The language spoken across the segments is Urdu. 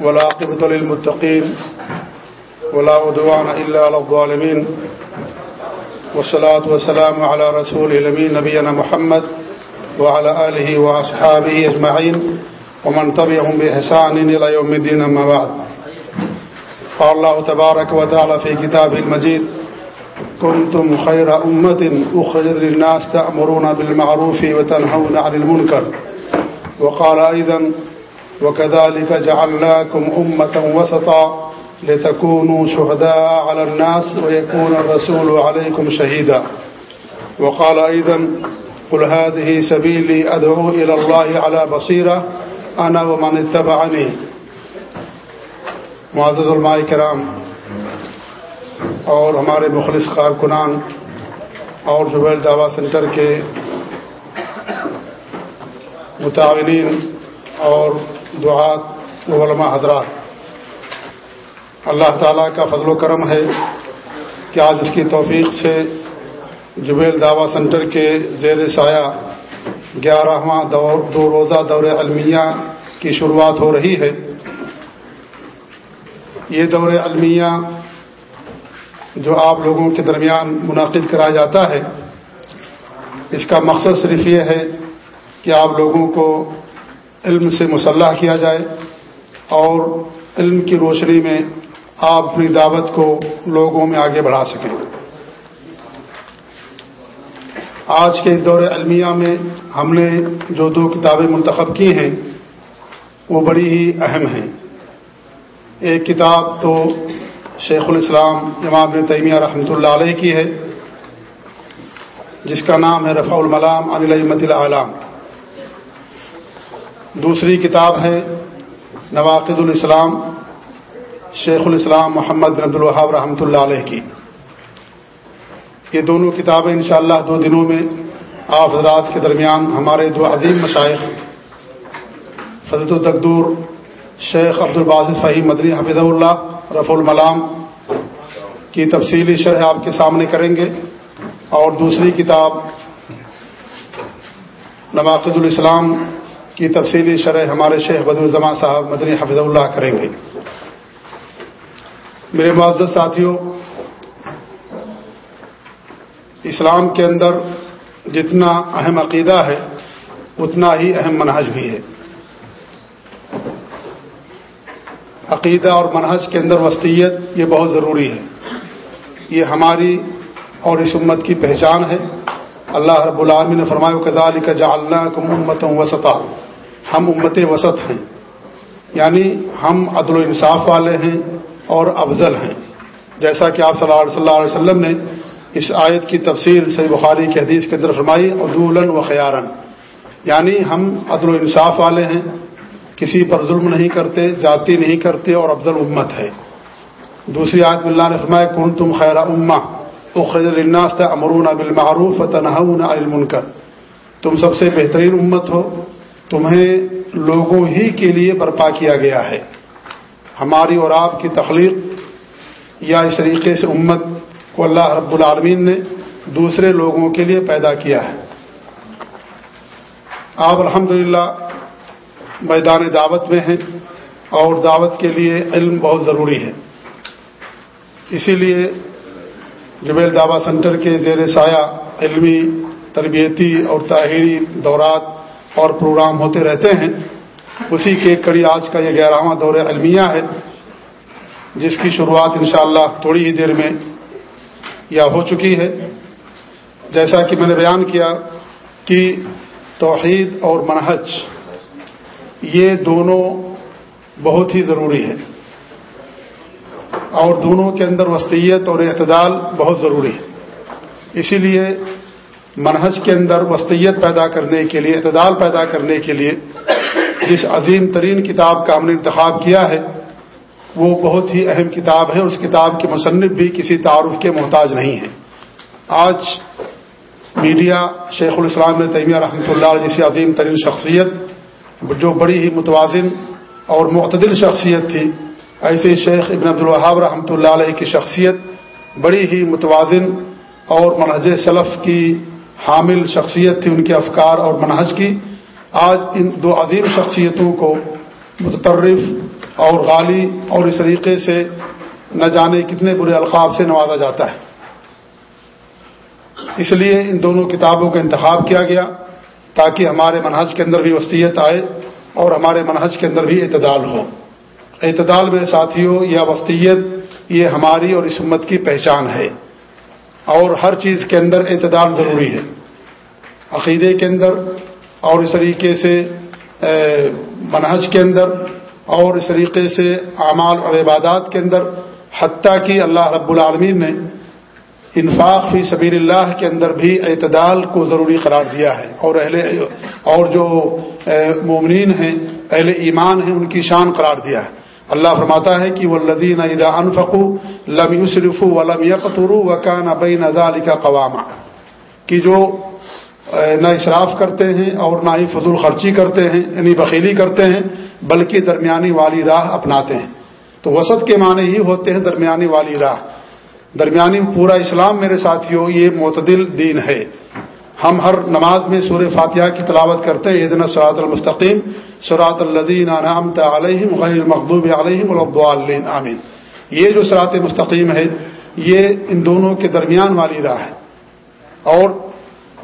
ولاقبۃ للمتقين ولا عدوان إلا على الظالمين والصلاة والسلام على رسول الأمين نبينا محمد وعلى آله وأصحابه أجمعين ومن تبعهم بإحسان إلى يوم الدين أما بعد. قال الله تبارك وتعالى في كتابه المجيد كنتم خير أمة أخرجت للناس تأمرون بالمعروف وتنهون عن المنكر. وقال أيضا وكذلك جعلناكم أمة وسطا لتكونوا شهداء على الناس ويكون الرسول عليكم شهيدا. وقال أيضا قل هذه سبيلي أدعو إلى الله على بصيرة أنا ومن اتبعني. معزز علماء کرام، اور ہمارے مخلص کارکنان، اور زبیر دعوی سینٹر کے متعین اور دعات علماء حضرات۔ اللہ تعالیٰ کا فضل و کرم ہے کہ آج اس کی توفیق سے جبیل دعوی سینٹر کے زیر سایہ گیارہواں دور دو روزہ دور المیہ کی شروعات ہو رہی ہے۔ یہ دور المیہ جو آپ لوگوں کے درمیان منعقد کرایا جاتا ہے، اس کا مقصد صرف یہ ہے کہ آپ لوگوں کو علم سے مسلح کیا جائے اور علم کی روشنی میں آپ اپنی دعوت کو لوگوں میں آگے بڑھا سکیں۔ آج کے اس دور المیہ میں ہم نے جو دو کتابیں منتخب کی ہیں، وہ بڑی ہی اہم ہیں۔ ایک کتاب تو شیخ الاسلام امام تیمیہ رحمۃ اللہ علیہ کی ہے، جس کا نام ہے رفع الملام عن الحمت العلام۔ دوسری کتاب ہے نواقض الاسلام، شیخ الاسلام محمد بن عبد الوہاب رحمۃ اللہ علیہ کی۔ یہ دونوں کتابیں انشاءاللہ دو دنوں میں آپ حضرات کے درمیان ہمارے دو عظیم مشائق فضرت الدور شیخ عبد الباز فہیم مدنی حفظ اللہ رف الملام کی تفصیلی شرح آپ کے سامنے کریں گے۔ اور دوسری کتاب نواقد الاسلام کی تفصیلی شرح ہمارے شیخ بدر صاحب مدنی حفظ اللہ کریں گے۔ میرے معزز ساتھیوں، اسلام کے اندر جتنا اہم عقیدہ ہے، اتنا ہی اہم منہج بھی ہے۔ عقیدہ اور منہج کے اندر وسطیت یہ بہت ضروری ہے۔ یہ ہماری اور اس امت کی پہچان ہے۔ اللہ رب العالمین نے فرمایا کدال کا جالنا کم امت وسطا۔ ہم امت وسط ہیں۔ یعنی ہم عدل و انصاف والے ہیں اور افضل ہیں۔ جیسا کہ آپ صلی اللہ علیہ صلی علیہ وسلم نے اس آیت کی تفصیل سے بخاری کی حدیث کے اندر فرمائی عدول و خیارن یعنی ہم عدل و انصاف والے ہیں، کسی پر ظلم نہیں کرتے، ذاتی نہیں کرتے اور افضل امت ہے۔ دوسری آیت اللہ نے فرمایا کن تم خیر اما اخرج الناس امرون بالمعروف تنہون عن المنکر۔ تم سب سے بہترین امت ہو۔ تمہیں لوگوں ہی کے لیے برپا کیا گیا ہے۔ ہماری اور آپ کی تخلیق یا اس طریقے سے امت کو اللہ رب العالمین نے دوسرے لوگوں کے لیے پیدا کیا ہے۔ آپ الحمدللہ میدان دعوت میں ہیں اور دعوت کے لیے علم بہت ضروری ہے۔ اسی لیے جبیل دعوی سینٹر کے زیر سایہ علمی، تربیتی اور تاہیری دورات اور پروگرام ہوتے رہتے ہیں۔ اسی کے کڑی آج کا یہ گیارہواں دور علمیہ ہے، جس کی شروعات انشاءاللہ تھوڑی ہی دیر میں یا ہو چکی ہے۔ جیسا کہ میں نے بیان کیا کہ توحید اور منہج، یہ دونوں بہت ہی ضروری ہے اور دونوں کے اندر وسطیت اور اعتدال بہت ضروری ہے اسی لیے منہج کے اندر وسطیت پیدا کرنے کے لیے، اعتدال پیدا کرنے کے لیے جس عظیم ترین کتاب کا ہم نے انتخاب کیا ہے، وہ بہت ہی اہم کتاب ہے اس کتاب کے مصنف بھی کسی تعارف کے محتاج نہیں ہیں۔ آج میڈیا، شیخ الاسلام نے تیمیہ رحمۃ اللہ جیسی عظیم ترین شخصیت، جو بڑی ہی متوازن اور معتدل شخصیت تھی، ایسے شیخ ابن عبد الوہاب رحمۃ اللہ علیہ کی شخصیت بڑی ہی متوازن اور منہج سلف کی حامل شخصیت تھی ان کے افکار اور منہج کی، آج ان دو عظیم شخصیتوں کو متطرف اور غالی اور اس طریقے سے نہ جانے کتنے برے القاب سے نوازا جاتا ہے۔ اس لیے ان دونوں کتابوں کا انتخاب کیا گیا تاکہ ہمارے منہج کے اندر بھی وسطیت آئے اور ہمارے منہج کے اندر بھی اعتدال ہو۔ اعتدال میرے ساتھیوں یا وسطیت، یہ ہماری اور اس امت کی پہچان ہے۔ اور ہر چیز کے اندر اعتدال ضروری ہے۔ عقیدے کے اندر اور اس طریقے سے منہج کے اندر اور اس طریقے سے اعمال اور عبادات کے اندر، حتیٰ کہ اللہ رب العالمین نے انفاق فی سبیل اللہ کے اندر بھی اعتدال کو ضروری قرار دیا ہے۔ اور اہل، اور جو مومنین ہیں، اہل ایمان ہیں، ان کی شان قرار دیا ہے۔ اللہ فرماتا ہے کہ وہ لدین ادا انفقو لم یوسرف ولم یقتر وکان بین ادال کا قوامہ کہ جو نہ اشراف کرتے ہیں اور نہ ہی فضول خرچی کرتے ہیں یعنی بخیلی کرتے ہیں، بلکہ درمیانی والی راہ اپناتے ہیں۔ تو وسط کے معنی ہی ہوتے ہیں درمیانی والی راہ۔ درمیانی پورا اسلام میرے ساتھیوں یہ معتدل دین ہے۔ ہم ہر نماز میں سور فاتحہ کی تلاوت کرتے ہیں عیدن سرات المستقیم سرات الدین علیہم غیر مقدوب علیہم العین آمین۔ یہ جو سرات مستقیم ہے، یہ ان دونوں کے درمیان والی راہ ہے۔ اور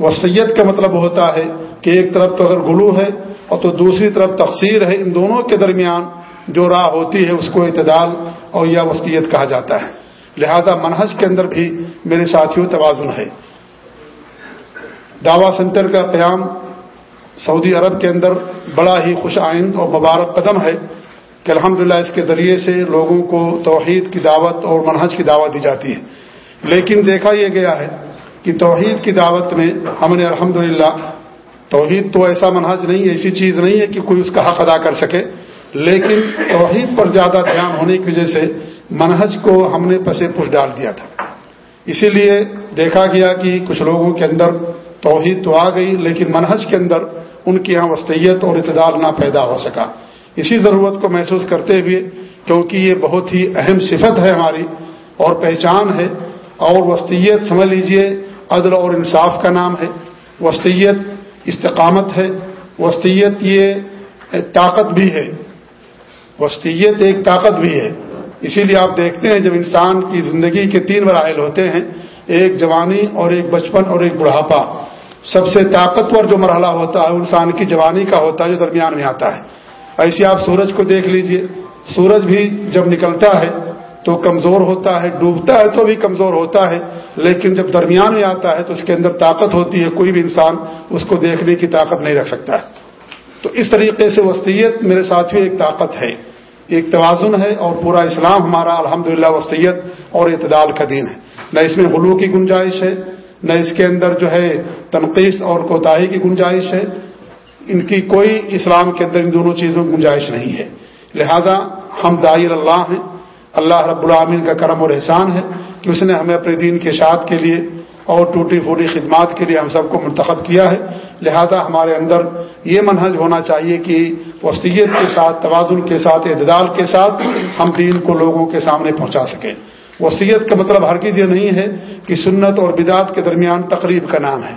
وسیعت کا مطلب ہوتا ہے کہ ایک طرف تو اگر گلو ہے اور تو دوسری طرف تقسیر ہے، ان دونوں کے درمیان جو راہ ہوتی ہے، اس کو اعتدال اور یا وسطیت کہا جاتا ہے۔ لہذا منہج کے اندر بھی میرے ساتھیوں، توازن ہے۔ دعوی سینٹر کا قیام سعودی عرب کے اندر بڑا ہی خوش آئند اور مبارک قدم ہے کہ الحمدللہ اس کے ذریعے سے لوگوں کو توحید کی دعوت اور منہج کی دعوت دی جاتی ہے۔ لیکن دیکھا یہ گیا ہے کہ توحید کی دعوت میں ہم نے الحمد توحید تو ایسا منہج نہیں ہے، ایسی چیز نہیں ہے کہ کوئی اس کا حق ادا کر سکے۔ لیکن توحید پر زیادہ دھیان ہونے کی وجہ سے منہج کو ہم نے پسے پش ڈال دیا تھا۔ اسی لیے دیکھا گیا کہ کچھ لوگوں کے اندر توحید تو آ گئی، لیکن منہج کے اندر ان کی یہاں وسطیت اور اعتدال نہ پیدا ہو سکا۔ اسی ضرورت کو محسوس کرتے ہوئے، کیونکہ یہ بہت ہی اہم صفت ہے ہماری اور پہچان ہے، اور وسطیت سمجھ لیجیے، عدل اور انصاف کا نام ہے۔ وسطیت استقامت ہے، وسطیت یہ طاقت بھی ہے۔ وسطیت ایک طاقت بھی ہے۔ اسی لیے آپ دیکھتے ہیں، جب انسان کی زندگی کے تین مراحل ہوتے ہیں، ایک جوانی اور ایک بچپن اور ایک بڑھاپا۔ سب سے طاقتور جو مرحلہ ہوتا ہے، انسان کی جوانی کا ہوتا ہے، جو درمیان میں آتا ہے۔ ایسے آپ سورج کو دیکھ لیجیے۔ سورج بھی جب نکلتا ہے تو کمزور ہوتا ہے، ڈوبتا ہے تو بھی کمزور ہوتا ہے، لیکن جب درمیان میں آتا ہے تو اس کے اندر طاقت ہوتی ہے، کوئی بھی انسان اس کو دیکھنے کی طاقت نہیں رکھ سکتا ہے۔ تو اس طریقے سے وسطیت میرے ساتھیوں ایک طاقت ہے۔ ایک توازن ہے اور پورا اسلام ہمارا الحمد للہ وسطیت اور اعتدال کا دین ہے۔ نہ اس میں غلو کی گنجائش ہے نہ اس کے اندر جو ہے تنقید اور کوتاہی کی گنجائش ہے۔ ان کی کوئی اسلام کے اندر ان دونوں چیزوں کی گنجائش نہیں ہے۔ لہذا ہم دائر اللہ ہیں۔ اللہ رب العامین کا کرم اور احسان ہے کہ اس نے ہمیں اپنے دین کے شاد کے لیے اور ٹوٹی پھوٹی خدمات کے لیے ہم سب کو منتخب کیا ہے۔ لہذا ہمارے اندر یہ منہج ہونا چاہیے کہ وسطیت کے ساتھ، توازن کے ساتھ، اعتدال کے ساتھ ہم دین کو لوگوں کے سامنے پہنچا سکیں۔ وسیعت کا مطلب ہر چیز یہ نہیں ہے کہ سنت اور بدعت کے درمیان تقریب کا نام ہے،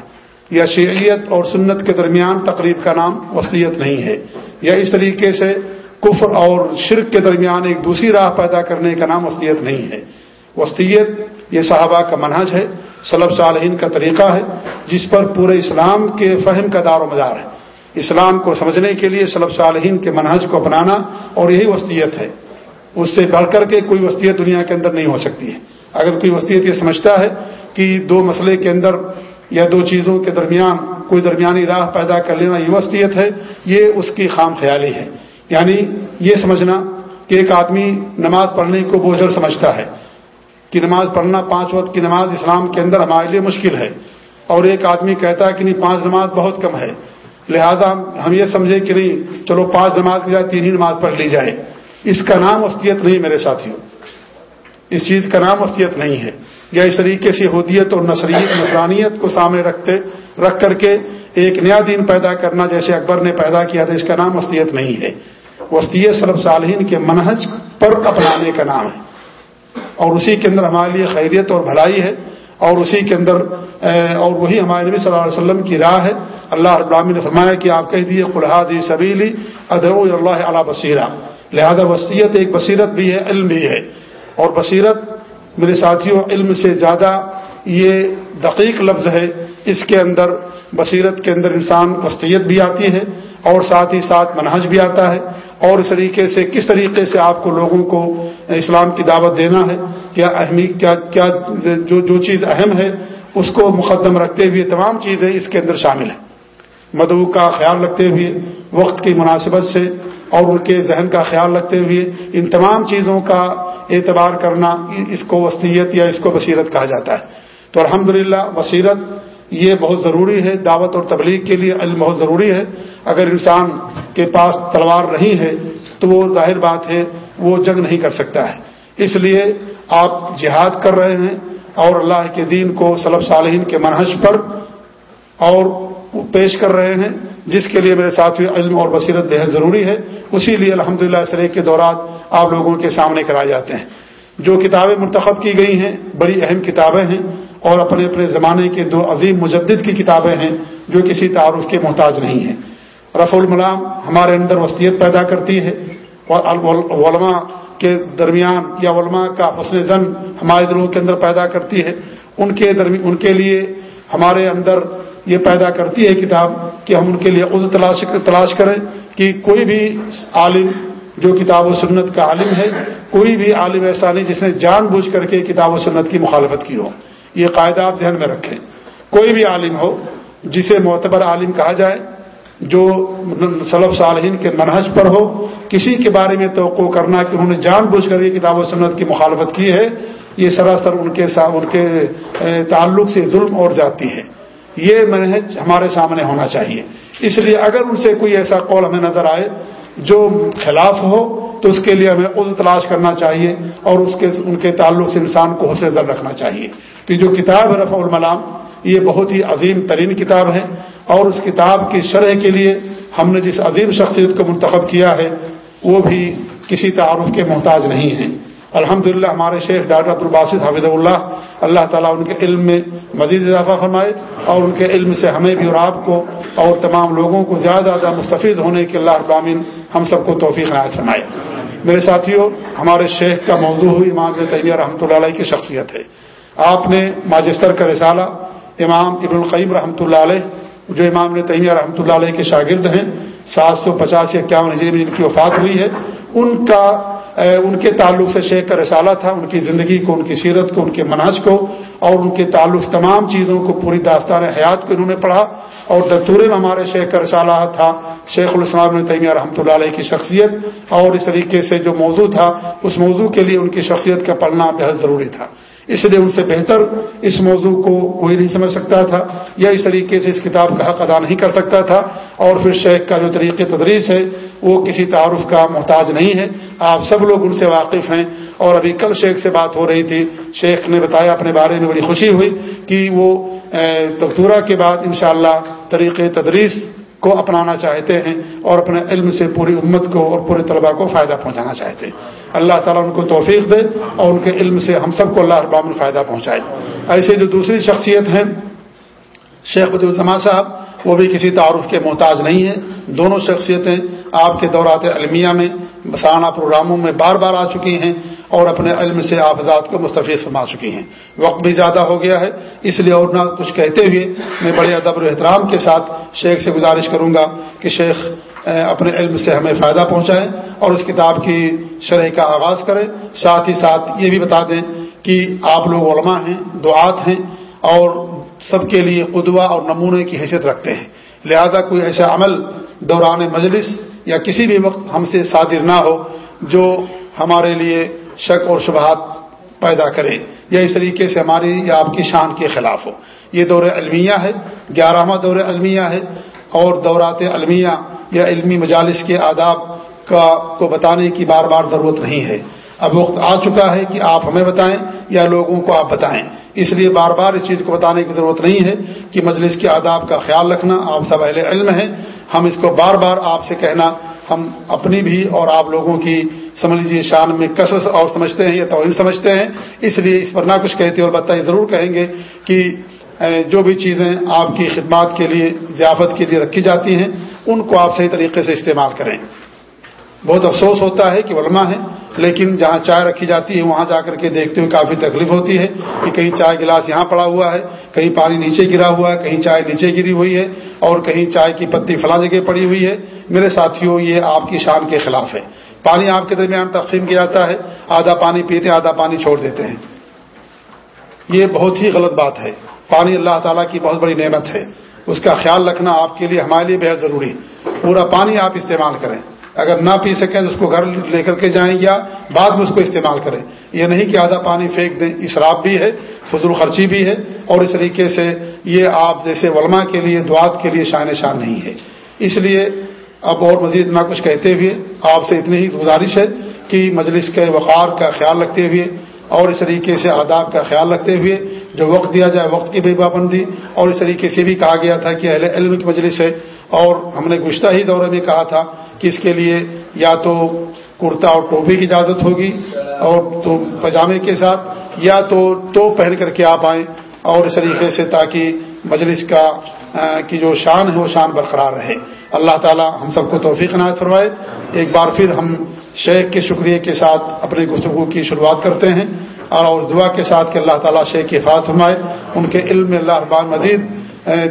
یا شیعیت اور سنت کے درمیان تقریب کا نام وسطیت نہیں ہے، یا اس طریقے سے کفر اور شرک کے درمیان ایک دوسری راہ پیدا کرنے کا نام وسطیت نہیں ہے۔ وسطیت یہ صحابہ کا منہج ہے صلب صالحین کا طریقہ ہے، جس پر پورے اسلام کے فہم کا دار و مدار ہے۔ اسلام کو سمجھنے کے لیے صلب صالحین کے منہج کو اپنانا اور یہی وسطیت ہے۔ اس سے بڑھ کر کے کوئی وسطیت دنیا کے اندر نہیں ہو سکتی ہے۔ اگر کوئی وسطیت یہ سمجھتا ہے کہ دو مسئلے کے اندر یا دو چیزوں کے درمیان کوئی درمیانی راہ پیدا کر لینا یہ وسطیت ہے، یہ اس کی خام خیالی ہے۔ یعنی یہ سمجھنا کہ ایک آدمی نماز پڑھنے کو بوجھل سمجھتا ہے کہ نماز پڑھنا پانچ وقت کی نماز اسلام کے اندر ہمارے لیے مشکل ہے اور ایک آدمی کہتا ہے کہ نہیں، پانچ نماز بہت کم ہے۔ لہذا ہم یہ سمجھے کہ نہیں، چلو پانچ نماز کی جائے تین ہی نماز پڑھ لی جائے۔ اس کا نام وسطیت نہیں میرے ساتھیوں۔ اس چیز کا نام وسطیت نہیں ہے۔ یا اس طریقے سے یہودیت اور نصریت نسرانیت کو سامنے رکھتے، رکھ کر کے ایک نیا دین پیدا کرنا، جیسے اکبر نے پیدا کیا تھا اس کا نام وسطیت نہیں ہے۔ وسطیت صلب صالحین کے منہج پر اپنانے کا نام ہے۔ اور اسی کے اندر ہمارے لیے خیریت اور بھلائی ہے۔ اور اسی کے اندر اور وہی ہمارے نبی صلی اللہ علیہ وسلم کی راہ ہے۔ اللہ ابرامی نے فرمایا کہ آپ کہہ دیے قلحاد سبیلی ادو اللہ علیہ بصیرہ۔ لہذا وصیت ایک بصیرت بھی ہے، علم بھی ہے۔ اور بصیرت میرے ساتھیوں علم سے زیادہ یہ دقیق لفظ ہے۔ اس کے اندر بصیرت کے اندر انسان وسطیت بھی آتی ہے اور ساتھ ہی ساتھ منہج بھی آتا ہے۔ اور اس طریقے سے کس طریقے سے آپ کو لوگوں کو اسلام کی دعوت دینا ہے، کیا اہمیت، کیا کیا جو جو چیز اہم ہے، اس کو مقدم رکھتے ہوئے تمام چیزیں اس کے اندر شامل ہیں۔ مدعو کا خیال رکھتے ہوئے وقت کی مناسبت سے اور ان کے ذہن کا خیال رکھتے ہوئے ان تمام چیزوں کا اعتبار کرنا اس کو وسطیت یا اس کو بصیرت کہا جاتا ہے۔ تو الحمدللہ للہ بصیرت یہ بہت ضروری ہے، دعوت اور تبلیغ کے لیے علم بہت ضروری ہے۔ اگر انسان کے پاس تلوار نہیں ہے تو وہ ظاہر بات ہے وہ جنگ نہیں کر سکتا ہے۔ اس لیے آپ جہاد کر رہے ہیں اور اللہ کے دین کو صلب صالحین کے منحص پر اور پیش کر رہے ہیں، جس کے لیے میرے ساتھ علم اور بصیرت بے حد ضروری ہے۔ اسی لیے الحمد للہ اسرے کے دورات آپ لوگوں کے سامنے کرائے جاتے ہیں۔ جو کتابیں منتخب کی گئی ہیں، بڑی اہم کتابیں ہیں اور اپنے اپنے زمانے کے دو عظیم مجدد کی کتابیں ہیں جو کسی تعارف کے محتاج نہیں ہیں۔ رف الملام ہمارے اندر وسطیت پیدا کرتی ہے اور علماء کے درمیان یا علماء کا حسن زن ہمارے دلوں کے اندر پیدا کرتی ہے۔ ان کے درمی، ان کے لیے ہمارے اندر یہ پیدا کرتی ہے کتاب کہ ہم ان کے لیے عز تلاش تلاش کریں کہ کوئی بھی عالم جو کتاب و سنت کا عالم ہے، کوئی بھی عالم ایسا نہیں جس نے جان بوجھ کر کے کتاب و سنت کی مخالفت کی ہو۔ یہ قاعدہ آپ ذہن میں رکھیں۔ کوئی بھی عالم ہو، جسے معتبر عالم کہا جائے، جو صلب صالحین کے منحج پر ہو، کسی کے بارے میں توقع کرنا کہ انہوں نے جان بوجھ کر کے کتاب و سنت کی مخالفت کی ہے، یہ سراسر ان کے ان کے تعلق سے ظلم اور جاتی ہے۔ یہ منہج ہمارے سامنے ہونا چاہیے۔ اس لیے اگر ان سے کوئی ایسا قول ہمیں نظر آئے جو خلاف ہو، تو اس کے لیے ہمیں عز تلاش کرنا چاہیے اور اس کے، ان کے تعلق سے انسان کو حوصلے در رکھنا چاہیے۔ کہ جو کتاب ہے رفع الملام، یہ بہت ہی عظیم ترین کتاب ہے۔ اور اس کتاب کی شرح کے لیے ہم نے جس عظیم شخصیت کو منتخب کیا ہے، وہ بھی کسی تعارف کے محتاج نہیں ہیں۔ الحمد ہمارے شیخ ڈاکٹر عبدالباسط حافظ اللہ اللہ تعالیٰ ان کے علم میں مزید اضافہ فرمائے اور ان کے علم سے ہمیں بھی اور آپ کو اور تمام لوگوں کو زیادہ زیادہ مستفید ہونے کے اللہ ابامین ہم سب کو توفیق عنایت فرمائے۔ میرے ساتھیوں، ہمارے شیخ کا موضوع ہوئی امام طیہ رحمۃ اللہ علیہ کی شخصیت ہے۔ آپ نے ماجستر کا رسالہ امام ابن القیم رحمۃ اللہ علیہ، جو امام طیمیہ رحمۃ اللہ علیہ کے شاگرد ہیں، سات سو پچاس یا اکیاون ہجری میں جن کی وفات ہوئی ہے، ان کا ان کے تعلق سے شیخ کا رسالہ تھا، ان کی زندگی کو، ان کی سیرت کو، ان کے مناج کو، اور ان کے تعلق تمام چیزوں کو پوری داستان حیات کو انہوں نے پڑھا، اور دستور میں ہمارے شیخ کا رسالہ تھا، شیخ الاسلام تیمیہ رحمۃ اللہ علیہ کی شخصیت، اور اس طریقے سے جو موضوع تھا، اس موضوع کے لیے ان کی شخصیت کا پڑھنا بہت ضروری تھا۔ اس لیے ان سے بہتر اس موضوع کو کوئی نہیں سمجھ سکتا تھا یا اس طریقے سے اس کتاب کا حق ادا نہیں کر سکتا تھا اور پھر شیخ کا جو طریقے تدریس ہے وہ کسی تعارف کا محتاج نہیں ہے۔ آپ سب لوگ ان سے واقف ہیں اور ابھی کل شیخ سے بات ہو رہی تھی۔ شیخ نے بتایا اپنے بارے میں، بڑی خوشی ہوئی کہ وہ دکتورہ کے بعد انشاءاللہ طریقے تدریس کو اپنانا چاہتے ہیں اور اپنے علم سے پوری امت کو اور پورے طلباء کو فائدہ پہنچانا چاہتے ہیں۔ اللہ تعالیٰ ان کو توفیق دے اور ان کے علم سے ہم سب کو اللہ ابام فائدہ پہنچائے۔ ایسے جو دوسری شخصیت ہیں، شیخ بدی الزما صاحب، وہ بھی کسی تعارف کے محتاج نہیں ہیں۔ دونوں شخصیتیں آپ کے دورات علمیہ میں، سالانہ پروگراموں میں بار بار آ چکی ہیں اور اپنے علم سے آپ حضرات کو مستفیض فرما چکی ہیں۔ وقت بھی زیادہ ہو گیا ہے، اس لیے اور نہ کچھ کہتے ہوئے میں بڑے ادب و احترام کے ساتھ شیخ سے گزارش کروں گا کہ شیخ اپنے علم سے ہمیں فائدہ پہنچائیں اور اس کتاب کی شرح کا آغاز کریں۔ ساتھ ہی ساتھ یہ بھی بتا دیں کہ آپ لوگ علماء ہیں، دعات ہیں اور سب کے لیے قدوہ اور نمونے کی حیثیت رکھتے ہیں۔ لہذا کوئی ایسا عمل دوران مجلس یا کسی بھی وقت ہم سے صادر نہ ہو جو ہمارے لیے شک اور شبہات پیدا کرے یا اس طریقے سے ہماری یا آپ کی شان کے خلاف ہو۔ یہ دور المیہ ہے، گیارہواں دور المیہ ہے اور دورات المیہ یا علمی مجالس کے آداب کا کو بتانے کی بار بار ضرورت نہیں ہے۔ اب وقت آ چکا ہے کہ آپ ہمیں بتائیں یا لوگوں کو آپ بتائیں۔ اس لیے بار بار اس چیز کو بتانے کی ضرورت نہیں ہے کہ مجلس کے آداب کا خیال رکھنا آپ سب اہل علم ہیں۔ ہم اس کو بار بار آپ سے کہنا، ہم اپنی بھی اور آپ لوگوں کی سمجھ لیجیے شان میں کثرت اور سمجھتے ہیں یا توہین سمجھتے ہیں۔ اس لیے اس پر نہ کچھ کہتے اور بتا یہ ضرور کہیں گے کہ جو بھی چیزیں آپ کی خدمات کے لیے، ضیافت کے لیے رکھی جاتی ہیں۔ ان کو آپ صحیح طریقے سے استعمال کریں۔ بہت افسوس ہوتا ہے کہ علماء ہے لیکن جہاں چائے رکھی جاتی ہے، وہاں جا کر کے دیکھتے ہوئے کافی تکلیف ہوتی ہے کہ کہیں چائے گلاس یہاں پڑا ہوا ہے، کہیں پانی نیچے گرا ہوا ہے، کہیں چائے نیچے گری ہوئی ہے، اور کہیں چائے کی پتی فلاں جگہ پڑی ہوئی ہے۔ میرے ساتھیوں، یہ آپ کی شان کے خلاف ہے۔ پانی آپ کے درمیان تقسیم کیا جاتا ہے، آدھا پانی پیتے آدھا پانی چھوڑ دیتے ہیں۔ یہ بہت ہی غلط بات ہے۔ پانی اللہ تعالیٰ کی بہت بڑی نعمت ہے۔ اس کا خیال رکھنا آپ کے لیے ہمارے لیے بہت ضروری پورا پانی آپ استعمال کریں۔ اگر نہ پی سکیں تو اس کو گھر لے کر کے جائیں یا بعد میں اس کو استعمال کریں۔ یہ نہیں کہ آدھا پانی پھینک دیں۔ اسراف بھی ہے، فضول خرچی بھی ہے اور اس طریقے سے یہ آپ جیسے علماء کے لیے دعات کے لیے شان شان نہیں ہے۔ اس لیے اب اور مزید نہ کچھ کہتے ہوئے آپ سے اتنی ہی گزارش ہے کہ مجلس کے وقار کا خیال رکھتے ہوئے اور اس طریقے سے آداب کا خیال رکھتے ہوئے جو وقت دیا جائے وقت کی بھی پابندی اور اس طریقے سے بھی کہا گیا تھا کہ اہل علم کی مجلس ہے اور ہم نے گشتہ ہی دورے میں کہا تھا کہ اس کے لیے یا تو کرتا اور ٹوپی کی اجازت ہوگی اور تو پاجامے کے ساتھ یا تو تو پہن کر کے آپ آئیں اور اس طریقے سے تاکہ مجلس کا کی جو شان ہے وہ شان برقرار رہے۔ اللہ تعالی ہم سب کو توفیق عنایت فرمائے۔ ایک بار پھر ہم شیخ کے شکریہ کے ساتھ اپنی گفتگو کی شروعات کرتے ہیں اور اس دعا کے ساتھ کہ اللہ تعالیٰ شیخ کی حفاظت فرمائے، ان کے علم میں اللہ اربان مزید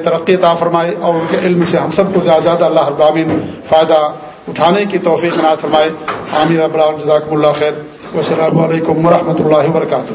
ترقی عطا فرمائے اور ان کے علم سے ہم سب کو زیادہ زیادہ اللہ اربامین فائدہ اٹھانے کی توفیق عنایت فرمائے۔ عامر ابرال جزاکم اللہ خیر۔ السلام علیکم ورحمۃ اللہ وبرکاتہ۔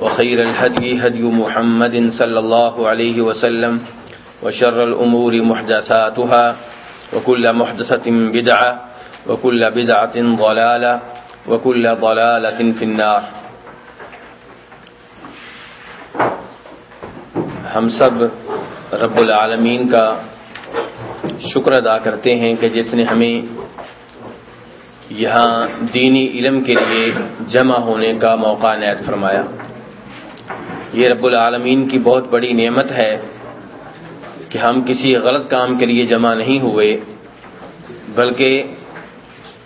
وخير الهدي هدي محمد صلى الله عليه وسلم وشر الأمور محدثاتها وكل محدثة بدعة وكل بدعة ضلالة وكل ضلالة في النار. ہم سب رب العالمین کا شکر ادا کرتے ہیں کہ جس نے ہمیں یہاں دینی علم کے لیے جمع ہونے کا موقع نیت فرمایا۔ یہ رب العالمین کی بہت بڑی نعمت ہے کہ ہم کسی غلط کام کے لیے جمع نہیں ہوئے، بلکہ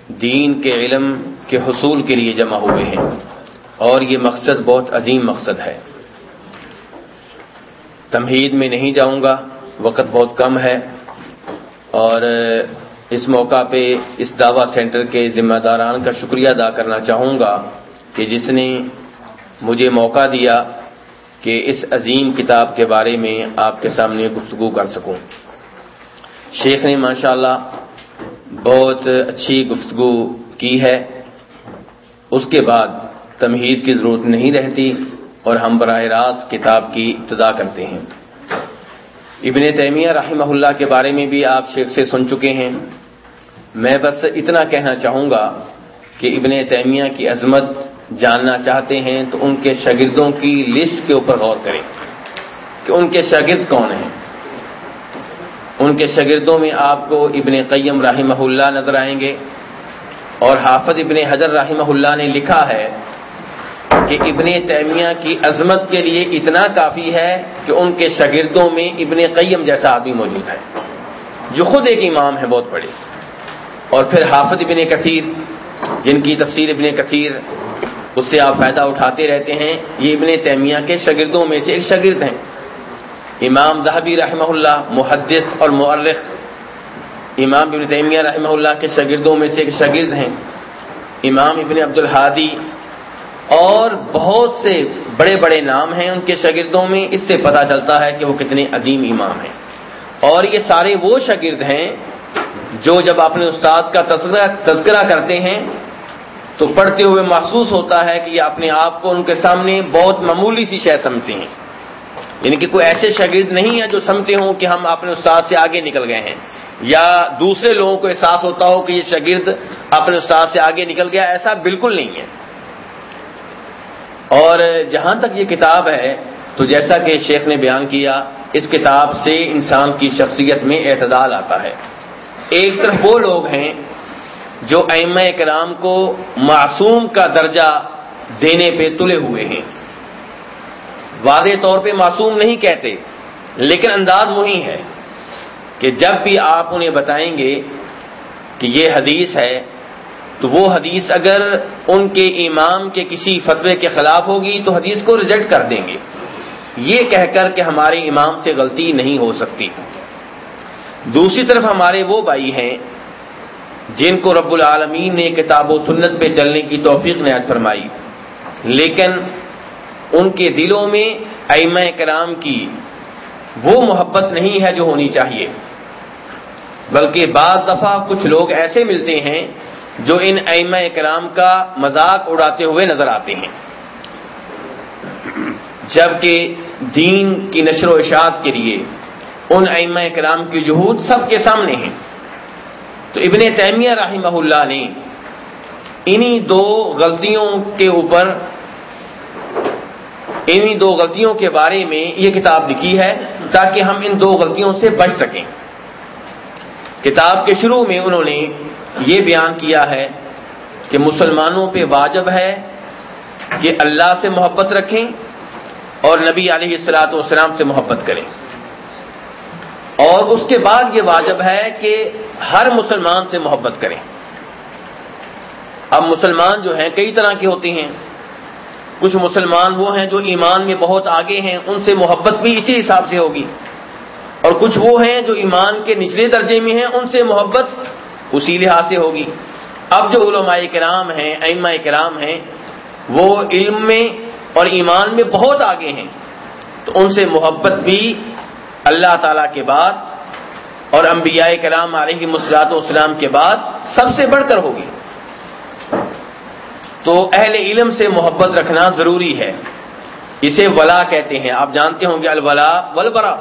دین کے علم کے حصول کے لیے جمع ہوئے ہیں۔ اور یہ مقصد بہت عظیم مقصد ہے۔ تمہید میں نہیں جاؤں گا، وقت بہت کم ہے۔ اور اس موقع پہ اس دعوی سینٹر کے ذمہ داران کا شکریہ ادا کرنا چاہوں گا کہ جس نے مجھے موقع دیا کہ اس عظیم کتاب کے بارے میں آپ کے سامنے گفتگو کر سکوں۔ شیخ نے ماشاءاللہ بہت اچھی گفتگو کی ہے۔ اس کے بعد تمہید کی ضرورت نہیں رہتی اور ہم براہ راست کتاب کی ابتدا کرتے ہیں۔ ابن تیمیہ رحمہ اللہ کے بارے میں بھی آپ شیخ سے سن چکے ہیں۔ میں بس اتنا کہنا چاہوں گا کہ ابن تیمیہ کی عظمت جاننا چاہتے ہیں، تو ان کے شاگردوں کی لسٹ کے اوپر غور کریں کہ ان کے شاگرد کون ہیں۔ ان کے شاگردوں میں آپ کو ابن قیم رحمہ اللہ نظر آئیں گے اور حافظ ابن حضر رحمہ اللہ نے لکھا ہے کہ ابن تیمیہ کی عظمت کے لیے اتنا کافی ہے کہ ان کے شاگردوں میں ابن قیم جیسا آدمی موجود ہے۔ جو خود ایک امام ہے بہت بڑے۔ اور پھر حافظ ابن کثیر، جن کی تفسیر ابن کثیر اس سے آپ فائدہ اٹھاتے رہتے ہیں۔ یہ ابن تیمیہ کے شاگردوں میں سے ایک شاگرد ہیں۔ امام دہبی رحمہ اللہ، محدث اور مورخ امام ابن تیمیہ رحمہ اللہ کے شاگردوں میں سے ایک شاگرد ہیں۔ امام ابن عبد الحادی اور بہت سے بڑے بڑے نام ہیں ان کے شاگردوں میں۔ اس سے پتہ چلتا ہے کہ وہ کتنے عظیم امام ہیں۔ اور یہ سارے وہ شاگرد ہیں جو جب اپنے استاد کا تذکرہ کرتے ہیں تو پڑھتے ہوئے محسوس ہوتا ہے کہ یہ اپنے آپ کو ان کے سامنے بہت معمولی سی شے سمجھتے ہیں۔ یعنی کہ کوئی ایسے شاگرد نہیں ہے جو سمجھتے ہوں کہ ہم اپنے استاد سے آگے نکل گئے ہیں۔ یا دوسرے لوگوں کو احساس ہوتا ہو کہ یہ شاگرد اپنے استاد سے آگے نکل گیا، ایسا بالکل نہیں ہے۔ اور جہاں تک یہ کتاب ہے، تو جیسا کہ شیخ نے بیان کیا، اس کتاب سے انسان کی شخصیت میں اعتدال آتا ہے۔ ایک طرف وہ لوگ ہیں جو ائمہ کرام کو معصوم کا درجہ دینے پہ تلے ہوئے ہیں۔ واضح طور پہ معصوم نہیں کہتے، لیکن انداز وہی ہے کہ جب بھی آپ انہیں بتائیں گے کہ یہ حدیث ہے، تو وہ حدیث اگر ان کے امام کے کسی فتوے کے خلاف ہوگی تو حدیث کو ریجیکٹ کر دیں گے۔ یہ کہہ کر کہ ہمارے امام سے غلطی نہیں ہو سکتی۔ دوسری طرف ہمارے وہ بھائی ہیں جن کو رب العالمین نے کتاب و سنت پہ چلنے کی توفیق نہایت فرمائی۔ لیکن ان کے دلوں میں ائمہ کرام کی وہ محبت نہیں ہے جو ہونی چاہیے۔ بلکہ بعض دفعہ کچھ لوگ ایسے ملتے ہیں جو ان ائمہ کرام کا مذاق اڑاتے ہوئے نظر آتے ہیں۔ جبکہ دین کی نشر و اشاعت کے لیے ان ائمہ کرام کی جہود سب کے سامنے ہیں۔ تو ابن تیمیہ رحمہ اللہ نے انہی دو غلطیوں کے اوپر انہی دو غلطیوں کے بارے میں یہ کتاب لکھی ہے تاکہ ہم ان دو غلطیوں سے بچ سکیں۔ کتاب کے شروع میں انہوں نے یہ بیان کیا ہے کہ مسلمانوں پہ واجب ہے کہ اللہ سے محبت رکھیں اور نبی علیہ السلاۃ والسلام سے محبت کریں۔ اور اس کے بعد یہ واجب ہے کہ ہر مسلمان سے محبت کریں۔ اب مسلمان جو ہیں کئی طرح کے ہوتے ہیں۔ کچھ مسلمان وہ ہیں جو ایمان میں بہت آگے ہیں، ان سے محبت بھی اسی حساب سے ہوگی۔ اور کچھ وہ ہیں جو ایمان کے نچلے درجے میں ہیں، ان سے محبت اسی لحاظ سے ہوگی۔ اب جو علماء کرام ہیں، ائمہ کرام ہیں، وہ علم میں اور ایمان میں بہت آگے ہیں۔ تو ان سے محبت بھی اللہ تعالی کے بعد اور انبیاء کرام علیہ مسلاط اسلام کے بعد سب سے بڑھ کر ہوگی۔ تو اہل علم سے محبت رکھنا ضروری ہے۔ اسے ولا کہتے ہیں۔ آپ جانتے ہوں گے الولا ولبرا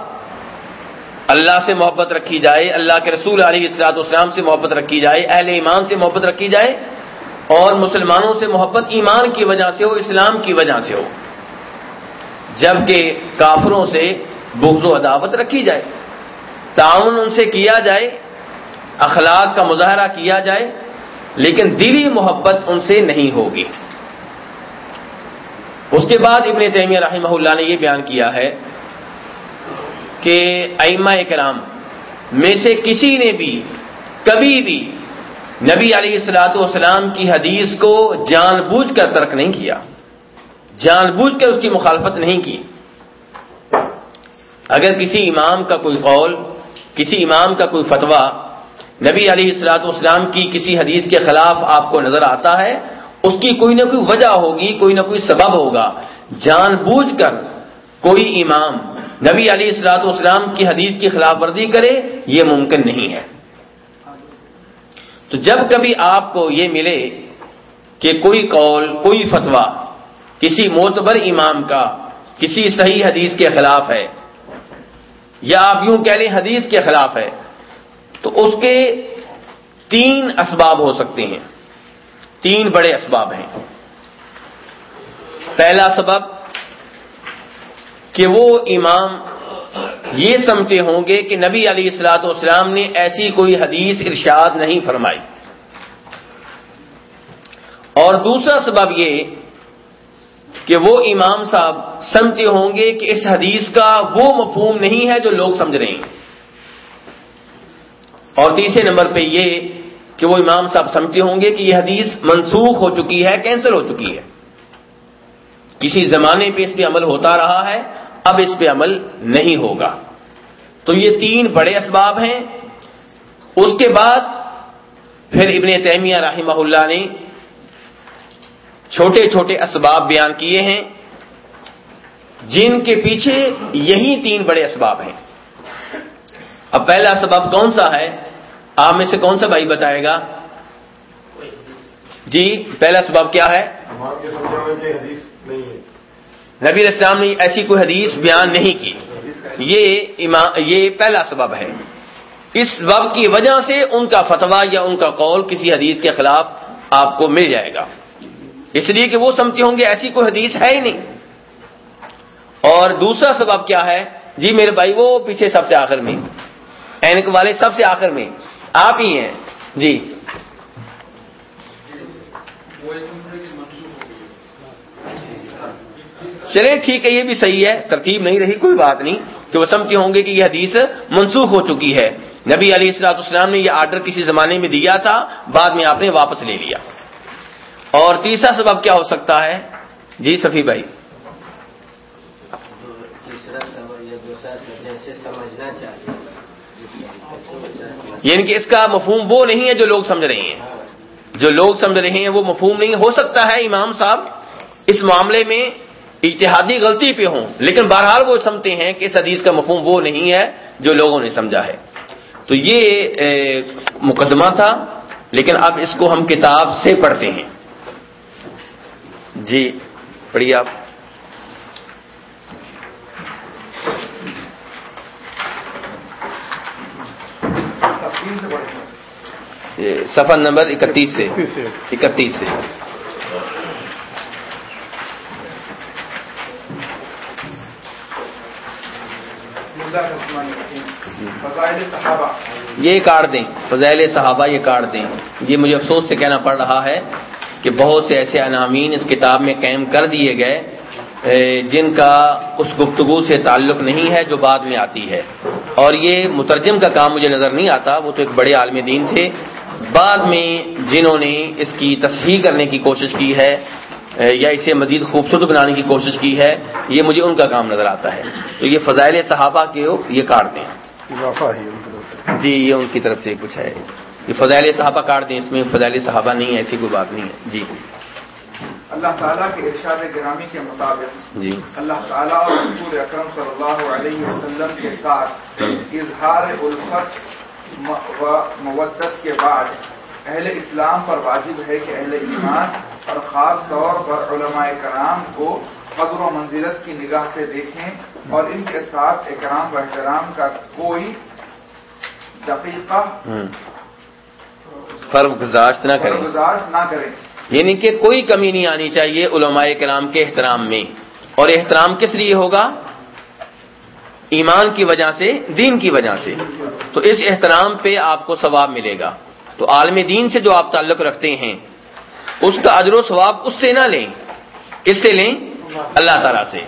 اللہ سے محبت رکھی جائے، اللہ کے رسول علیہ السلاط اسلام سے محبت رکھی جائے، اہل ایمان سے محبت رکھی جائے اور مسلمانوں سے محبت ایمان کی وجہ سے ہو، اسلام کی وجہ سے ہو۔ جبکہ کافروں سے بغض و عداوت رکھی جائے۔ تعاون ان سے کیا جائے، اخلاق کا مظاہرہ کیا جائے، لیکن دلی محبت ان سے نہیں ہوگی۔ اس کے بعد ابن تیمیہ رحمہ اللہ نے یہ بیان کیا ہے کہ ائمہ کرام میں سے کسی نے بھی، کبھی بھی نبی علیہ السلاۃ والسلام کی حدیث کو جان بوجھ کر ترک نہیں کیا۔ جان بوجھ کر اس کی مخالفت نہیں کی۔ اگر کسی امام کا کوئی قول کسی امام کا کوئی فتویٰ نبی علیہ السلاۃ والسلام کی کسی حدیث کے خلاف آپ کو نظر آتا ہے، اس کی کوئی نہ کوئی وجہ ہوگی، کوئی نہ کوئی سبب ہوگا۔ جان بوجھ کر کوئی امام نبی علی السلاط والسلام کی حدیث کی خلاف ورزی کرے، یہ ممکن نہیں ہے۔ تو جب کبھی آپ کو یہ ملے کہ کوئی قول، کوئی فتویٰ کسی معتبر امام کا، کسی صحیح حدیث کے خلاف ہے یا آپ یوں کہہ لیں حدیث کے خلاف ہے، تو اس کے تین اسباب ہو سکتے ہیں۔ تین بڑے اسباب ہیں۔ پہلا سبب کہ وہ امام یہ سمجھتے ہوں گے کہ نبی علی السلاط والسلام نے ایسی کوئی حدیث ارشاد نہیں فرمائی۔ اور دوسرا سبب یہ کہ وہ امام صاحب سمجھتے ہوں گے کہ اس حدیث کا وہ مفہوم نہیں ہے جو لوگ سمجھ رہے ہیں۔ اور تیسرے نمبر پہ یہ کہ وہ امام صاحب سمجھتے ہوں گے کہ یہ حدیث منسوخ ہو چکی ہے، کینسل ہو چکی ہے۔ کسی زمانے پہ اس پہ عمل ہوتا رہا ہے، اب اس پہ عمل نہیں ہوگا۔ تو یہ تین بڑے اسباب ہیں۔ اس کے بعد پھر ابن تیمیہ رحمہ اللہ نے چھوٹے چھوٹے اسباب بیان کیے ہیں۔ جن کے پیچھے یہی تین بڑے اسباب ہیں۔ اب پہلا سبب کون سا ہے؟ آپ میں سے کون سا بھائی بتائے گا؟ جی پہلا سبب کیا ہے؟ نبی اسلام نے ایسی کوئی حدیث بیان نہیں کی۔ یہ یہ پہلا سبب ہے۔ اس سبب کی وجہ سے ان کا فتویٰ یا ان کا قول کسی حدیث کے خلاف آپ کو مل جائے گا۔ اس لیے کہ وہ سمجھتے ہوں گے ایسی کوئی حدیث ہے ہی نہیں۔ اور دوسرا سبب کیا ہے؟ جی میرے بھائی، وہ پیچھے سب سے آخر میں۔ یعنی اینک والے سب سے آخر میں۔ آپ ہی ہیں۔ جی۔ چلیں ٹھیک ہے، یہ بھی صحیح ہے۔ ترتیب نہیں رہی، کوئی بات نہیں۔ کہ وہ سمجھتے ہوں گے کہ یہ حدیث منسوخ ہو چکی ہے۔ نبی علی السلاط اسلام نے یہ آرڈر کسی زمانے میں دیا تھا، بعد میں آپ نے واپس لے لیا۔ اور تیسرا سبب کیا ہو سکتا ہے؟ جی سفی بھائی۔ یعنی کہ اس کا مفہوم وہ نہیں ہے جو لوگ سمجھ رہے ہیں۔ جو لوگ سمجھ رہے ہیں وہ مفہوم نہیں ہو سکتا ہے امام صاحب اس معاملے میں اجتہادی غلطی پہ ہوں لیکن بہرحال وہ سمجھتے ہیں کہ اس حدیث کا مفہوم وہ نہیں ہے جو لوگوں نے سمجھا ہے۔ تو یہ مقدمہ تھا لیکن اب اس کو ہم کتاب سے پڑھتے ہیں۔ جی پڑھیے آپ۔ سفر نمبر اکتیس سے۔ اکتیس سے۔ یہ کاٹ دیں۔ فضائل صحابہ یہ کاٹ دیں۔ یہ مجھے افسوس سے کہنا پڑ رہا ہے۔ کہ بہت سے ایسے انامین اس کتاب میں قائم کر دیے گئے جن کا اس گفتگو سے تعلق نہیں ہے جو بعد میں آتی ہے۔ اور یہ مترجم کا کام مجھے نظر نہیں آتا وہ تو ایک بڑے عالم دین تھے۔ بعد میں جنہوں نے اس کی تصحیح کرنے کی کوشش کی ہے یا اسے مزید خوبصورت بنانے کی کوشش کی ہے یہ مجھے ان کا کام نظر آتا ہے۔ تو یہ فضائل صحابہ کے یہ کاٹ دیں جی یہ ان کی طرف سے کچھ ہے۔ یہ فضائل صحابہ کاٹ دیں اس میں فضائل صحابہ نہیں ہے ایسی کوئی بات نہیں ہے۔ جی۔ اللہ تعالیٰ کے ارشاد گرامی کے مطابق جی۔ اللہ تعالیٰ اور رسول اکرم صلی اللہ علیہ وسلم کے ساتھ اظہار الفت و مودت کے بعد اہل اسلام پر واجب ہے کہ اہل ایمان اور خاص طور پر علماء کرام کو قدر و منزلت کی نگاہ سے دیکھیں اور ان کے ساتھ اکرام و احترام کا کوئی دقیقہ فرق گزاشت نہ کریں۔ گزاشت نہ کریں۔ یعنی کہ کوئی کمی نہیں آنی چاہیے علماء کرام کے احترام میں۔ اور احترام کس لیے ہوگا؟ ایمان کی وجہ سے دین کی وجہ سے۔ تو اس احترام پہ آپ کو ثواب ملے گا۔ تو عالم دین سے جو آپ تعلق رکھتے ہیں اس کا اجر و ثواب اس سے نہ لیں۔ اس سے لیں اللہ تعالی سے۔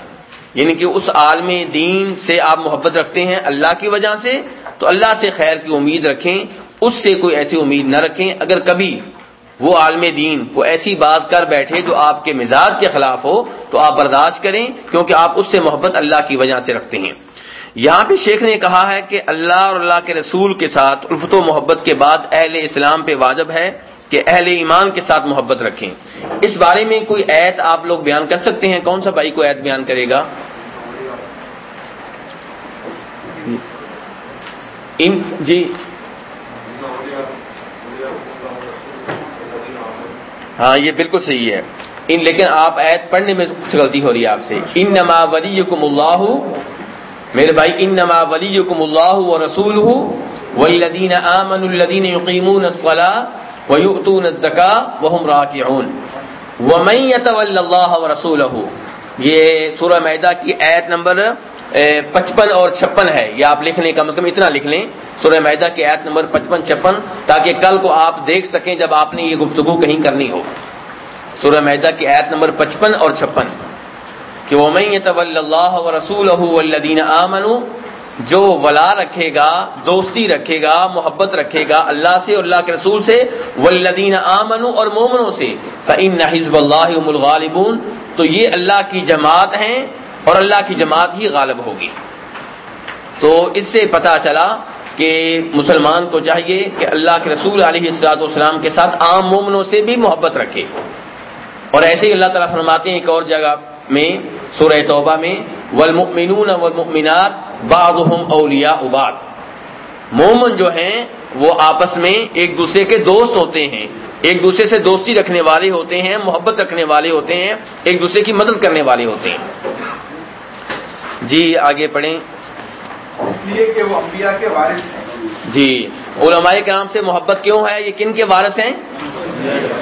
یعنی کہ اس عالم دین سے آپ محبت رکھتے ہیں اللہ کی وجہ سے تو اللہ سے خیر کی امید رکھیں۔ اس سے کوئی ایسی امید نہ رکھیں۔ اگر کبھی وہ عالم دین کو ایسی بات کر بیٹھے جو آپ کے مزاج کے خلاف ہو، تو آپ برداشت کریں، کیونکہ آپ اس سے محبت اللہ کی وجہ سے رکھتے ہیں۔ یہاں پہ شیخ نے کہا ہے کہ اللہ اور اللہ کے رسول کے ساتھ الفت و محبت کے بعد اہل اسلام پہ واجب ہے کہ اہل ایمان کے ساتھ محبت رکھیں۔ اس بارے میں کوئی عید آپ لوگ بیان کر سکتے ہیں؟ کون سا بھائی کو عید بیان کرے گا؟ ان جی۔ ہاں یہ بالکل صحیح ہے۔ ان لیکن آپ عید پڑھنے میں کچھ غلطی ہو رہی ہے آپ سے۔ ان نما ولی اللہ، میرے بھائی ان نما ولی اللہ و رسول والذین آمن الذین یقیمون الصلاة ویؤتون الزکا وهم راکعون۔ ومن يتول اللہ ورسولہ یہ سورہ معدہ کی آیت نمبر پچپن اور چھپن ہے۔ یہ آپ لکھ لیں، کم از کم اتنا لکھ لیں۔ سورہ معدہ کی آیت نمبر پچپن، چھپن، تاکہ کل کو آپ دیکھ سکیں جب آپ نے یہ گفتگو کہیں کرنی ہو۔ سورہ معدہ کی آیت نمبر پچپن اور چھپن۔ کہ وہ میں طول اللہ و رسول الدین آمن جو ولا رکھے گا، دوستی رکھے گا، محبت رکھے گا اللہ سے اور اللہ کے رسول سے والذین آمن اور مومنوں سے، فإن حزب اللہ الغالبون۔ تو یہ اللہ کی جماعت ہیں۔ اور اللہ کی جماعت ہی غالب ہوگی۔ تو اس سے پتا چلا کہ مسلمان کو چاہیے کہ اللہ کے رسول علیہ السلاط والسلام کے ساتھ عام مومنوں سے بھی محبت رکھے۔ اور ایسے ہی اللہ تعالیٰ فرماتے ہیں ایک اور جگہ میں، سورہ توبہ میں، والمؤمنون والمؤمنات بعضهم اولیاء بعض۔ مومن جو ہیں، وہ آپس میں ایک دوسرے کے دوست ہوتے ہیں۔ ایک دوسرے سے دوستی رکھنے والے ہوتے ہیں، محبت رکھنے والے ہوتے ہیں، ایک دوسرے کی مدد کرنے والے ہوتے ہیں۔ جی آگے پڑھیں۔ اس لیے کہ وہ انبیاء کے وارث ہیں۔ جی علماء کرام سے محبت کیوں ہے؟ یہ کن کے وارث ہیں؟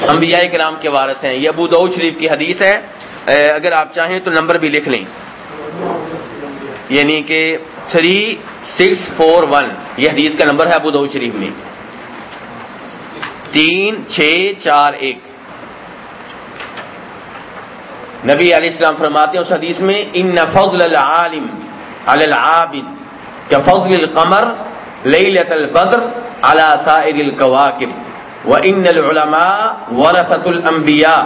انبیاء کرام کے وارث ہیں۔ یہ ابو دعود شریف کی حدیث ہے۔ اگر آپ چاہیں تو نمبر بھی لکھ لیں۔ یعنی کہ تھری سکس فور ون یہ حدیث کا نمبر ہے ابو دعود شریف میں۔ تین چھ چار ایک۔ نبی علیہ السلام فرماتے ہیں اس حدیث میں ان فضل العالم علی العابد كفضل القمر ليلة البدر على سائر الكواكب وإن العلماء ورثة الأنبياء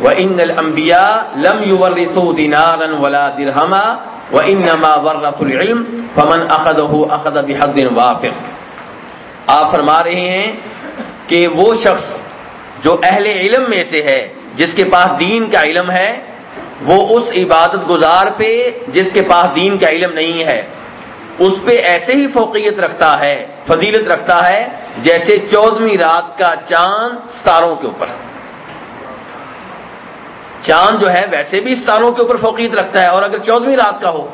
وإن الأنبياء لم يورثوا دينارا ولا درهما وإنما ورثوا العلم فمن أخذه أخذ بحظ وافر آپ فرما رہے ہیں کہ وہ شخص جو اہل علم میں سے ہے، جس کے پاس دین کا علم ہے وہ اس عبادت گزار پہ جس کے پاس دین کا علم نہیں ہے، اس پہ ایسے ہی فوقیت رکھتا ہے، فضیلت رکھتا ہے جیسے چودہویں رات کا چاند ستاروں کے اوپر۔ چاند جو ہے ویسے بھی ستاروں کے اوپر فوقیت رکھتا ہے اور اگر چودہویں رات کا ہو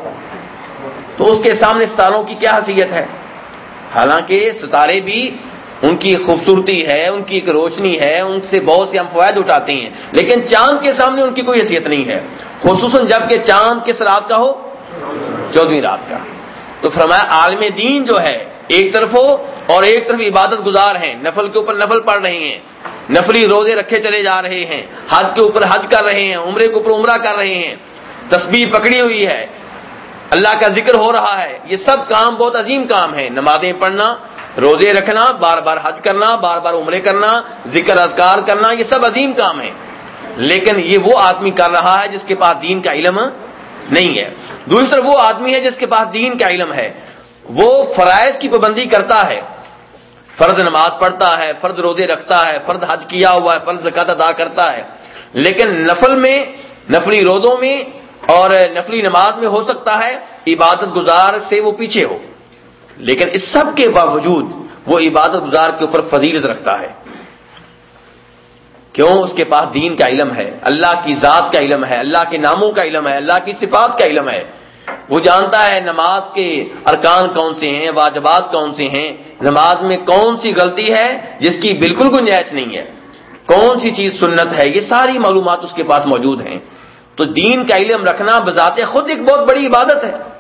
تو اس کے سامنے ستاروں کی کیا حیثیت ہے؟ حالانکہ ستارے بھی ان کی خوبصورتی ہے، ان کی ایک روشنی ہے، ان سے بہت سے ہم فوائد اٹھاتے ہیں، لیکن چاند کے سامنے ان کی کوئی حیثیت نہیں ہے۔ خصوصاً جبکہ چاند کس رات کا ہو؟ چودہویں رات کا۔ تو فرمایا، عالم دین جو ہے، ایک طرف ہو اور ایک طرف عبادت گزار ہیں، نفل کے اوپر نفل پڑھ رہے ہیں، نفلی روزے رکھے چلے جا رہے ہیں، حج کے اوپر حج کر رہے ہیں، عمرے کے اوپر عمرہ کر رہے ہیں تصویر پکڑی ہوئی ہے، اللہ کا ذکر ہو رہا ہے، یہ سب کام بہت عظیم کام ہے نمازیں پڑھنا روزے رکھنا، بار بار حج کرنا، بار بار عمرے کرنا، ذکر اذکار کرنا، یہ سب عظیم کام ہے لیکن یہ وہ آدمی کر رہا ہے جس کے پاس دین کا علم نہیں ہے۔ دوسری طرف وہ آدمی ہے جس کے پاس دین کا علم ہے۔ وہ فرائض کی پابندی کرتا ہے۔ فرض نماز پڑھتا ہے، فرض روزے رکھتا ہے، فرض حج کیا ہوا ہے، فرض زکات ادا کرتا ہے۔ لیکن نفل میں، نفلی روزوں میں اور نفلی نماز میں ہو سکتا ہے، عبادت گزار سے وہ پیچھے ہو۔ لیکن اس سب کے باوجود وہ عبادت گزار کے اوپر فضیلت رکھتا ہے۔ کیوں؟ اس کے پاس دین کا علم ہے، اللہ کی ذات کا علم ہے، اللہ کے ناموں کا علم ہے، اللہ کی صفات کا علم ہے۔ وہ جانتا ہے نماز کے ارکان کون سے ہیں، واجبات کون سے ہیں، نماز میں کون سی غلطی ہے جس کی بالکل گنجائش نہیں ہے۔ کون سی چیز سنت ہے؟ یہ ساری معلومات اس کے پاس موجود ہیں۔ تو دین کا علم رکھنا بذات خود ایک بہت بڑی عبادت ہے۔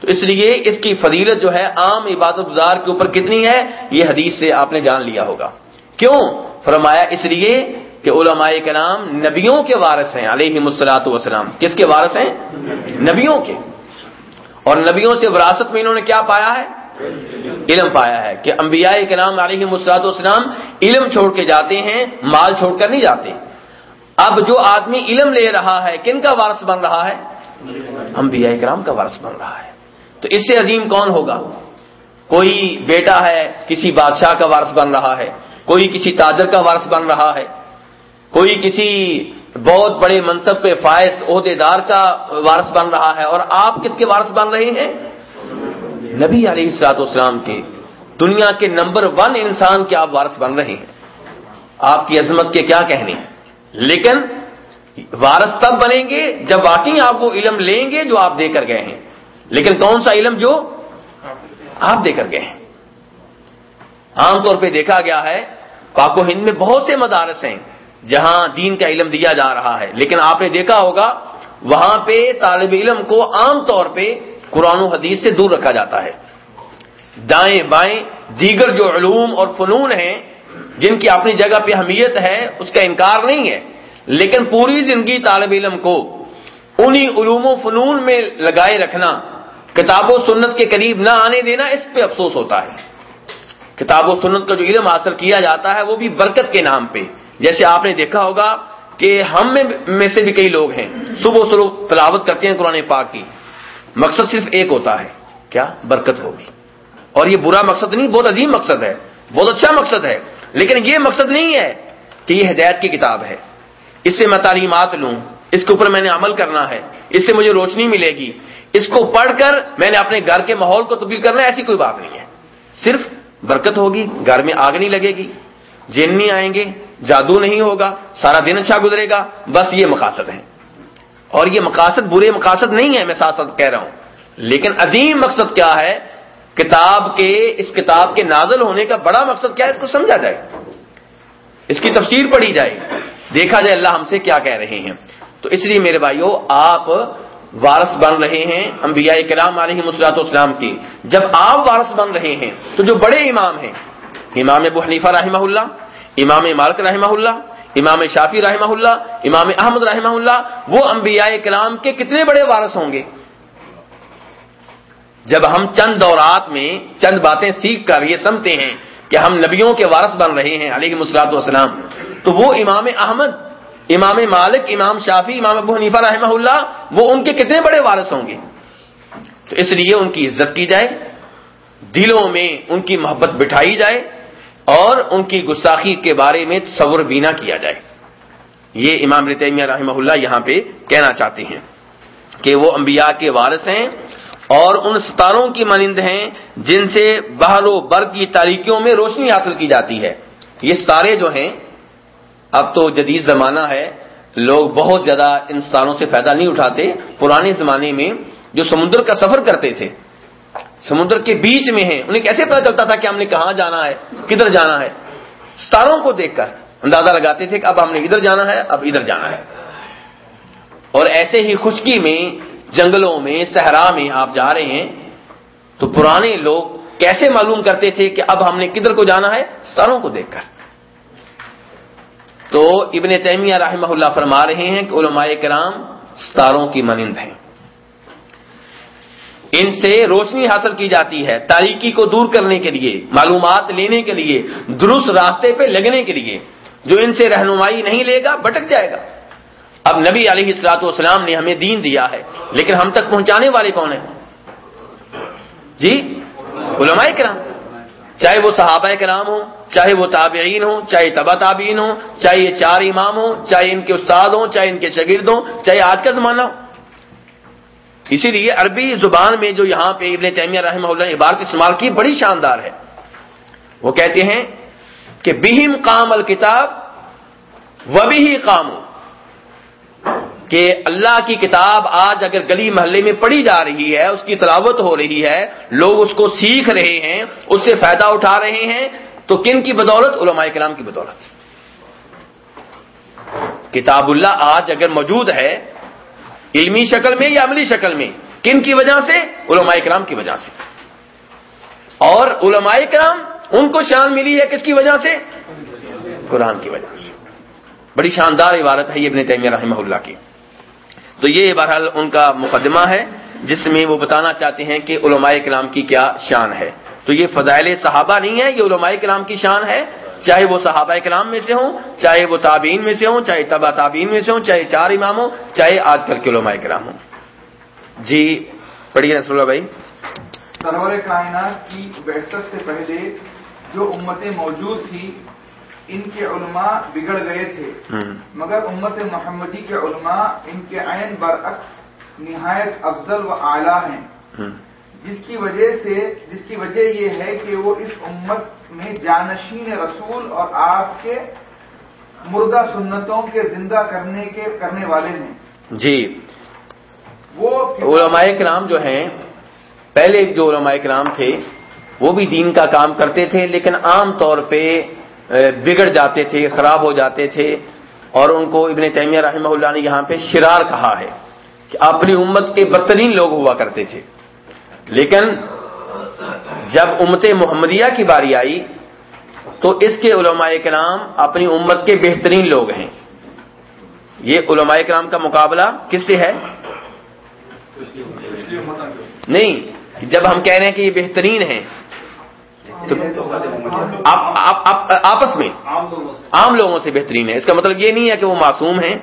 تو اس لیے اس کی فضیلت جو ہے عام عبادت گزار کے اوپر کتنی ہے؟ یہ حدیث سے آپ نے جان لیا ہوگا۔ کیوں؟ فرمایا اس لیے کہ علماء کے نام نبیوں کے وارث ہیں علیہ مسلاط وسلام کس کے وارث ہیں؟ نبیوں کے۔ اور نبیوں سے وراثت میں انہوں نے کیا پایا ہے؟ علم پایا ہے کہ انبیاء کے نام علیہ مسلاط وسلام علم چھوڑ کے جاتے ہیں، مال چھوڑ کر نہیں جاتے۔ اب جو آدمی علم لے رہا ہے، کن کا وارث بن رہا ہے؟ انبیاء کرام کا وارث بن رہا ہے۔ تو اس سے عظیم کون ہوگا؟ کوئی بیٹا ہے، کسی بادشاہ کا وارث بن رہا ہے، کوئی کسی تاجر کا وارث بن رہا ہے، کوئی کسی بہت بڑے منصب پہ فائز عہدے دار کا وارث بن رہا ہے، اور آپ کس کے وارث بن رہے ہیں؟ نبی علیہ السلاط اسلام کے۔ دنیا کے نمبر ون انسان کے آپ وارث بن رہے ہیں۔ آپ کی عظمت کے کیا کہنے ہیں؟ لیکن وارث تب بنیں گے جب واقعی آپ وہ علم لیں گے جو آپ دے کر گئے ہیں۔ لیکن کون سا علم جو آپ دے کر گئے ہیں؟ عام طور پہ دیکھا گیا ہے، پاک و ہند میں بہت سے مدارس ہیں جہاں دین کا علم دیا جا رہا ہے۔ لیکن آپ نے دیکھا ہوگا، وہاں پہ طالب علم کو عام طور پہ قرآن و حدیث سے دور رکھا جاتا ہے۔ دائیں بائیں دیگر جو علوم اور فنون ہیں، جن کی اپنی جگہ پہ اہمیت ہے، اس کا انکار نہیں ہے۔ لیکن پوری زندگی طالب علم کو انہی علوم و فنون میں لگائے رکھنا کتاب و سنت کے قریب نہ آنے دینا اس پہ افسوس ہوتا ہے۔ کتاب و سنت کا جو علم حاصل کیا جاتا ہے وہ بھی برکت کے نام پہ۔ جیسے آپ نے دیکھا ہوگا کہ ہم میں سے بھی کئی لوگ ہیں۔ صبح صبح تلاوت کرتے ہیں قرآن پاک کی۔ مقصد صرف ایک ہوتا ہے۔ کیا؟ برکت ہوگی۔ اور یہ برا مقصد نہیں، بہت عظیم مقصد ہے۔ بہت اچھا مقصد ہے۔ لیکن یہ مقصد نہیں ہے کہ یہ ہدایت کی کتاب ہے۔ اس سے میں تعلیمات لوں۔ اس کے اوپر میں نے عمل کرنا ہے۔ اس سے مجھے روشنی ملے گی۔ اس کو پڑھ کر میں نے اپنے گھر کے ماحول کو تبدیل کرنا ایسی کوئی بات نہیں ہے۔ صرف برکت ہوگی، گھر میں آگ نہیں لگے گی، جن نہیں آئیں گے، جادو نہیں ہوگا، سارا دن اچھا گزرے گا، بس یہ مقاصد ہے اور یہ مقاصد برے مقاصد نہیں ہے میں ساتھ ساتھ کہہ رہا ہوں۔ لیکن عظیم مقصد کیا ہے؟ کتاب کے، اس کتاب کے نازل ہونے کا بڑا مقصد کیا ہے؟ اس کو سمجھا جائے۔ اس کی تفسیر پڑھی جائے۔ دیکھا جائے اللہ ہم سے کیا کہہ رہے ہیں۔ تو اس لیے میرے بھائیوں آپ وارث بن رہے ہیں انبیاء کرام علیہ مسلاط اسلام کی۔ جب آپ وارث بن رہے ہیں تو جو بڑے امام ہیں، امام ابو حنیفہ رحمہ اللہ، امام مالک رحمہ اللہ، امام شافی رحمہ اللہ، امام احمد رحمہ اللہ، وہ انبیاء کرام کے کتنے بڑے وارث ہوں گے؟ جب ہم چند دورات میں چند باتیں سیکھ کر یہ سمتے ہیں کہ ہم نبیوں کے وارث بن رہے ہیں علیہ مسلاط والسلام، تو وہ امام احمد امام مالک، امام شافی امام ابو حنیفہ رحمہ اللہ، وہ ان کے کتنے بڑے وارث ہوں گے؟ تو اس لیے ان کی عزت کی جائے، دلوں میں ان کی محبت بٹھائی جائے، اور ان کی گستاخی کے بارے میں تصور بینا کیا جائے۔ یہ امام رتیمیہ رحمہ اللہ یہاں پہ کہنا چاہتے ہیں کہ وہ انبیاء کے وارث ہیں اور ان ستاروں کی مانند ہیں جن سے بہر و بر کی تاریکیوں میں روشنی حاصل کی جاتی ہے۔ یہ ستارے جو ہیں اب تو جدید زمانہ ہے، لوگ بہت زیادہ ان سے فائدہ نہیں اٹھاتے۔ پرانے زمانے میں جو سمندر کا سفر کرتے تھے، سمندر کے بیچ میں ہیں، انہیں کیسے پتا چلتا تھا کہ ہم نے کہاں جانا ہے، کدھر جانا ہے؟ ستاروں کو دیکھ کر اندازہ لگاتے تھے کہ اب ہم نے ادھر جانا ہے، اب ادھر جانا ہے۔ اور ایسے ہی خشکی میں، جنگلوں میں، صحرا میں آپ جا رہے ہیں، تو پرانے لوگ کیسے معلوم کرتے تھے کہ اب ہم نے کدھر کو جانا ہے؟ ستاروں کو دیکھ کر۔ تو ابن تیمیہ رحمہ اللہ فرما رہے ہیں کہ علماء کرام ستاروں کی مانند ہیں۔ ان سے روشنی حاصل کی جاتی ہے تاریکی کو دور کرنے کے لیے، معلومات لینے کے لیے، درست راستے پہ لگنے کے لیے۔ جو ان سے رہنمائی نہیں لے گا بٹک جائے گا۔ اب نبی علیہ السلاط والسلام نے ہمیں دین دیا ہے، لیکن ہم تک پہنچانے والے کون ہیں؟ جی علماء کرام۔ چاہے وہ صحابہ کرام ہوں، چاہے وہ تابعین ہوں، چاہے تبا تابعین ہوں، چاہے یہ چار امام ہوں، چاہے ان کے استاد ہوں، چاہے ان کے شگرد ہوں، چاہے آج کا زمانہ ہو۔ اسی لیے عربی زبان میں جو یہاں پہ ابن تیمیہ رحمہ اللہ نے عبارت استعمال کی بڑی شاندار ہے۔ وہ کہتے ہیں کہ بہم کام الکتاب و بھی کام کہ اللہ کی کتاب آج اگر گلی محلے میں پڑھی جا رہی ہے، اس کی تلاوت ہو رہی ہے، لوگ اس کو سیکھ رہے ہیں، اس سے فائدہ اٹھا رہے ہیں، تو کن کی بدولت؟ علماء کرام کی بدولت۔ کتاب اللہ آج اگر موجود ہے، علمی شکل میں یا عملی شکل میں، کن کی وجہ سے؟ علماء کرام کی وجہ سے۔ اور علماء کرام، ان کو شان ملی ہے کس کی وجہ سے؟ قرآن کی وجہ سے۔ بڑی شاندار عبارت ہے یہ ابن تیمیہ رحمہ اللہ کی۔ تو یہ بہرحال ان کا مقدمہ ہے، جس میں وہ بتانا چاہتے ہیں کہ علماء کرام کی کیا شان ہے۔ تو یہ فضائل صحابہ نہیں ہے یہ علماء کرام کی شان ہے۔ چاہے وہ صحابہ کرام میں سے ہوں، چاہے وہ تابعین میں سے ہوں، چاہے تبا تابعین میں سے ہوں، چاہے چار امام ہوں، چاہے آج کل کے علماء کرام ہوں۔ جی پڑھیے رسول اللہ بھائی۔ سرور کائنات کی بحثت سے پہلے جو امتیں موجود تھی ان کے علماء بگڑ گئے تھے۔ مگر امت محمدی کے علماء ان کے عین برعکس نہایت افضل و اعلیٰ ہیں۔ جس کی وجہ سے جس کی وجہ یہ ہے کہ وہ اس امت میں جانشین رسول اور آپ کے مردہ سنتوں کے زندہ کرنے کے کرنے والے ہیں۔ جی۔ وہ علماء کرام جو ہیں پہلے جو علماء کرام تھے وہ بھی دین کا کام کرتے تھے لیکن عام طور پہ بگڑ جاتے تھے، خراب ہو جاتے تھے۔ اور ان کو ابن تیمیہ رحمہ اللہ نے یہاں پہ شرار کہا ہے کہ اپنی امت کے بدترین لوگ ہوا کرتے تھے۔ لیکن جب امت محمدیہ کی باری آئی، تو اس کے علماء کرام اپنی امت کے بہترین لوگ ہیں۔ یہ علماء کرام کا مقابلہ کس سے ہے؟ نہیں، جب ہم کہہ رہے ہیں کہ یہ بہترین ہیں آپس میں؟ عام لوگوں سے۔ بہترین ہے۔ اس کا مطلب یہ نہیں ہے کہ وہ معصوم ہیں۔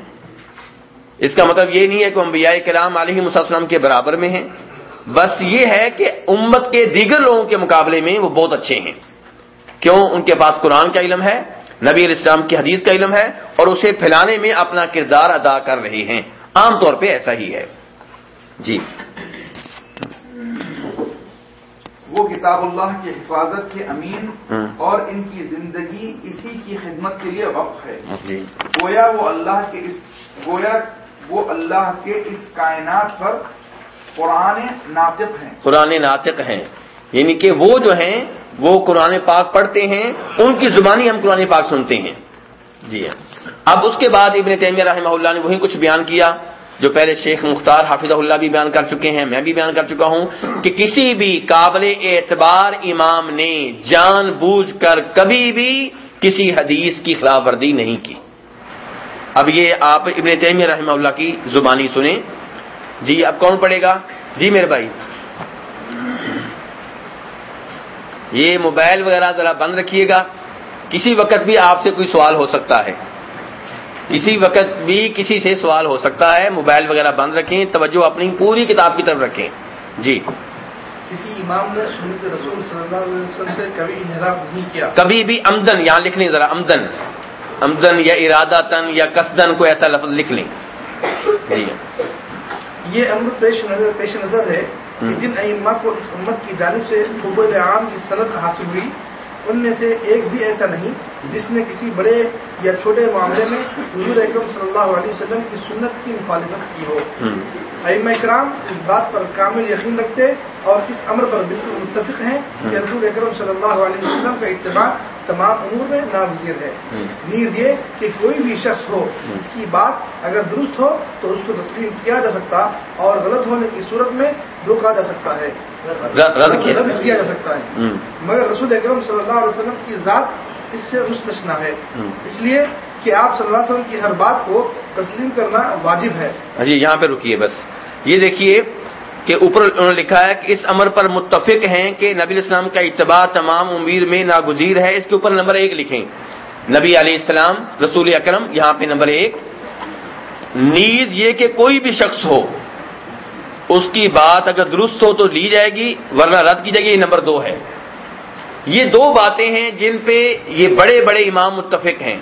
اس کا مطلب یہ نہیں ہے کہ انبیاء کلام علیہ مسلم کے برابر میں ہیں۔ بس یہ ہے کہ امت کے دیگر لوگوں کے مقابلے میں وہ بہت اچھے ہیں۔ کیوں؟ ان کے پاس قرآن کا علم ہے نبی علیہ السلام کی حدیث کا علم ہے اور اسے پھیلانے میں اپنا کردار ادا کر رہے ہیں۔ عام طور پہ ایسا ہی ہے۔ جی۔ وہ کتاب اللہ کی حفاظت کے امین اور ان کی زندگی اسی کی خدمت کے لیے وقف ہے۔ گویا وہ اللہ کے اس گویا وہ اللہ کے اس کائنات پر قرآن ناطق ہیں۔ قرآن ناطق ہیں۔ یعنی کہ وہ جو ہیں وہ قرآن پاک پڑھتے ہیں ان کی زبانی ہم قرآن پاک سنتے ہیں۔ جی ہاں۔ اب اس کے بعد ابن تیمیہ رحمہ اللہ نے وہی کچھ بیان کیا۔ جو پہلے شیخ مختار حافظ اللہ بھی بیان کر چکے ہیں، میں بھی بیان کر چکا ہوں کہ کسی بھی قابل اعتبار امام نے جان بوجھ کر کبھی بھی کسی حدیث کی خلاف ورزی نہیں کی۔ اب یہ آپ ابن تیمیہ رحمہ اللہ کی زبانی سنیں۔ جی اب کون پڑھے گا؟ جی میرے بھائی۔ یہ موبائل وغیرہ ذرا بند رکھیے گا۔ کسی وقت بھی آپ سے کوئی سوال ہو سکتا ہے۔ کسی وقت بھی کسی سے سوال ہو سکتا ہے موبائل وغیرہ بند رکھیں توجہ اپنی پوری کتاب کی طرف رکھیں۔ جی۔ کسی امام نے سنت رسول صلی اللہ علیہ وسلم سے کبھی انحراف نہیں کیا؟ کبھی بھی امدن یہاں لکھ لیں ذرا امدن۔ امدن یا ارادہ تن یا کسدن کو ایسا لفظ لکھ لیں۔ جی۔ یہ امر پیش نظر پیش نظر ہے کہ جن ائمہ کو اس امت کی جانب سے قبول عام کی صنعت حاصل ہوئی ان میں سے ایک بھی ایسا نہیں جس نے کسی بڑے یا چھوٹے معاملے میں حضور اکرم صلی اللہ علیہ وسلم کی سنت کی مخالفت کی ہو۔ ائمہ اکرام اس بات پر کامل یقین رکھتے اور اس امر پر بالکل متفق ہیں کہ رسول اکرم صلی اللہ علیہ وسلم کا اتباع تمام امور میں نامزیر ہے۔ نیز یہ کہ کوئی بھی شخص ہو اس کی بات اگر درست ہو تو اس کو تسلیم کیا جا سکتا اور غلط ہونے کی صورت میں روکا جا سکتا ہے۔ رد کیا۔ جا سکتا ہے۔ مگر رسول اکرم صلی اللہ علیہ وسلم کی ذات اس سے مستشنا ہے۔ اس لیے کہ آپ صلی اللہ علیہ وسلم کی ہر بات کو تسلیم کرنا واجب ہے۔ جی یہاں پہ رکیے بس۔ یہ دیکھیے کہ اوپر انہوں نے لکھا ہے کہ اس امر پر متفق ہیں کہ نبی الاسلام کا اتباع تمام امیر میں ناگزیر ہے۔ اس کے اوپر نمبر ایک لکھیں۔ نبی علیہ السلام رسول اکرم یہاں پہ نمبر ایک۔ نیز یہ کہ کوئی بھی شخص ہو اس کی بات اگر درست ہو تو لی جائے گی، ورنہ رد کی جائے گی، یہ نمبر دو ہے۔ یہ دو باتیں ہیں جن پہ یہ بڑے بڑے امام متفق ہیں۔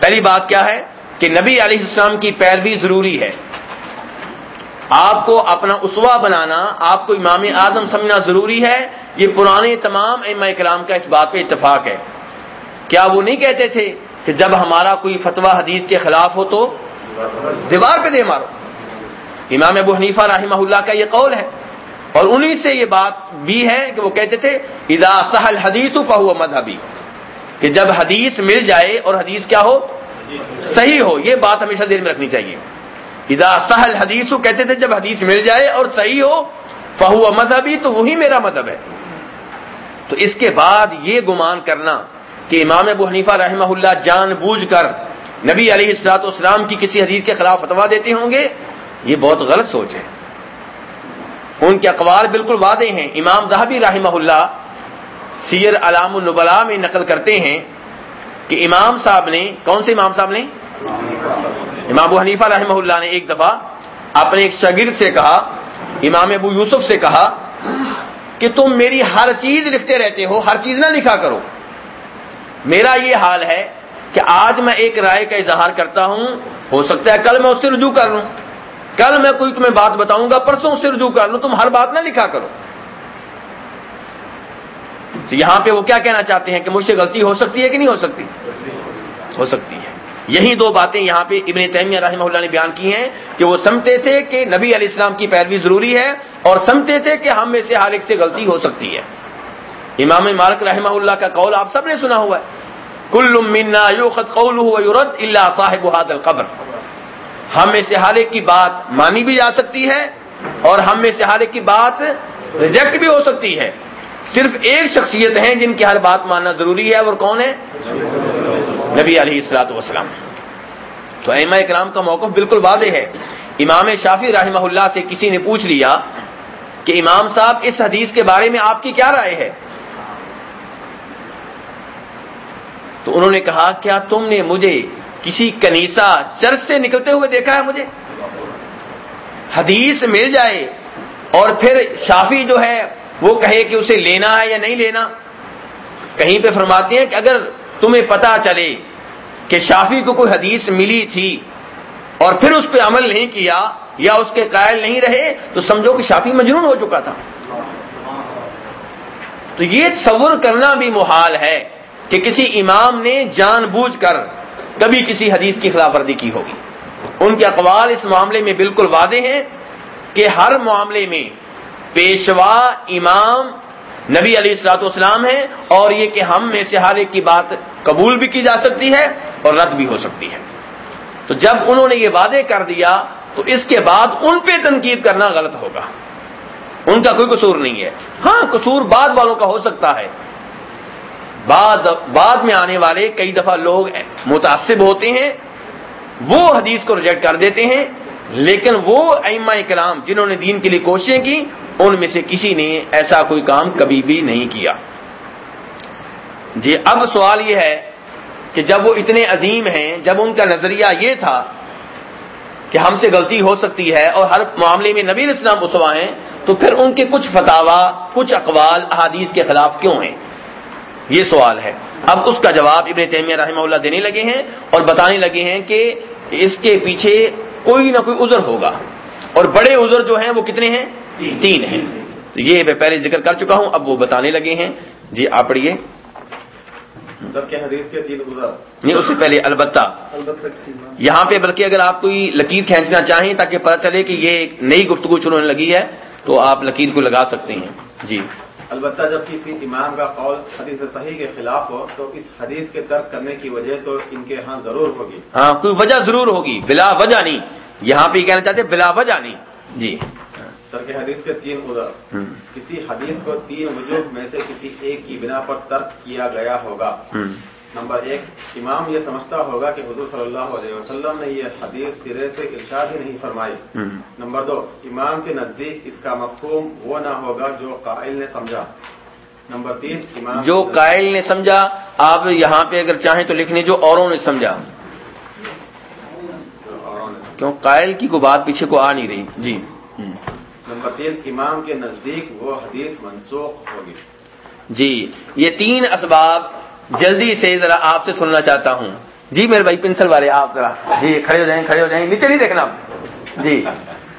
پہلی بات کیا ہے کہ نبی علیہ السلام کی پیروی ضروری ہے۔ آپ کو اپنا اسوا بنانا، آپ کو امام اعظم سمجھنا ضروری ہے۔ یہ پرانے تمام ام اکرام کا اس بات پہ اتفاق ہے۔ کیا وہ نہیں کہتے تھے کہ جب ہمارا کوئی فتویٰ حدیث کے خلاف ہو تو دیوار پہ دے مارو؟ امام ابو حنیفہ رحمہ اللہ کا یہ قول ہے۔ اور انہی سے یہ بات بھی ہے کہ وہ کہتے تھے ادا سہل حدیث فہو مذہبی کہ جب حدیث مل جائے اور حدیث کیا ہو؟ صحیح ہو، یہ بات ہمیشہ دیر میں رکھنی چاہیے۔ ادا سہل حدیث کہتے تھے، جب حدیث مل جائے اور صحیح ہو، فہو مذہبی، تو وہی میرا مذہب ہے۔ تو اس کے بعد یہ گمان کرنا کہ امام ابو حنیفہ رحمہ اللہ جان بوجھ کر نبی علیہ السلاط اسلام کی کسی حدیث کے خلاف فتوا دیتے ہوں گے یہ بہت غلط سوچ ہے۔ ان کے اقوال بالکل واضح ہیں۔ امام دہبی رحمہ اللہ سیر علام النبلا میں نقل کرتے ہیں کہ امام صاحب نے، کون سے امام صاحب نے؟ امام ابو حنیفہ رحمہ اللہ نے ایک دفعہ اپنے ایک شاگرد سے کہا، امام ابو یوسف سے کہا کہ تم میری ہر چیز لکھتے رہتے ہو، ہر چیز نہ لکھا کرو۔ میرا یہ حال ہے کہ آج میں ایک رائے کا اظہار کرتا ہوں، ہو سکتا ہے کل میں اس سے رجوع کر لوں۔ کل میں کوئی تمہیں بات بتاؤں گا، پرسوں سے رجوع کر لوں تم ہر بات نہ لکھا کرو۔ تو یہاں پہ وہ کیا کہنا چاہتے ہیں کہ مجھ سے غلطی ہو سکتی ہے کہ نہیں ہو سکتی؟ ہو سکتی ہے۔ یہی دو باتیں یہاں پہ ابن تیمیہ رحمہ اللہ نے بیان کی ہیں کہ وہ سمجھتے تھے کہ نبی علیہ السلام کی پیروی ضروری ہے اور سمجھتے تھے کہ ہم میں سے ہر ایک سے غلطی ہو سکتی ہے۔ امام مالک رحمہ اللہ کا قول آپ سب نے سنا ہوا ہے۔ کل منا یوخت قول اللہ صاحب القبر۔ ہم میں سے ہر ایک کی بات مانی بھی جا سکتی ہے اور ہم میں سے ہر ایک کی بات ریجیکٹ بھی ہو سکتی ہے۔ صرف ایک شخصیت ہیں جن کی ہر بات ماننا ضروری ہے اور کون ہے؟ نبی علیہ السلاط وسلام تو ایما اکرام کا موقف بالکل واضح ہے۔ امام شافی رحمہ اللہ سے کسی نے پوچھ لیا کہ امام صاحب، اس حدیث کے بارے میں آپ کی کیا رائے ہے؟ تو انہوں نے کہا، کیا تم نے مجھے کسی کنیسا چرچ سے نکلتے ہوئے دیکھا ہے مجھے۔ حدیث مل جائے اور پھر شافی جو ہے وہ کہے کہ اسے لینا ہے یا نہیں لینا۔ کہیں پہ فرماتے ہیں کہ اگر تمہیں پتا چلے کہ شافی کو کوئی حدیث ملی تھی اور پھر اس پہ عمل نہیں کیا یا اس کے قائل نہیں رہے، تو سمجھو کہ شافی مجنون ہو چکا تھا۔ تو یہ تصور کرنا بھی محال ہے کہ کسی امام نے جان بوجھ کر کبھی کسی حدیث کی خلاف ورزی کی ہوگی۔ ان کے اقوال اس معاملے میں بالکل واضح ہیں کہ ہر معاملے میں پیشوا امام نبی علیہ السلاط والسلام ہے اور یہ کہ ہم میں سے ہر ایک کی بات قبول بھی کی جا سکتی ہے اور رد بھی ہو سکتی ہے۔ تو جب انہوں نے یہ وعدے کر دیا تو اس کے بعد ان پہ تنقید کرنا غلط ہوگا۔ ان کا کوئی قصور نہیں ہے۔ ہاں قصور بعد والوں کا ہو سکتا ہے۔ بعد بعد میں آنے والے کئی دفعہ لوگ متاثب ہوتے ہیں، وہ حدیث کو ریجیکٹ کر دیتے ہیں، لیکن وہ ائمہ کرام جنہوں نے دین کے لیے کوششیں کی، ان میں سے کسی نے ایسا کوئی کام کبھی بھی نہیں کیا۔ جی اب سوال یہ ہے کہ جب وہ اتنے عظیم ہیں، جب ان کا نظریہ یہ تھا کہ ہم سے غلطی ہو سکتی ہے اور ہر معاملے میں نبی اسلام اسوا ہیں، تو پھر ان کے کچھ فتوا کچھ اقوال، احادیث کے خلاف کیوں ہیں؟ یہ سوال ہے۔ اب اس کا جواب ابن تیمیہ رحمہ اللہ دینے لگے ہیں اور بتانے لگے ہیں کہ اس کے پیچھے کوئی نہ کوئی عذر ہوگا۔ اور بڑے عذر جو ہیں وہ کتنے ہیں؟ تین۔ ہیں۔ تو یہ میں پہلے ذکر کر چکا ہوں اب وہ بتانے لگے ہیں۔ جی آپ پڑھیے۔ نہیں اس سے پہلے البتہ۔ یہاں پہ بلکہ اگر آپ کوئی لکیر کھینچنا چاہیں تاکہ پتہ چلے کہ یہ ایک نئی گفتگو شروع ہونے لگی ہے تو آپ لکیر کو لگا سکتے ہیں۔ جی۔ البتہ جب کسی امام کا قول حدیث صحیح کے خلاف ہو تو اس حدیث کے ترک کرنے کی وجہ تو ان کے ہاں ضرور ہوگی۔ ہاں کوئی وجہ ضرور ہوگی بلا وجہ نہیں۔ یہاں پہ کہنا چاہتے بلا وجہ نہیں۔ جی۔ ترک حدیث کے تین ادھر۔ کسی حدیث کو تین وجوہ میں سے کسی ایک کی بنا پر ترک کیا گیا ہوگا۔ نمبر ایک امام یہ سمجھتا ہوگا کہ حضور صلی اللہ علیہ وسلم نے یہ حدیث سرے سے ارشاد ہی نہیں فرمائی۔ نمبر دو امام کے نزدیک اس کا مفہوم وہ نہ ہوگا جو قائل نے سمجھا۔ نمبر تین امام جو قائل نے سمجھا آپ یہاں پہ اگر چاہیں تو لکھنے جو اوروں نے سمجھا۔ کیوں؟ قائل کی کوئی بات پیچھے کو آ نہیں رہی۔ جی۔ نمبر تین امام کے نزدیک وہ حدیث منسوخ ہوگی۔ جی یہ تین اسباب جلدی سے ذرا آپ سے سننا چاہتا ہوں۔ جی میرے بھائی پنسل والے آپ ذرا۔ جی کھڑے ہو جائیں کھڑے ہو جائیں۔ نیچے نہیں دیکھنا۔ جی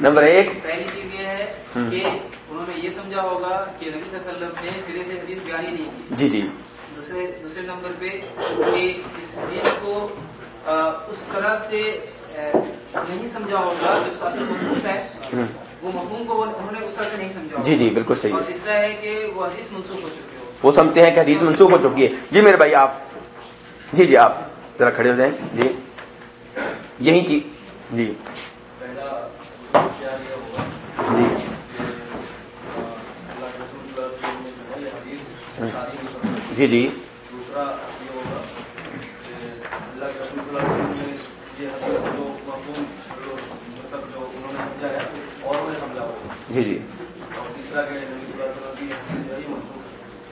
نمبر ایک۔ پہلی چیز یہ ہے کہ انہوں نے یہ سمجھا ہوگا کہ نبی صلی اللہ علیہ وسلم نے سرے سے حدیث بیان ہی نہیں کی۔ جی جی۔ دوسرے دوسرے نمبر پہ کہ اس حدیث کو اس طرح سے نہیں سمجھا ہوگا جو اس کا اصل مفہوم ہے۔ وہ مفہوم کو انہوں نے اس طرح سے نہیں سمجھا جی جی بالکل صحیح۔ اور تیسرا ہے کہ وہ حدیث منسوخ ہو چکی ہو وہ سمجھتے ہیں کہ حدیث منسوخ ہو چکی ہے۔ جی میرے بھائی، آپ۔ جی جی آپ۔ ذرا کھڑے ہو جائیں۔ جی۔ یہی چیز۔ جی۔ جی۔ جی جی۔ جی جی۔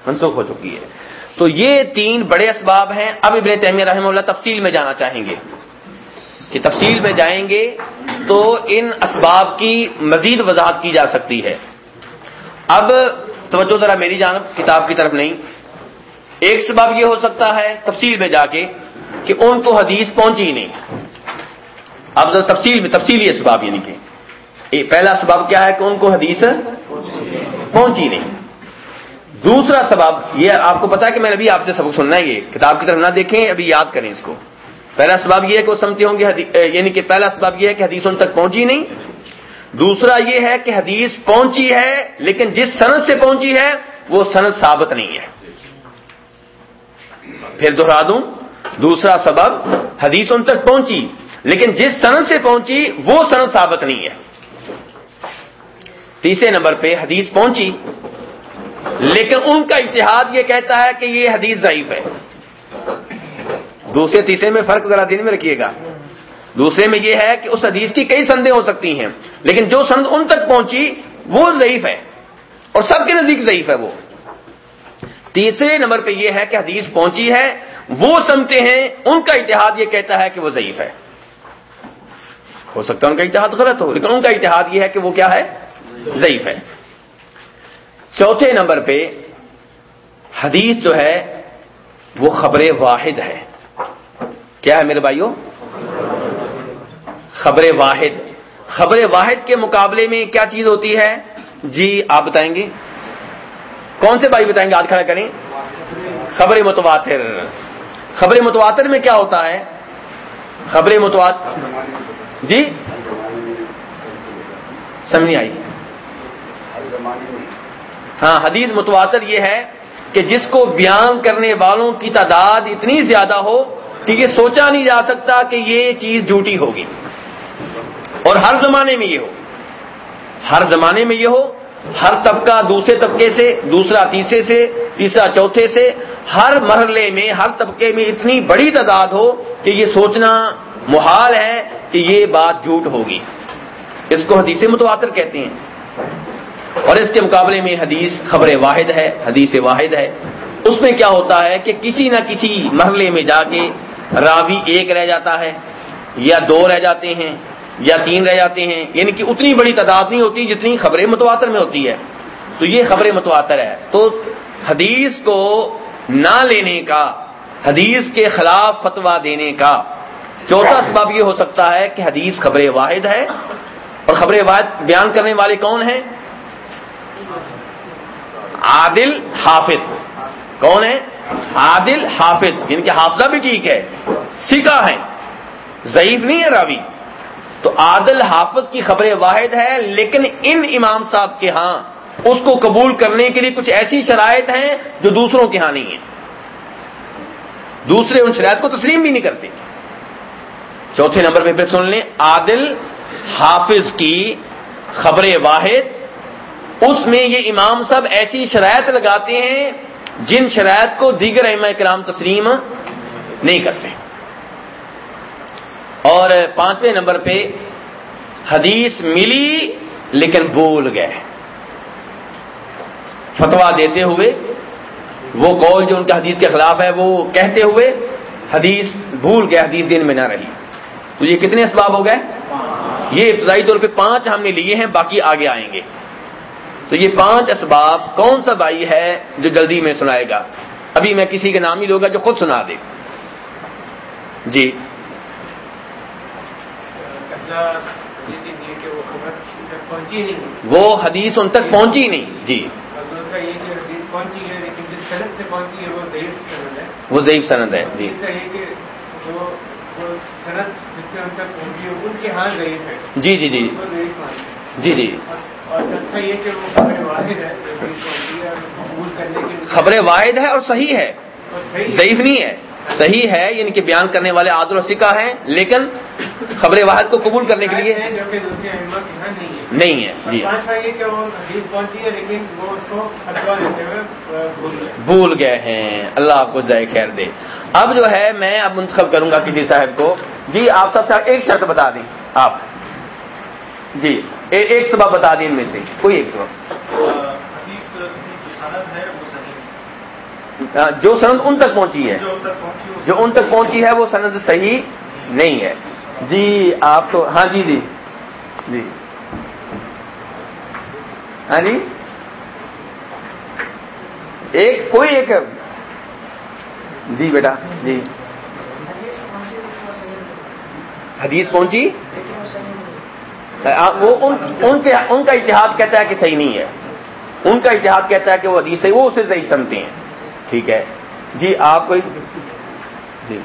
منسوخ ہو چکی ہے۔ تو یہ تین بڑے اسباب ہیں۔ اب ابن تیمیہ رحمہ اللہ تفصیل میں جانا چاہیں گے۔ کہ تفصیل میں جائیں گے تو ان اسباب کی مزید وضاحت کی جا سکتی ہے۔ اب توجہ ذرا میری جانب، کتاب کی طرف نہیں۔ ایک سبب یہ ہو سکتا ہے تفصیل میں جا کے کہ ان کو حدیث پہنچی نہیں۔ اب ذرا تفصیل میں تفصیلی اسباب یعنی کہ۔ پہلا سبب کیا ہے کہ ان کو حدیث پہنچی نہیں۔ دوسرا سبب، یہ آپ کو پتا ہے کہ میں نے ابھی آپ سے سبق سننا ہے یہ، کتاب کی طرف نہ دیکھیں، ابھی یاد کریں اس کو۔ پہلا سبب یہ ہے کہ وہ سمجھتے ہوں گے یعنی کہ پہلا سبب یہ ہے کہ حدیث ان تک پہنچی نہیں۔ دوسرا یہ ہے کہ حدیث پہنچی ہے، لیکن جس صنعت سے پہنچی ہے، وہ صنعت ثابت نہیں ہے۔ پھر دوہرا دوں، دوسرا سبب حدیث ان تک پہنچی، لیکن جس صنعت سے پہنچی، وہ صنعت ثابت نہیں ہے۔ تیسرے نمبر پہ حدیث پہنچی لیکن ان کا اتحاد یہ کہتا ہے کہ یہ حدیث ضعیف ہے۔ دوسرے تیسرے میں فرق ذرا دن میں رکھیے گا۔ دوسرے میں یہ ہے کہ اس حدیث کی کئی سندیں ہو سکتی ہیں، لیکن جو سند ان تک پہنچی وہ ضعیف ہے اور سب کے نزدیک ضعیف ہے وہ۔ تیسرے نمبر پہ یہ ہے کہ حدیث پہنچی ہے، وہ سمتے ہیں، ان کا اتحاد یہ کہتا ہے کہ وہ ضعیف ہے۔ ہو سکتا ہے ان کا اتحاد غلط ہو، لیکن ان کا اتحاد یہ ہے کہ وہ کیا ہے؟ ضعیف ہے۔ چوتھے نمبر پہ حدیث جو ہے، وہ خبر واحد ہے۔ کیا ہے میرے بھائیوں خبر واحد۔ خبر واحد کے مقابلے میں کیا چیز ہوتی ہے؟ جی آپ بتائیں گے۔ کون سے بھائی بتائیں گے؟ آج کھڑا کریں۔ خبر متواتر۔ خبر متواتر میں کیا ہوتا ہے؟ خبر متواتر جی؟ سمجھ نہیں آئی۔ ہاں حدیث متواتر یہ ہے کہ جس کو بیان کرنے والوں کی تعداد اتنی زیادہ ہو کہ یہ سوچا نہیں جا سکتا کہ یہ چیز جھوٹی ہوگی۔ اور ہر زمانے میں یہ ہو۔ ہر زمانے میں یہ ہو۔ ہر طبقہ دوسرے طبقے سے، دوسرا تیسرے سے، تیسرا چوتھے سے، ہر مرحلے میں، ہر طبقے میں اتنی بڑی تعداد ہو کہ یہ سوچنا محال ہے کہ یہ بات جھوٹ ہوگی۔ اس کو حدیث متواتر کہتے ہیں۔ اور اس کے مقابلے میں حدیث خبر واحد ہے، حدیث واحد ہے۔ اس میں کیا ہوتا ہے کہ کسی نہ کسی مرحلے میں جا کے راوی ایک رہ جاتا ہے، یا دو رہ جاتے ہیں، یا تین رہ جاتے ہیں۔ یعنی کہ اتنی بڑی تعداد نہیں ہوتی جتنی خبر متواتر میں ہوتی ہے۔ تو یہ خبر متواتر ہے۔ تو حدیث کو نہ لینے کا، حدیث کے خلاف فتوا دینے کا چوتھا سبب یہ ہو سکتا ہے کہ حدیث خبر واحد ہے۔ اور خبر واحد بیان کرنے والے کون ہیں؟ عادل حافظ کون ہے؟ عادل حافظ یعنی کہ حافظہ بھی ٹھیک ہے سکا ہے، ضعیف نہیں ہے راوی۔ تو عادل حافظ کی خبر واحد ہے، لیکن ان امام صاحب کے ہاں اس کو قبول کرنے کے لیے کچھ ایسی شرائط ہیں جو دوسروں کے ہاں نہیں ہیں۔ دوسرے ان شرائط کو تسلیم بھی نہیں کرتے۔ چوتھے نمبر پہ پھر سن لیں، عادل حافظ کی خبر واحد اس میں یہ امام صاحب ایسی شرائط لگاتے ہیں جن شرائط کو دیگر احمد کرام تسلیم نہیں کرتے۔ اور پانچویں نمبر پہ حدیث ملی لیکن بول گئے۔ فتوا دیتے ہوئے وہ قول جو ان کا حدیث کے خلاف ہے وہ کہتے ہوئے حدیث بھول گئے، حدیث دن میں نہ رہی۔ تو یہ کتنے اسباب ہو گئے؟ یہ ابتدائی طور پہ پانچ ہم نے لیے ہیں، باقی آگے آئیں گے۔ تو یہ پانچ اسباب کون سا بھائی ہے جو جلدی میں سنائے گا؟ ابھی میں کسی کے نام ہی لوں گا جو خود سنا دے۔ جی۔ وہ حدیث ان تک پہنچی نہیں۔ جی۔ وہ ضعیف سند ہے۔ جی۔ جی جی جی۔ جی جی۔ خبر واحد ہے اور صحیح ہے ضعیف نہیں ہے صحیح ہے یعنی کہ بیان کرنے والے عادل و سکا ہیں لیکن خبر واحد کو قبول کرنے کے لیے نہیں ہے جی بھول گئے۔ ہیں۔ اللہ آپ کو ضائع خیر دے۔ اب جو ہے میں اب منتخب کروں گا کسی صاحب کو۔ جی آپ سب سے ایک شرط بتا دیں۔ آپ۔ جی ایک سبب بتا دیں ان میں سے۔ کوئی ایک سبب؟ جو سند ان تک پہنچی ہے۔ جو ان تک پہنچی ہے، وہ سند صحیح نہیں ہے۔ جی آپ تو ہاں جی جی۔ جی۔ ہاں جی۔ ایک کوئی ایک جی بیٹا جی۔ حدیث پہنچی؟ وہ ان کے ان کا اتحاد کہتا ہے کہ صحیح نہیں ہے۔ ان کا اتحاد کہتا ہے کہ وہ حدیث ہے وہ اسے صحیح سمتے ہیں۔ ٹھیک ہے۔ جی آپ کوئی؟ جی۔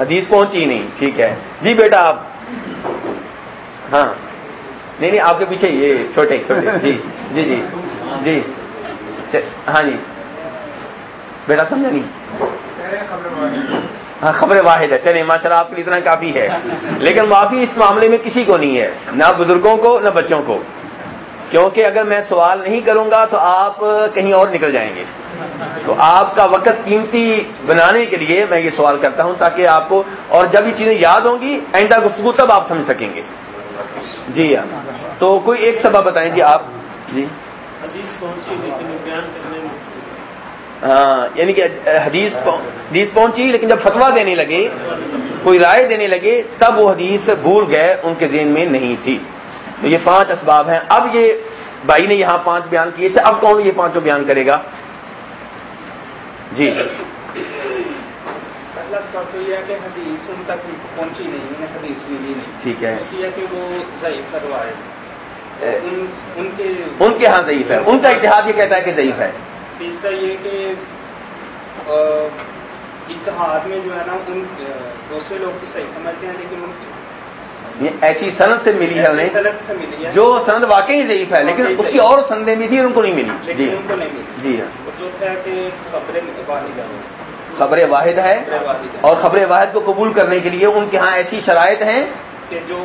حدیث پہنچی نہیں۔ ٹھیک ہے۔ جی بیٹا آپ۔ ہاں۔ نہیں نہیں آپ کے پیچھے یہ چھوٹے چھوٹے۔ جی جی جی جی۔ ہاں جی۔ بیٹا سمجھا نہیں۔ ہاں خبر واحد ہے۔ چلے ماشاء اللہ آپ کے لیے اتنا کافی ہے۔ لیکن معافی اس معاملے میں کسی کو نہیں ہے، نہ بزرگوں کو، نہ بچوں کو۔ کیونکہ اگر میں سوال نہیں کروں گا تو آپ کہیں اور نکل جائیں گے۔ تو آپ کا وقت قیمتی بنانے کے لیے میں یہ سوال کرتا ہوں تاکہ آپ کو اور جب یہ چیزیں یاد ہوں گی، آئندہ گفتگو تب آپ سمجھ سکیں گے۔ جی ہاں۔ تو کوئی ایک سبب بتائیں جی آپ۔ جی۔ یعنی کہ حدیث حدیث پہنچی لیکن جب فتوا دینے لگے کوئی رائے دینے لگے تب وہ حدیث بھول گئے ان کے ذہن میں نہیں تھی۔ تو یہ پانچ اسباب ہیں۔ اب یہ بھائی نے یہاں پانچ بیان کیے تھے اب کون یہ پانچوں بیان کرے گا؟ جی۔ تو یہ کہ حدیث ان تک پہنچی نہیں حدیث ملی نہیں۔ ٹھیک ہے۔ کہ وہ ضعیف کروائے ان کے ان کے ہاں ضعیف ہے۔ ان کا اتحاد یہ کہتا ہے کہ ضعیف ہے۔ تیسرا یہ کہ اتحاد میں جو ہے نا ان دوسرے لوگ تو صحیح سمجھتے ہیں لیکن ان یہ ایسی صنعت سے ملی ہے انہیں جو سند واقعی ضعیف ہے لیکن اس کی اور سندیں بھی تھی ان کو نہیں ملی۔ جی۔ ان کو نہیں ملی۔ جی ہاں۔ واحد ہے خبر واحد ہے اور خبر واحد کو قبول کرنے کے لیے ان کے ہاں ایسی شرائط ہیں کہ جو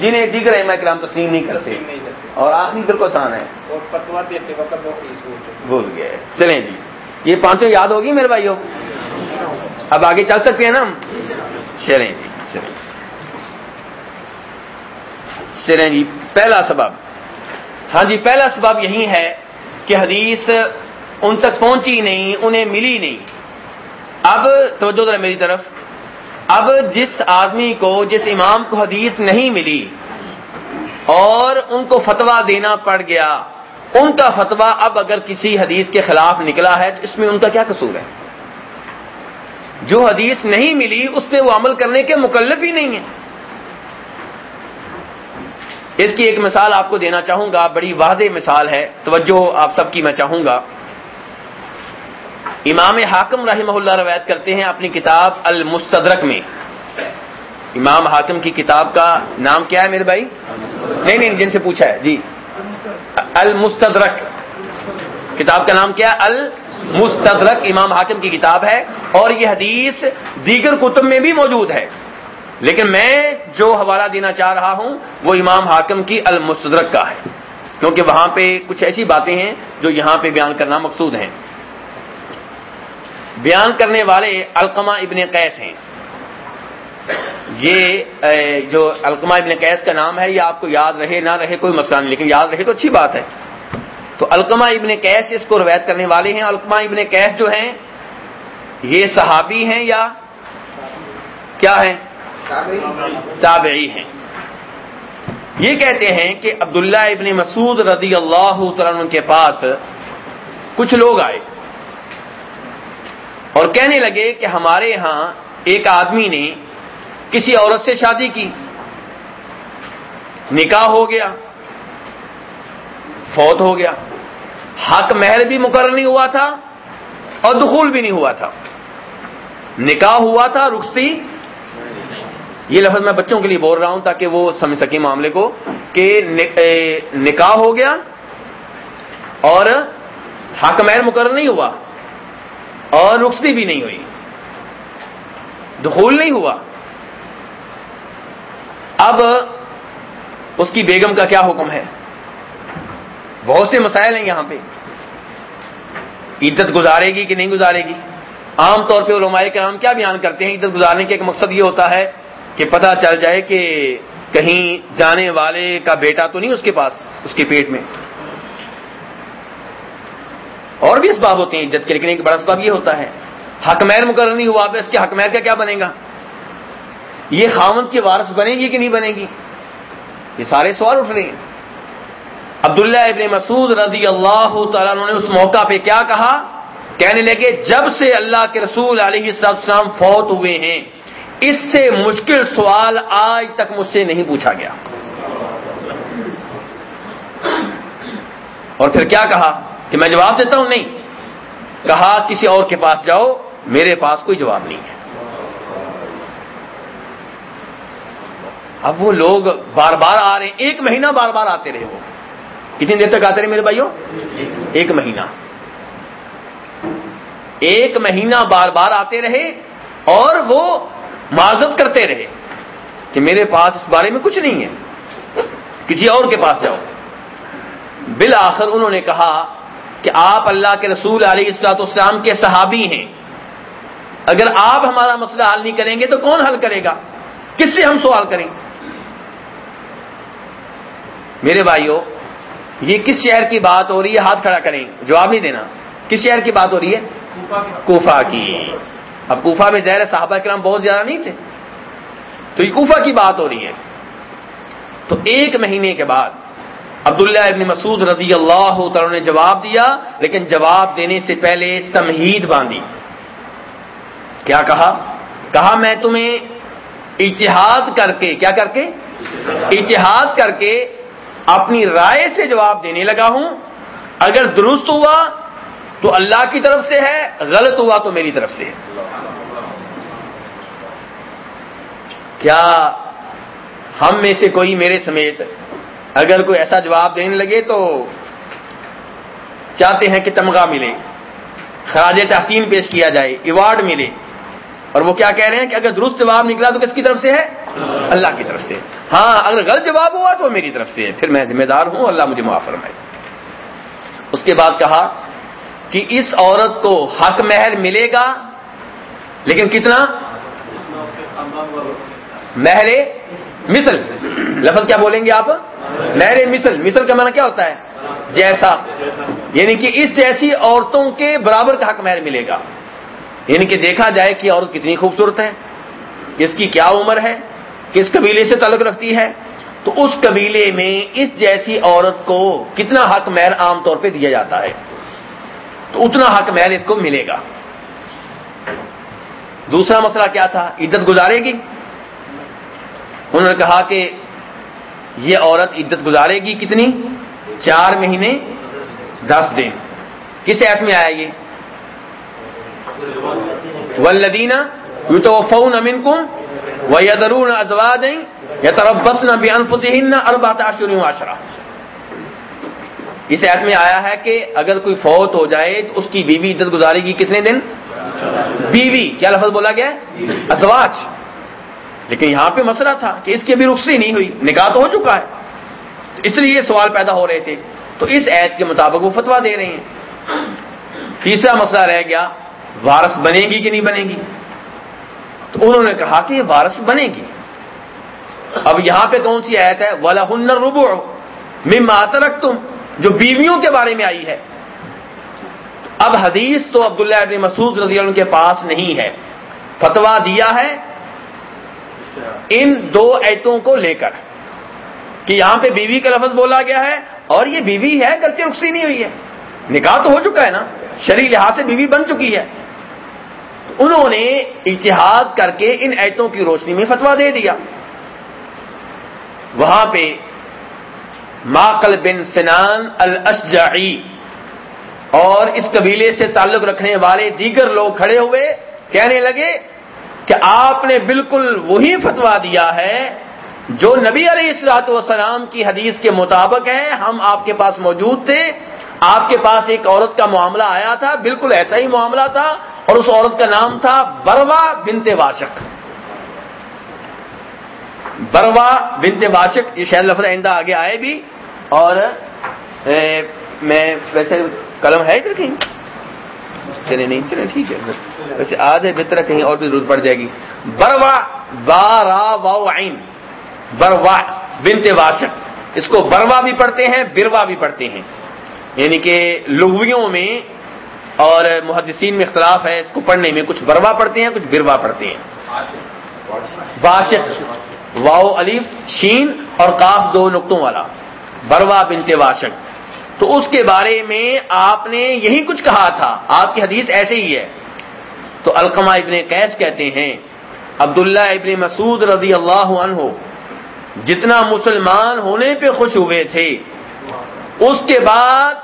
جنہیں دیگر احمد کرام تسلیم نہیں کرتے۔ اور آخری بالکل آسان ہے۔ بھول گئے۔ چلیں جی۔ یہ پانچوں یاد ہوگی میرے بھائیوں؟ اب آگے چل سکتے ہیں نا ہم؟ چلیں جی چلیں۔ چلیں جی پہلا سبب۔ ہاں جی پہلا سبب یہی ہے کہ حدیث ان تک پہنچی نہیں انہیں ملی نہیں۔ اب توجہ ذرا میری طرف۔ اب جس آدمی کو جس امام کو حدیث نہیں ملی اور ان کو فتوا دینا پڑ گیا، ان کا فتوا اب اگر کسی حدیث کے خلاف نکلا ہے تو اس میں ان کا کیا قصور ہے؟ جو حدیث نہیں ملی اس پہ وہ عمل کرنے کے مکلف ہی نہیں ہے۔ اس کی ایک مثال آپ کو دینا چاہوں گا، بڑی واضح مثال ہے، توجہ آپ سب کی میں چاہوں گا۔ امام حاکم رحمہ اللہ روایت کرتے ہیں اپنی کتاب المستدرک میں۔ امام حاکم کی کتاب کا نام کیا ہے میرے بھائی؟ نہیں نہیں، جن سے پوچھا ہے جی۔ المستدرک۔ کتاب کا نام کیا؟ ہے المستدرک۔ امام حاکم کی کتاب ہے اور یہ حدیث دیگر کتب میں بھی موجود ہے۔ لیکن میں جو حوالہ دینا چاہ رہا ہوں، وہ امام حاکم کی المستدرک کا ہے۔ کیونکہ وہاں پہ کچھ ایسی باتیں ہیں جو یہاں پہ بیان کرنا مقصود ہیں۔ بیان کرنے والے القمہ ابن قیس ہیں۔ یہ جو القمہ ابن قیس کا نام ہے، یہ آپ کو یاد رہے، نہ رہے، کوئی مسئلہ نہیں، لیکن یاد رہے تو اچھی بات ہے۔ تو القمہ ابن قیس اس کو روایت کرنے والے ہیں۔ القمہ ابن قیس جو ہیں، یہ صحابی ہیں یا کیا ہیں؟ تابعی ہیں۔ یہ کہتے ہیں کہ عبداللہ ابن مسعود رضی اللہ عنہ کے پاس کچھ لوگ آئے۔ اور کہنے لگے کہ ہمارے ہاں ایک آدمی نے کسی عورت سے شادی کی۔ نکاح ہو گیا، فوت ہو گیا۔ حق مہر بھی مقرر نہیں ہوا تھا اور دخول بھی نہیں ہوا تھا۔ نکاح ہوا تھا، رخصتی۔ یہ لفظ میں بچوں کے لیے بول رہا ہوں تاکہ وہ سمجھ سکیں معاملے کو کہ نکاح ہو گیا اور حق مہر مقرر نہیں ہوا۔ اور رخصتی بھی نہیں ہوئی۔ دخول نہیں ہوا۔ اب اس کی بیگم کا کیا حکم ہے؟ بہت سے مسائل ہیں یہاں پہ۔ عدت گزارے گی کہ نہیں گزارے گی؟ عام طور پہ علماء کرام کیا بیان کرتے ہیں؟ عدت گزارنے کا ایک مقصد یہ ہوتا ہے کہ پتہ چل جائے کہ کہیں جانے والے کا بیٹا تو نہیں اس کے پاس، اس کے پیٹ میں۔ اور بھی اسباب ہوتے ہیں عزت کے لیکن ایک بڑا اسباب یہ ہوتا ہے۔ حق میر مقرر نہیں ہوا اس کے حق میر کا کیا بنے گا؟ یہ خامد کی وارث بنے گی کہ نہیں بنے گی؟ یہ سارے سوال اٹھ رہے ہیں۔ عبداللہ ابن مسعود رضی اللہ تعالیٰ نے اس موقع پہ کیا کہا؟ کہنے لگے، جب سے اللہ کے رسول علیہ السلام فوت ہوئے ہیں، اس سے مشکل سوال آج تک مجھ سے نہیں پوچھا گیا۔ اور پھر کیا کہا؟ کہ میں جواب دیتا ہوں؟ نہیں. کہا کسی اور کے پاس جاؤ، میرے پاس کوئی جواب نہیں ہے۔ اب وہ لوگ بار بار آ رہے ہیں۔ ایک مہینہ بار بار آتے رہے وہ۔ کتنی دیر تک آتے رہے میرے بھائیوں؟ ایک مہینہ۔ ایک مہینہ بار بار آتے رہے اور وہ معذت کرتے رہے کہ میرے پاس اس بارے میں کچھ نہیں ہے۔ کسی اور کے پاس جاؤ۔ بالآخر انہوں نے کہا کہ آپ اللہ کے رسول علیہ السلاط اسلام کے صحابی ہیں۔ اگر آپ ہمارا مسئلہ حل نہیں کریں گے تو کون حل کرے گا؟ کس سے ہم سوال کریں؟ میرے بھائیوں یہ کس شہر کی بات ہو رہی ہے؟ ہاتھ کھڑا کریں جواب نہیں دینا۔ کس شہر کی بات ہو رہی ہے؟ کوفہ کی اب کوفہ میں زہر صحابہ کرام بہت زیادہ نہیں تھے۔ تو یہ کوفہ کی بات ہو رہی ہے۔ تو ایک مہینے کے بعد عبداللہ ابن مسعود رضی اللہ تعالی نے جواب دیا، لیکن جواب دینے سے پہلے تمہید باندھی۔ کیا کہا؟ کہا میں تمہیں اتحاد کر کے، کیا کر کے؟ اتحاد کر کے اپنی رائے سے جواب دینے لگا ہوں۔ اگر درست ہوا تو اللہ کی طرف سے ہے، غلط ہوا تو میری طرف سے ہے۔ کیا ہم میں سے کوئی میرے سمیت اگر کوئی ایسا جواب دینے لگے تو چاہتے ہیں کہ تمغہ ملے، خراج تحسین پیش کیا جائے، ایوارڈ ملے۔ اور وہ کیا کہہ رہے ہیں کہ اگر درست جواب نکلا تو کس کی طرف سے ہے؟ اللہ کی طرف سے۔ ہاں اگر غلط جواب ہوا تو میری طرف سے۔ ہے پھر میں ذمہ دار ہوں، اللہ مجھے معاف فرمائے۔ اس کے بعد کہا کہ اس عورت کو حق مہر ملے گا، لیکن کتنا؟ مہر مثل۔ لفظ کیا بولیں گے آپ؟ مہر مثل مثل کا معنی کیا ہوتا ہے؟ جیسا۔ یعنی کہ اس جیسی عورتوں کے برابر کا حق مہر ملے گا۔ یعنی کہ دیکھا جائے کہ عورت کتنی خوبصورت ہے، اس کی کیا عمر ہے، کس قبیلے سے تعلق رکھتی ہے۔ تو اس قبیلے میں اس جیسی عورت کو کتنا حق مہر عام طور پہ دیا جاتا ہے؟ تو اتنا حق مہر اس کو ملے گا۔ دوسرا مسئلہ کیا تھا؟ عدت گزارے گی۔ انہوں نے کہا کہ یہ عورت عدت گزارے گی کتنی؟ چار مہینے، دس دن۔ کس ایپ میں آیا یہ؟ ولدینہ یو تو فون امین کم و یدرون ازواد یا طرف بس نہ بھی انف اربات اس ایپ میں آیا ہے کہ اگر کوئی فوت ہو جائے تو اس کی بیوی عدت گزارے گی کتنے دن؟ بیوی۔ کیا لفظ بولا گیا؟ ازواج۔ لیکن یہاں پہ مسئلہ تھا کہ اس کی ابھی رخصی نہیں ہوئی، نکاح تو ہو چکا ہے۔ اس لیے یہ سوال پیدا ہو رہے تھے۔ تو اس عید کے مطابق وہ فتوا دے رہے ہیں۔ تیسرا مسئلہ رہ گیا، وارث بنے گی کہ نہیں بنے گی؟ تو انہوں نے کہا کہ یہ وارث بنے گی۔ اب یہاں پہ کون سی آیت ہے؟ والا ہنر ربو میں ماترک تم جو بیویوں کے بارے میں آئی ہے۔ اب حدیث تو عبداللہ ابن مسعود رضی اللہ عنہ کے پاس نہیں ہے۔ فتوا دیا ہے ان دو ایتوں کو لے کر کہ یہاں پہ بیوی کا لفظ بولا گیا ہے اور یہ بیوی ہے گرچہ رخصی نہیں ہوئی ہے۔ نکاح تو ہو چکا ہے نا۔ شریع لحاظ سے بیوی بن چکی ہے۔ انہوں نے اتحاد کر کے ان ایتوں کی روشنی میں فتوا دے دیا۔ وہاں پہ ماقل بن سنان الاشجعی اور اس قبیلے سے تعلق رکھنے والے دیگر لوگ کھڑے ہوئے کہنے لگے کہ آپ نے بالکل وہی فتوا دیا ہے جو نبی علیہ السلاط والسلام کی حدیث کے مطابق ہے۔ ہم آپ کے پاس موجود تھے۔ آپ کے پاس ایک عورت کا معاملہ آیا تھا، بالکل ایسا ہی معاملہ تھا اور اس عورت کا نام تھا بروا بنتے واشق۔ بروا بنتے واشق، یہ شہر لفظ آئندہ آگے آئے بھی۔ اور میں ویسے قلم ہے ادھر کہیں چلے نہیں چلے ٹھیک ہے۔ ویسے آدھے بہتر کہیں اور بھی ضرورت پڑ جائے گی۔ بروا بارا واؤ عین۔ بروا بنتے واشق اس کو بروا بھی پڑھتے ہیں، بروا بھی پڑھتے ہیں۔ یعنی کہ لغویوں میں اور محدثین میں اختلاف ہے، اس کو پڑھنے میں کچھ بروا پڑھتے ہیں، کچھ بروا پڑھتے ہیں۔ واشق واؤ علیف شین اور کاف دو نقطوں والا۔ بروا بنتے واشق تو اس کے بارے میں آپ نے یہی کچھ کہا تھا۔ آپ کی حدیث ایسے ہی ہے۔ تو القمہ ابن قیس کہتے ہیں، عبداللہ ابن مسعود رضی اللہ عنہ جتنا مسلمان ہونے پہ خوش ہوئے تھے، اس کے بعد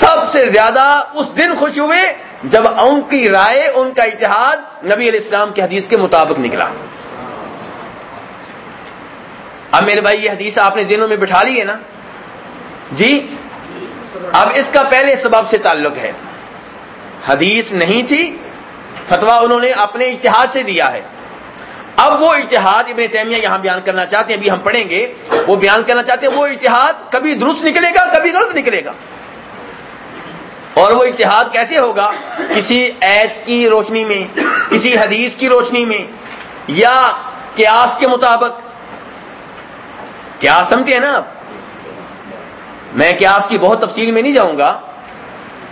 سب سے زیادہ اس دن خوش ہوئے جب ان کی رائے، ان کا اتحاد نبی علیہ السلام کی حدیث کے مطابق نکلا۔ اب میرے بھائی، یہ حدیث آپ نے ذہنوں میں بٹھا لی ہے نا؟ جی؟ اب اس کا پہلے سبب سے تعلق ہے۔ حدیث نہیں تھی فتوا انہوں نے اپنے اتحاد سے دیا ہے۔ اب وہ اتحاد ابن تیمیہ یہاں بیان کرنا چاہتے ہیں، ابھی ہم پڑھیں گے۔ وہ بیان کرنا چاہتے ہیں، وہ اتحاد کبھی درست نکلے گا، کبھی غلط نکلے گا۔ اور وہ اتحاد کیسے ہوگا؟ کسی عید کی روشنی میں، کسی حدیث کی روشنی میں، یا قیاس کے مطابق۔ قیاس سمجھتے ہیں نا آپ؟ میں قیاس کی بہت تفصیل میں نہیں جاؤں گا۔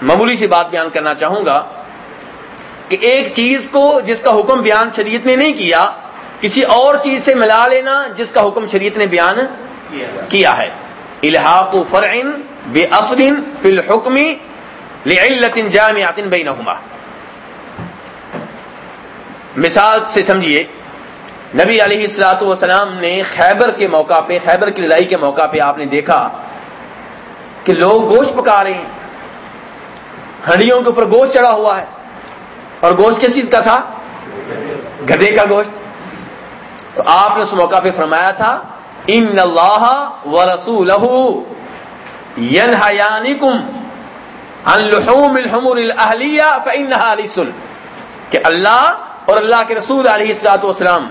معمولی سی بات بیان کرنا چاہوں گا۔ کہ ایک چیز کو جس کا حکم بیان شریعت نے نہیں کیا، کسی اور چیز سے ملا لینا جس کا حکم شریعت نے بیان کیا ہے۔ الحاق فرعن بے اصل فی الحکمی لعلت جامعات بینہما مثال سے سمجھیے، نبی علیہ السلاۃ والسلام نے خیبر کے موقع پہ، خیبر کی لڑائی کے موقع پہ آپ نے دیکھا کہ لوگ گوشت پکا رہے ہیں، ہڈیوں کے اوپر گوشت چڑھا ہوا ہے۔ اور گوشت کس چیز کا تھا؟ گدے کا گوشت۔ تو آپ نے اس موقع پہ فرمایا تھا ان اللہ و رسول کہ اللہ اور اللہ کے رسول علیہ السلاط والسلام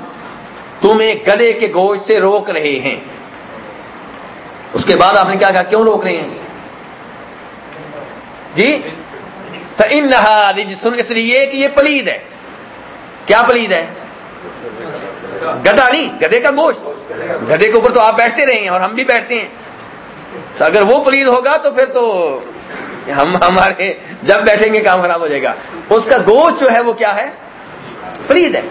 تمہیں گدے کے گوشت سے روک رہے ہیں۔ اس کے بعد آپ نے کیا کہا؟ کیوں روک رہے ہیں؟ جی؟ سن اس لیے کہ یہ پلید ہے۔ کیا پلید ہے؟ گدا نہیں گدے کا گوشت۔ گدے کے اوپر تو آپ بیٹھتے رہے ہیں اور ہم بھی بیٹھتے ہیں۔ تو اگر وہ پلید ہوگا تو پھر تو ہم ہمارے جب بیٹھیں گے کام خراب ہو جائے گا۔ اس کا گوشت جو ہے وہ کیا ہے؟ پلید ہے۔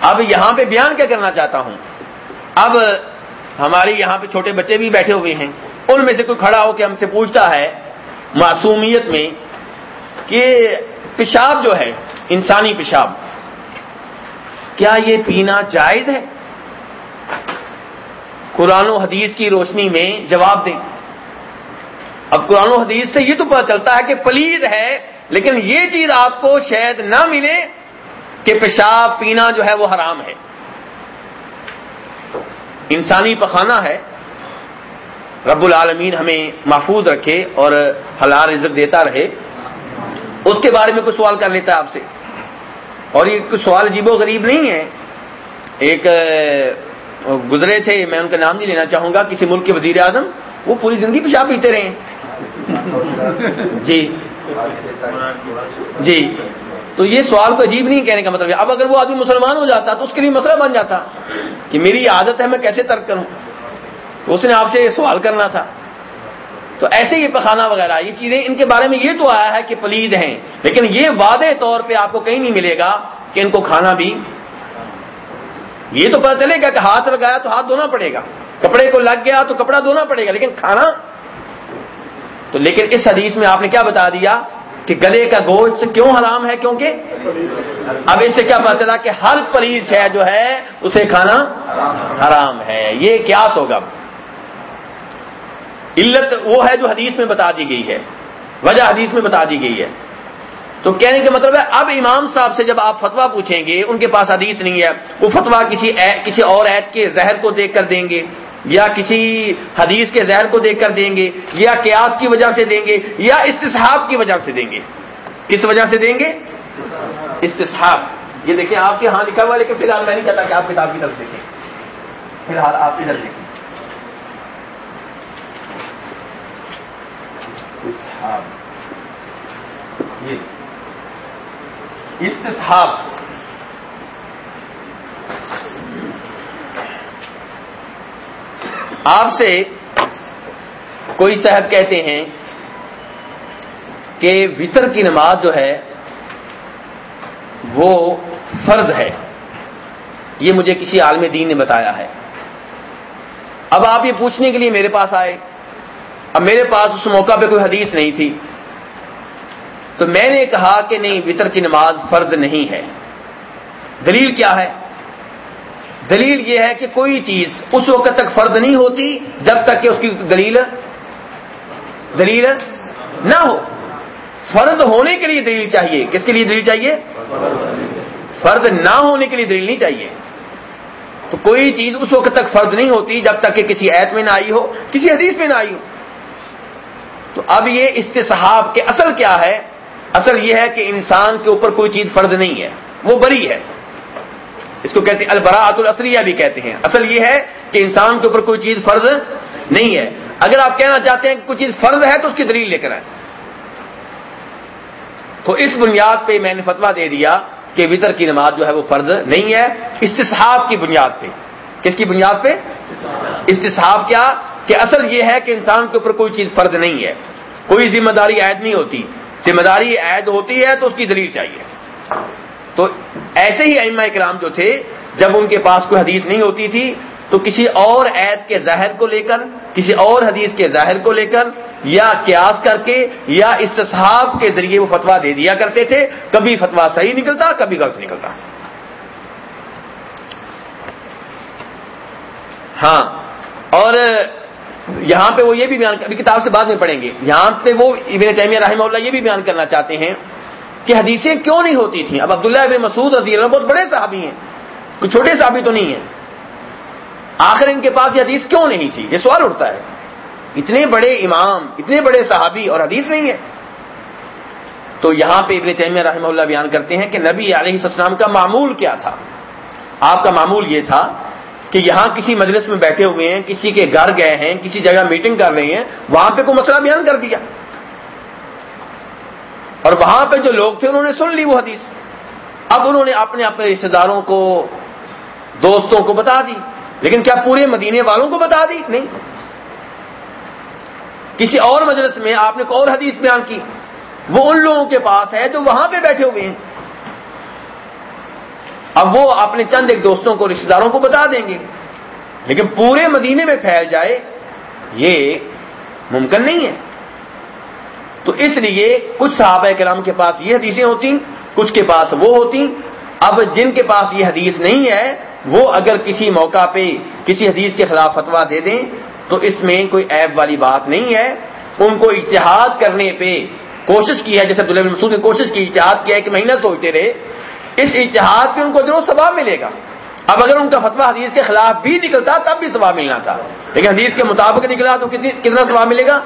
اب یہاں پہ بیان کیا کرنا چاہتا ہوں۔ اب ہماری یہاں پہ چھوٹے بچے بھی بیٹھے ہوئے ہیں۔ ان میں سے کوئی کھڑا ہو کے ہم سے پوچھتا ہے معصومیت میں کہ پیشاب جو ہے، انسانی پیشاب، کیا یہ پینا جائز ہے؟ قرآن و حدیث کی روشنی میں جواب دیں۔ اب قرآن و حدیث سے یہ تو پتا چلتا ہے کہ پلید ہے، لیکن یہ چیز آپ کو شاید نہ ملے کہ پیشاب پینا جو ہے وہ حرام ہے۔ انسانی پخانہ ہے رب العالمین ہمیں محفوظ رکھے اور حلال عزت دیتا رہے۔ اس کے بارے میں کچھ سوال کر لیتا ہے آپ سے۔ اور یہ کچھ سوال عجیب و غریب نہیں ہے ایک گزرے تھے، میں ان کا نام نہیں لینا چاہوں گا، کسی ملک کے وزیر اعظم، وہ پوری زندگی پیشاب پیتے رہے۔ جی۔ جی۔ تو یہ سوال کو عجیب نہیں کہنے کا مطلب ہے۔ اب اگر وہ آدمی مسلمان ہو جاتا تو اس کے لیے مسئلہ بن جاتا کہ میری عادت ہے، میں کیسے ترک کروں؟ تو اس نے آپ سے یہ سوال کرنا تھا۔ تو ایسے یہ پخانہ وغیرہ، یہ چیزیں ان کے بارے میں یہ تو آیا ہے کہ پلید ہیں۔ لیکن یہ وعدے طور پہ آپ کو کہیں نہیں ملے گا کہ ان کو کھانا بھی۔ یہ تو پتہ چلے گا کہ ہاتھ لگایا تو ہاتھ دھونا پڑے گا۔ کپڑے کو لگ گیا تو کپڑا دھونا پڑے گا، لیکن کھانا۔ تو لیکن اس حدیث میں آپ نے کیا بتا دیا کہ گلے کا گوشت کیوں حرام ہے؟ کیونکہ اب اس سے کیا پتا چلا کہ ہر پلیز ہے جو ہے، اسے کھانا حرام ہے۔ یہ کیاس ہوگا۔ علت وہ ہے جو حدیث میں بتا دی گئی ہے۔ وجہ حدیث میں بتا دی گئی ہے۔ تو کہنے کا مطلب ہے، اب امام صاحب سے جب آپ فتوا پوچھیں گے، ان کے پاس حدیث نہیں ہے۔ وہ فتوا کسی کسی اور عید کے زہر کو دیکھ کر دیں گے، یا کسی حدیث کے زہر کو دیکھ کر دیں گے، یا قیاس کی وجہ سے دیں گے، یا استصحاب کی وجہ سے دیں گے۔ کس وجہ سے دیں گے؟ استصحاب۔ یہ دیکھیں، آپ کے ہاں لکھا ہوا لیکن فی الحال میں نہیں کہتا کہ آپ کتاب کی طرف دیکھیں۔ فی الحال آپ ادھر دیکھیں۔ استصحاب آپ سے کوئی صاحب کہتے ہیں کہ وطر کی نماز جو ہے، وہ فرض ہے۔ یہ مجھے کسی عالم دین نے بتایا ہے۔ اب آپ یہ پوچھنے کے لیے میرے پاس آئے۔ اب میرے پاس اس موقع پہ کوئی حدیث نہیں تھی۔ تو میں نے کہا کہ نہیں، وطر کی نماز فرض نہیں ہے۔ دلیل کیا ہے؟ دلیل یہ ہے کہ کوئی چیز اس وقت تک فرض نہیں ہوتی جب تک کہ اس کی دلیل دلیل نہ ہو۔ فرض ہونے کے لیے دلیل چاہیے۔ کس کے لیے دلیل چاہیے؟ فرض نہ ہونے کے لیے دلیل نہیں چاہیے۔ تو کوئی چیز اس وقت تک فرض نہیں ہوتی جب تک کہ کسی ایت میں نہ آئی ہو، کسی حدیث میں نہ آئی ہو۔ تو اب یہ استصحاب کے اصل کیا ہے؟ اصل یہ ہے کہ انسان کے اوپر کوئی چیز فرض نہیں ہے، وہ بری ہے۔ اس کو کہتے ہیں البراۃ الاسریہ بھی کہتے ہیں۔ اصل یہ ہے کہ انسان کے اوپر کوئی چیز فرض نہیں ہے۔ اگر آپ کہنا چاہتے ہیں کہ کوئی چیز فرض ہے تو اس کی دلیل لے کر آئے تو اس بنیاد پہ میں نے فتوا دے دیا کہ وطر کی نماز جو ہے وہ فرض نہیں ہے۔ استصحاب کی بنیاد پہ۔ کس کی بنیاد پہ؟ استصحاب کیا؟ کہ اصل یہ ہے کہ انسان کے اوپر کوئی چیز فرض نہیں ہے، کوئی ذمہ داری عائد نہیں ہوتی۔ ذمہ داری عائد ہوتی ہے تو اس کی دلیل چاہیے۔ تو ایسے ہی ائمہ اکرام جو تھے، جب ان کے پاس کوئی حدیث نہیں ہوتی تھی، تو کسی اور عید کے ظاہر کو لے کر، کسی اور حدیث کے ظاہر کو لے کر، یا قیاس کر کے، یا استصحاب کے ذریعے وہ فتوا دے دیا کرتے تھے۔ کبھی فتوا صحیح نکلتا، کبھی غلط نکلتا۔ ہاں اور یہاں پہ وہ یہ بھی بیان ابھی کتاب سے بعد میں پڑھیں گے۔ یہاں پہ وہ ابن تیمیہ رحمہ اللہ یہ بھی بیان کرنا چاہتے ہیں کہ حدیثیں کیوں نہیں ہوتی تھیں؟ اب عبداللہ ابن مسعود رضی اللہ بہت بڑے صحابی ہیں۔ کوئی چھوٹے صحابی تو نہیں ہیں۔ آخر ان کے پاس یہ حدیث کیوں نہیں تھی؟ یہ سوال اٹھتا ہے۔ اتنے بڑے امام، اتنے بڑے صحابی اور حدیث نہیں ہے۔ تو یہاں پہ ابن تیمیہ رحمہ اللہ بیان کرتے ہیں کہ نبی علیہ السلام کا معمول کیا تھا؟ آپ کا معمول یہ تھا کہ یہاں کسی مجلس میں بیٹھے ہوئے ہیں، کسی کے گھر گئے ہیں، کسی جگہ میٹنگ کر رہے ہیں، وہاں پہ کوئی مسئلہ بیان کر دیا۔ اور وہاں پہ جو لوگ تھے، انہوں نے سن لی وہ حدیث۔ اب انہوں نے اپنے اپنے رشتے داروں کو، دوستوں کو بتا دی۔ لیکن کیا پورے مدینے والوں کو بتا دی؟ نہیں۔ کسی اور مجلس میں آپ نے کوئی اور حدیث بیان کی؟ وہ ان لوگوں کے پاس ہے جو وہاں پہ بیٹھے ہوئے ہیں۔ اب وہ اپنے چند ایک دوستوں کو رشتے داروں کو بتا دیں گے۔ لیکن پورے مدینے میں پھیل جائے، یہ ممکن نہیں ہے۔ تو اس لیے کچھ صحابہ کرام کے پاس یہ حدیثیں ہوتی، کچھ کے پاس وہ ہوتی۔ اب جن کے پاس یہ حدیث نہیں ہے، وہ اگر کسی موقع پہ کسی حدیث کے خلاف فتوا دے دیں، تو اس میں کوئی عیب والی بات نہیں ہے۔ ان کو اتحاد کرنے پہ کوشش کی ہے، جیسے دلہن مسعود نے کوشش کی اتحاد کیا ہے کہ مہینہ سوچتے رہے۔ اس اتحاد پہ ان کو ضرور ثواب ملے گا۔ اب اگر ان کا فتوا حدیث کے خلاف بھی نکلتا تب بھی ثواب ملنا تھا۔ لیکن حدیث کے مطابق نکلا تو کتنی کتنا ثواب ملے گا؟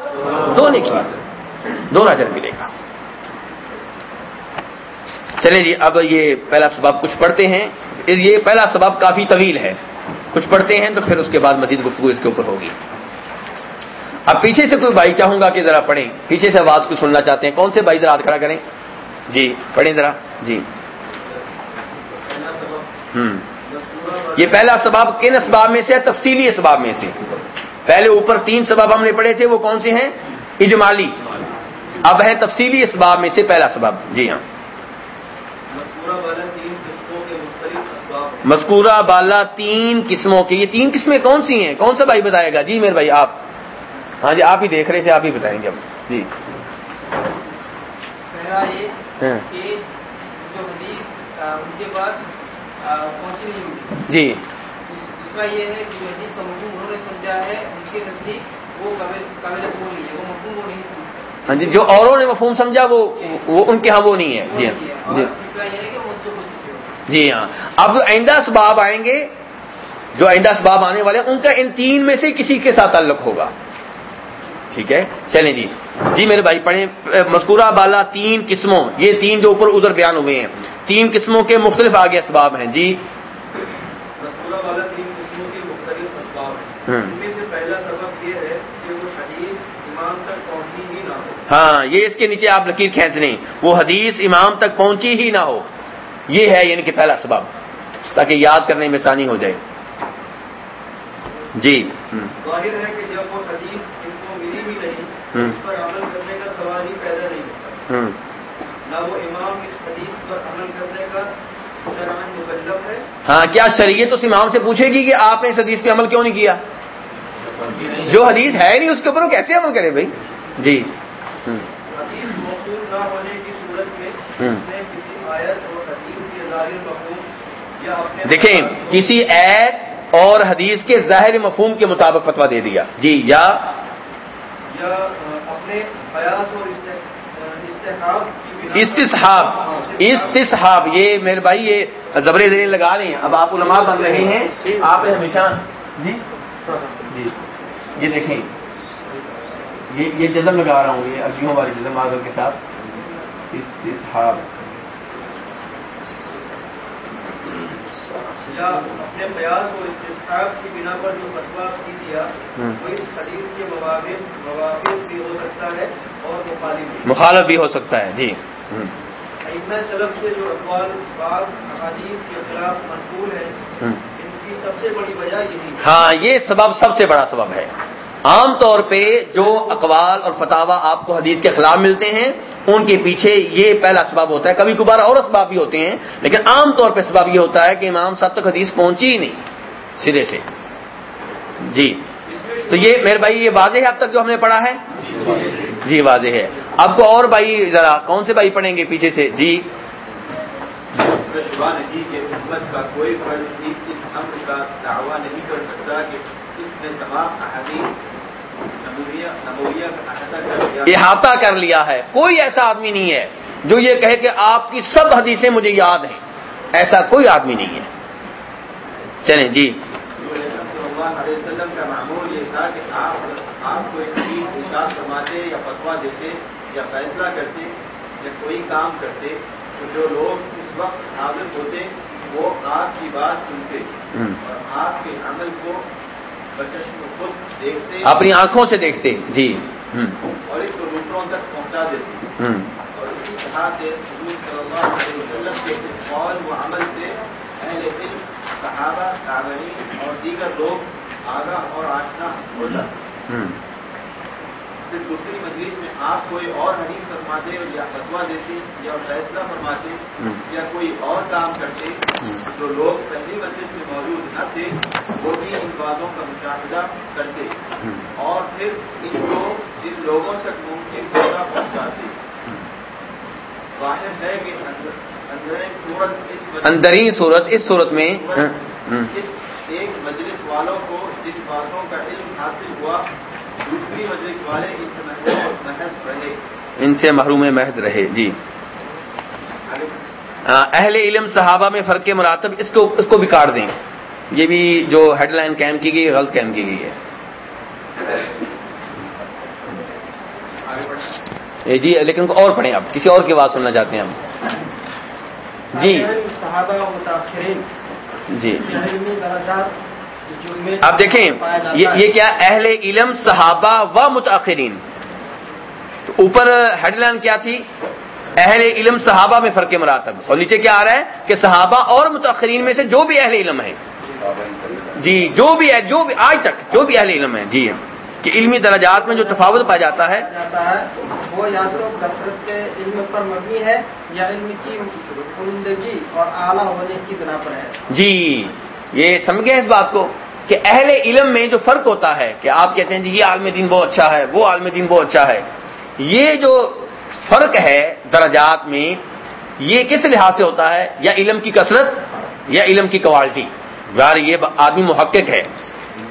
دو نکلا دو نظر ملے گا۔ چلیں جی اب یہ پہلا سبب کچھ پڑھتے ہیں۔ یہ پہلا سبب کافی طویل ہے۔ کچھ پڑھتے ہیں تو پھر اس کے بعد مزید گفتگو اس کے اوپر ہوگی۔ اب پیچھے سے کوئی بھائی چاہوں گا کہ ذرا پڑھیں۔ پیچھے سے آواز کو سننا چاہتے ہیں۔ کون سے بھائی ذرا ہاتھ کھڑا کریں؟ جی پڑھیں ذرا۔ جی۔ یہ پہلا سباب کن اسباب میں سے ہے تفصیلی اسباب میں سے۔ پہلے اوپر تین سباب ہم نے پڑھے تھے وہ کون سے ہیں؟ اجمالی۔ اب ہے تفصیلی اسباب میں سے پہلا سباب جی ہاں۔ مذکورہ بالا تین قسموں کی یہ تین قسمیں کون سی ہیں؟ کون سا بھائی بتائے گا؟ جی میرے بھائی آپ۔ ہاں جی آپ ہی دیکھ رہے تھے آپ ہی بتائیں گے اب۔ جی۔ پہلا یہ ہاں۔ کہ جو حدیث ان کے پاس جی۔ دوس- دوسرا یہ ہے کہ حدیث کا مفہوم انہوں نے سمجھا ہے ان کے نزدیک وہ قابل قبول نہیں ہے وہ مفہوم وہ نہیں سمجھتے۔ ہاں جی جو اوروں نے مفہوم سمجھا وہ وہ ان کے ہاں وہ نہیں ہے۔ جی ہاں۔ جی۔ جی ہاں۔ اب آئندہ اسباب آئیں گے جو آئندہ اسباب آنے والے ان کا ان تین میں سے کسی کے ساتھ تعلق ہوگا۔ ٹھیک ہے؟ چلیں جی۔ جی میرے بھائی پڑھیں۔ مذکورہ بالا تین قسموں یہ تین جو اوپر ادھر بیان ہوئے ہیں۔ تین قسموں کے مختلف آگے اسباب ہیں۔ جی۔ مذکورہ والا تین قسموں کے مختلف اسباب ہیں۔ ہوں۔ ان میں سے پہلا سبب یہ ہے کہ وہ حدیث امام تک پہنچی ہی نہ ہو۔ ہاں یہ اس کے نیچے آپ لکیر کھینچ لیں۔ وہ حدیث امام تک پہنچی ہی نہ ہو۔ یہ ہے یعنی کہ پہلا سبب تاکہ یاد کرنے میں آسانی ہو جائے۔ جی۔ ظاہر ہے کہ جب وہ حدیث ان کو ملی بھی نہیں۔ اس پر عمل کرنے کا سوال ہی پیدا نہیں ہوتا ہوں۔ نہ وہ امام اس حدیث پر عمل کرنے کا شرعن مکلف ہے۔ ہاں کیا شریعت اس امام سے پوچھے گی کہ آپ نے اس حدیث پہ عمل کیوں نہیں کیا؟ جو حدیث ہے نہیں اس کے اوپر وہ کیسے عمل کرے بھائی؟ جی۔ ہوں۔ حدیث موصول نہ ہونے کی صورت میں ہوں۔ اس نے کسی آیت اور حدیث کے ظاہر مفہوم یا اپنے دیکھیں کسی ایت اور حدیث کے ظاہر مفہوم کے مطابق فتوا دے دیا۔ جی یا؟ اپنے اور استحاب استصحاب استصحاب یہ میرے بھائی یہ زبر زیر لگا رہے ہیں۔ اب آپ علماء بن رہے ہیں۔ آپ نے ہمیشہ۔ جی؟ جی۔ یہ دیکھیں۔ یہ یہ جزم لگا رہا ہوں یہ ابیوں والی جزم آزر کے ساتھ۔ استصحاب۔ یا اپنے اور استحاب کی بنا پر جو فتوا کی دیا ہوں۔ وہ اس حدیث کے موافق موافق بھی ہو سکتا ہے اور مخالف بھی ہو سکتا ہے۔ جی۔ ائمہ سلف سے جو اقوال بعض احادیث کے خلاف منقول ہے۔ ان کی سب سے بڑی وجہ یہی ہاں یہ سبب سب سے بڑا سبب ہے۔ عام طور پہ جو اقوال اور فتوا آپ کو حدیث کے خلاف ملتے ہیں ان کے پیچھے یہ پہلا سبب ہوتا ہے۔ کبھی کبھار اور اسباب بھی ہوتے ہیں لیکن عام طور پہ سبب یہ ہوتا ہے کہ امام صاحب تک حدیث پہنچی ہی نہیں سرے سے۔ جی۔ تو یہ میرے بھائی یہ واضح ہے اب تک جو ہم نے پڑھا ہے؟ جی واضح ہے۔ اب کو اور بھائی ذرا کون سے بھائی پڑھیں گے پیچھے سے؟ جی۔ شبہ نہیں کہ امت کا کوئی فرد بھی اس امر کا دعویٰ نہیں کر سکتا کہ اس نے تمام احادیث نمویہ نمویہ کا احاطہ کر لیا ہے۔ کوئی ایسا آدمی نہیں ہے جو یہ کہے کہ آپ کی سب حدیثیں مجھے یاد ہیں۔ ایسا کوئی آدمی نہیں ہے۔ چلیں جی۔ اللہ علیہ وسلم کا معمول یہ تھا کہ آپ آپ کوئی حدیث اشاعت فرماتے یا فتوا دیتے یا فیصلہ کرتے یا کوئی کام کرتے تو جو لوگ اس وقت حاضر ہوتے وہ آپ کی بات سنتے اور آپ کے عمل کو خود دیکھتے اپنی آنکھوں سے دیکھتے۔ جی۔ اور اس کو دوسروں تک پہنچا دیتے۔ اور اسی طرح سے حضور صلی اللہ علیہ وسلم کے قول و عمل سے اہل علم صحابہ تابعین اور دیگر لوگ آگاہ اور آشنا ہو جاتے پھر دوسری مجلس میں آپ کوئی اور حدیث فرماتے یا فتوا دیتے یا فیصلہ فرماتے۔ یا کوئی اور کام کرتے۔ جو لوگ پہلی مجلس میں موجود نہ تھے وہ بھی ان باتوں کا مشاہدہ کرتے۔ اور پھر ان کو جن لوگوں تک ممکن پہنچاتے واحد ہے کہ اندر- اندرین صورت اس صورت میں ہم، اس ایک مجلس والوں کو جن باتوں کا علم حاصل ہوا دوسری مجلس والے اس محض محض رہے۔ ان سے محروم محض رہے جی۔ ہاں، اہل علم صحابہ میں فرق مراتب اس کو اس کو بھی کاٹ دیں۔ یہ بھی جو ہیڈ لائن قائم کی گئی غلط قائم کی گئی ہے۔ جی لیکن اور پڑھیں آپ کسی اور کی بات سننا چاہتے ہیں ہم۔ جی۔ صحابہ متاثرین جی۔ آپ دیکھیں یہ کیا اہل علم صحابہ و متاخرین؟ تو اوپر ہیڈ لائن کیا تھی؟ اہل علم صحابہ میں فرق مراتب۔ اور نیچے کیا آ رہا ہے؟ کہ صحابہ اور متاخرین میں سے جو بھی اہل علم ہے جی۔ جو بھی ہے جو بھی آج تک جو بھی اہل علم ہے جی کہ علمی درجات میں جو تفاوت پایا جاتا ہے وہ یا تو کثرت کے علم پر مبنی ہے یا علم کی عمدگی اور اعلیٰ ہونے کی بنا پر ہے۔ جی یہ سمجھ گئے اس بات کو کہ اہل علم میں جو فرق ہوتا ہے کہ آپ کہتے ہیں جی یہ عالم دین بہت اچھا ہے وہ عالم دین بہت اچھا ہے یہ جو فرق ہے درجات میں یہ کس لحاظ سے ہوتا ہے؟ یا علم کی کثرت یا علم کی کوالٹی یار یہ آدمی محقق ہے۔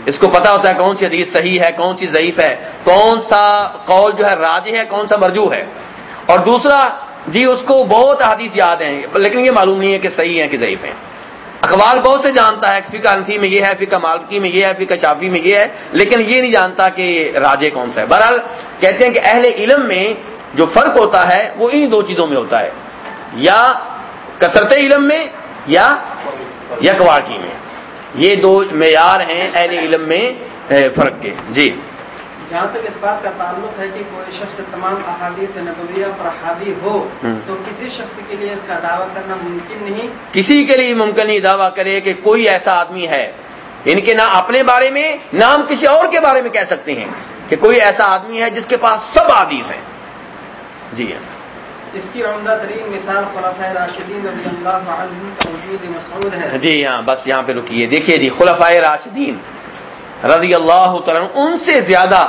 اس کو پتا ہوتا ہے کون سی حدیث صحیح ہے، کون سی ضعیف ہے، کون سا قول جو ہے راج ہے، کون سا مرجو ہے۔ اور دوسرا جی اس کو بہت حدیث یاد ہیں، لیکن یہ معلوم نہیں ہے کہ صحیح ہے کہ ضعیف ہیں۔ اخبار بہت سے جانتا ہے، فقہ انفی میں یہ ہے، فقہ مالکی میں یہ ہے، فقہ شافی میں یہ ہے، لیکن یہ نہیں جانتا کہ راجے کون سا ہے۔ بہرحال، کہتے ہیں کہ اہل علم میں جو فرق ہوتا ہے، وہ ان دو چیزوں میں ہوتا ہے۔ یا کثرت علم میں، یا یا میں۔ یہ دو معیار ہیں اہل علم میں فرق کے۔ جی۔ جہاں تک اس بات کا تعلق ہے کہ کوئی شخص تمام احادیث نبویہ پر حاوی ہو۔ تو کسی شخص کے لیے اس کا دعویٰ کرنا ممکن نہیں۔ کسی کے لیے ممکن نہیں دعویٰ کرے کہ کوئی ایسا آدمی ہے۔ ان کے نہ اپنے بارے میں نہ ہم کسی اور کے بارے میں کہہ سکتے ہیں کہ کوئی ایسا آدمی ہے جس کے پاس سب حدیث ہیں۔ جی۔ اس کی عمدہ ترین مثال خلفۂ راشدین رضی اللہ عنہ کا وجود مسعود ہے۔ جی ہاں بس یہاں پہ رکیے۔ دیکھیے جی خلفائے راشدین رضی اللہ تعالیٰ ان سے زیادہ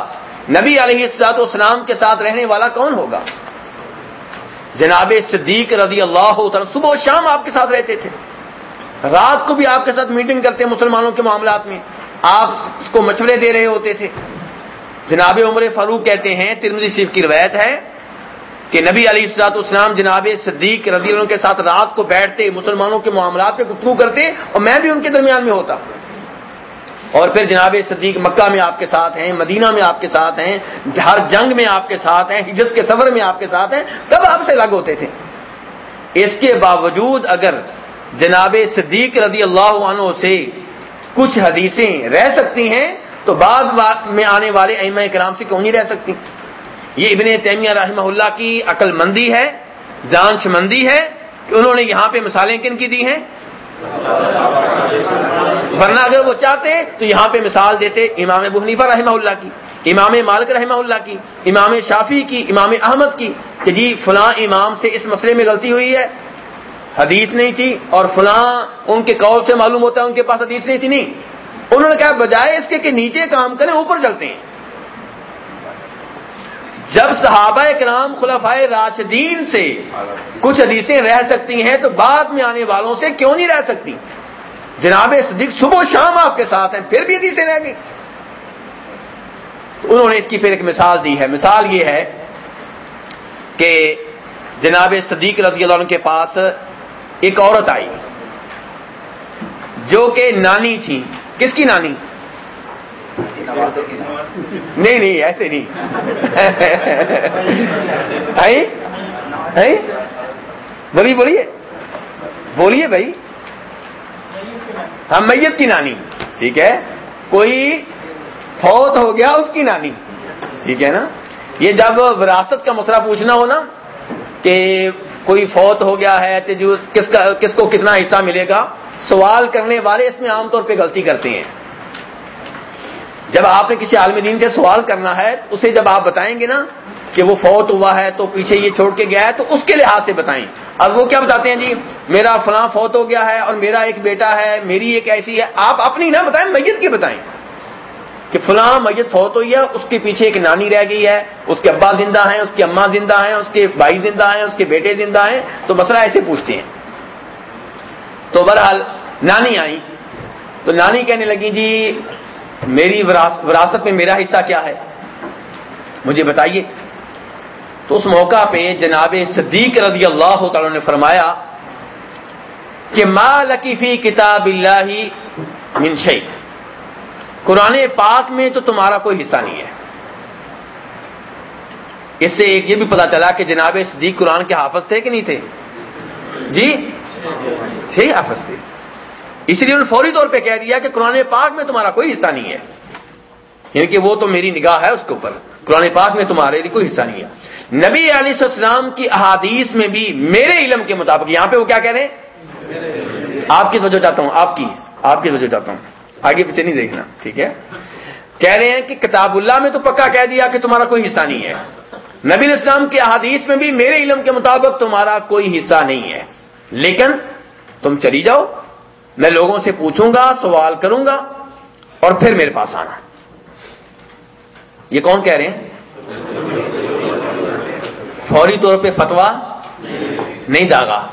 نبی علیہ السلاط اسلام کے ساتھ رہنے والا کون ہوگا؟ جناب صدیق رضی اللہ تعالیٰ صبح و شام آپ کے ساتھ رہتے تھے۔ رات کو بھی آپ کے ساتھ میٹنگ کرتے مسلمانوں کے معاملات میں۔ آپ اس کو مشورے دے رہے ہوتے تھے۔ جناب عمر فاروق کہتے ہیں ترمزی شریف کی روایت ہے کہ نبی علی السلاط اسلام جناب صدیق رضی اللہ عنہ کے ساتھ رات کو بیٹھتے، مسلمانوں کے معاملات پہ گفتگو کرتے اور میں بھی ان کے درمیان میں ہوتا۔ اور پھر جناب صدیق مکہ میں آپ کے ساتھ ہیں، مدینہ میں آپ کے ساتھ ہیں، ہر جنگ میں آپ کے ساتھ ہیں، ہجرت کے سفر میں آپ کے ساتھ ہیں، تب آپ سے الگ ہوتے تھے۔ اس کے باوجود اگر جناب صدیق رضی اللہ عنہ سے کچھ حدیثیں رہ سکتی ہیں، تو بعد میں آنے والے ائمہ کرام سے کیوں نہیں رہ سکتی؟ یہ ابن تیمیہ رحمہ اللہ کی عقل مندی ہے دانش مندی ہے کہ انہوں نے یہاں پہ مثالیں کن کی دی ہیں؟ ورنہ اگر وہ چاہتے تو یہاں پہ مثال دیتے امام ابو حنیفہ رحمہ اللہ کی، امام مالک رحمہ اللہ کی، امام شافی کی، امام احمد کی کہ جی فلاں امام سے اس مسئلے میں غلطی ہوئی ہے۔ حدیث نہیں تھی اور فلاں ان کے قول سے معلوم ہوتا ہے ان کے پاس حدیث نہیں تھی۔ نہیں، انہوں نے کہا بجائے اس کے کہ نیچے کام کریں، اوپر چلتے ہیں۔ جب صحابہ کرام خلفائے راشدین سے کچھ حدیثیں رہ سکتی ہیں تو بعد میں آنے والوں سے کیوں نہیں رہ سکتی؟ جناب صدیق صبح و شام آپ کے ساتھ ہیں، پھر بھی حدیثیں رہ گئی۔ تو انہوں نے اس کی پھر ایک مثال دی ہے۔ مثال یہ ہے کہ جناب صدیق رضی اللہ عنہ کے پاس ایک عورت آئی جو کہ نانی تھی۔ کس کی نانی؟ نہیں نہیں، ایسے نہیں۔ بولیے بولیے۔ بولیے بھائی۔ ہم میت کی نانی۔ ٹھیک ہے۔ کوئی فوت ہو گیا اس کی نانی۔ ٹھیک ہے نا۔ یہ جب وراثت کا مسئلہ پوچھنا ہو نا، کہ کوئی فوت ہو گیا ہے تو جو کس کا کس کو کتنا حصہ ملے گا؟ سوال کرنے والے اس میں عام طور پہ غلطی کرتے ہیں۔ جب آپ نے کسی عالم دین سے سوال کرنا ہے تو اسے جب آپ بتائیں گے نا کہ وہ فوت ہوا ہے تو پیچھے یہ چھوڑ کے گیا ہے، تو اس کے لحاظ سے بتائیں۔ اب وہ کیا بتاتے ہیں جی؟ میرا فلاں فوت ہو گیا ہے اور میرا ایک بیٹا ہے، میری ایک ایسی ہے۔ آپ اپنی نہ بتائیں، میت کی بتائیں کہ فلاں میت فوت ہوئی ہے، اس کے پیچھے ایک نانی رہ گئی ہے، اس کے ابا زندہ ہیں، اس کی اماں زندہ ہیں، اس کے بھائی زندہ ہیں، اس کے بیٹے زندہ ہیں۔ تو مسئلہ ایسے پوچھتے ہیں۔ تو بہرحال نانی آئی۔ تو نانی کہنے لگی جی میری وراثت میں میرا حصہ کیا ہے؟ مجھے بتائیے۔ تو اس موقع پہ جناب صدیق رضی اللہ تعالی نے فرمایا کہ ما لکیفی کتاب اللہ منشئی قرآن پاک میں تو تمہارا کوئی حصہ نہیں ہے۔ اس سے ایک یہ بھی پتا چلا کہ جناب صدیق قرآن کے حافظ تھے کہ نہیں تھے؟ جی؟ تھے حافظ تھے۔ اس لیے انہوں نے فوری طور پہ کہہ دیا کہ قرآن پاک میں تمہارا کوئی حصہ نہیں ہے۔ یعنی کہ وہ تو میری نگاہ ہے اس کے اوپر۔ قرآن پاک میں تمہارے لیے کوئی حصہ نہیں ہے۔ نبی علیہ السلام کی احادیث میں بھی میرے علم کے مطابق، یہاں پہ وہ کیا کہہ رہے ہیں؟ آپ کی وجہ چاہتا ہوں، آپ کی آپ کی وجہ چاہتا ہوں۔ آگے پیچھے نہیں دیکھنا، ٹھیک ہے؟ کہہ رہے ہیں کہ کتاب اللہ میں تو پکا کہہ دیا کہ تمہارا کوئی حصہ نہیں ہے۔ نبی اسلام کے احادیث میں بھی میرے علم کے مطابق تمہارا کوئی حصہ نہیں ہے۔ لیکن تم چلی جاؤ۔ میں لوگوں سے پوچھوں گا، سوال کروں گا اور پھر میرے پاس آنا۔ یہ کون کہہ رہے ہیں؟ فوری طور پہ فتوا نہیں داغا۔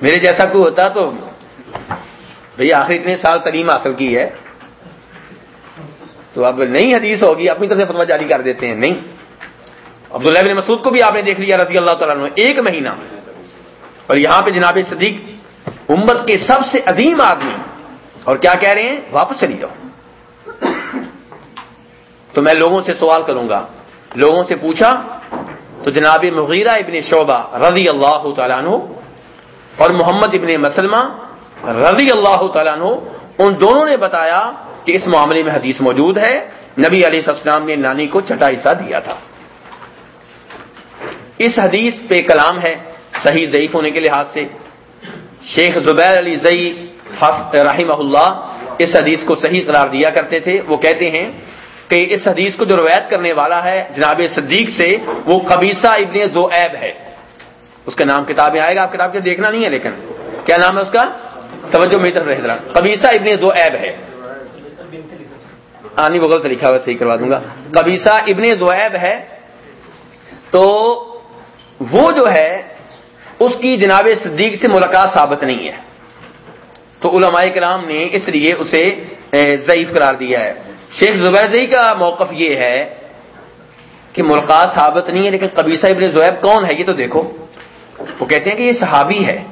میرے جیسا کوئی ہوتا تو بھئی آخر اتنے سال تعلیم حاصل کی ہے۔ تو اب نئی حدیث ہوگی، اپنی طرف سے فتوا جاری کر دیتے ہیں۔ نہیں۔ عبداللہ بن مسعود کو بھی آپ نے دیکھ لیا رضی اللہ تعالیٰ ایک مہینہ۔ اور یہاں پہ جناب صدیق امت کے سب سے عظیم آدمی۔ اور کیا کہہ رہے ہیں؟ واپس چلی جاؤ۔ تو میں لوگوں سے سوال کروں گا۔ لوگوں سے پوچھا تو جناب مغیرہ ابن شعبہ رضی اللہ تعالیٰ عنہ اور محمد ابن مسلمہ رضی اللہ تعالیٰ عنہ، ان دونوں نے بتایا کہ اس معاملے میں حدیث موجود ہے۔ نبی علیہ السلام نے نانی کو چھٹا حصہ دیا تھا۔ اس حدیث پہ کلام ہے، صحیح ضعیف ہونے کے لحاظ سے۔ شیخ زبیر علی زئی رحمہ اللہ اس حدیث کو صحیح قرار دیا کرتے تھے۔ وہ کہتے ہیں کہ اس حدیث کو جو روایت کرنے والا ہے جناب صدیق سے، وہ قبیسہ ابن زویب ہے۔ اس کا نام کتاب میں آئے گا، آپ کتاب کے دیکھنا نہیں ہے لیکن۔ کیا نام ہے اس کا؟ توجہ میری طرف رہ قبیسہ ابن زویب ہے۔ آنی بغل طریقہ ہے، صحیح کروا دوں گا۔ قبیسہ ابن زویب ہے۔ تو وہ جو ہے اس کی جناب صدیق سے ملاقات ثابت نہیں ہے۔ تو علماء کرام نے اس لیے اسے ضعیف قرار دیا ہے۔ شیخ زبیر کا موقف یہ ہے کہ ملاقات ثابت نہیں ہے، لیکن قبیصہ ابن زیب کون ہے یہ تو دیکھو۔ وہ کہتے ہیں کہ یہ صحابی ہے۔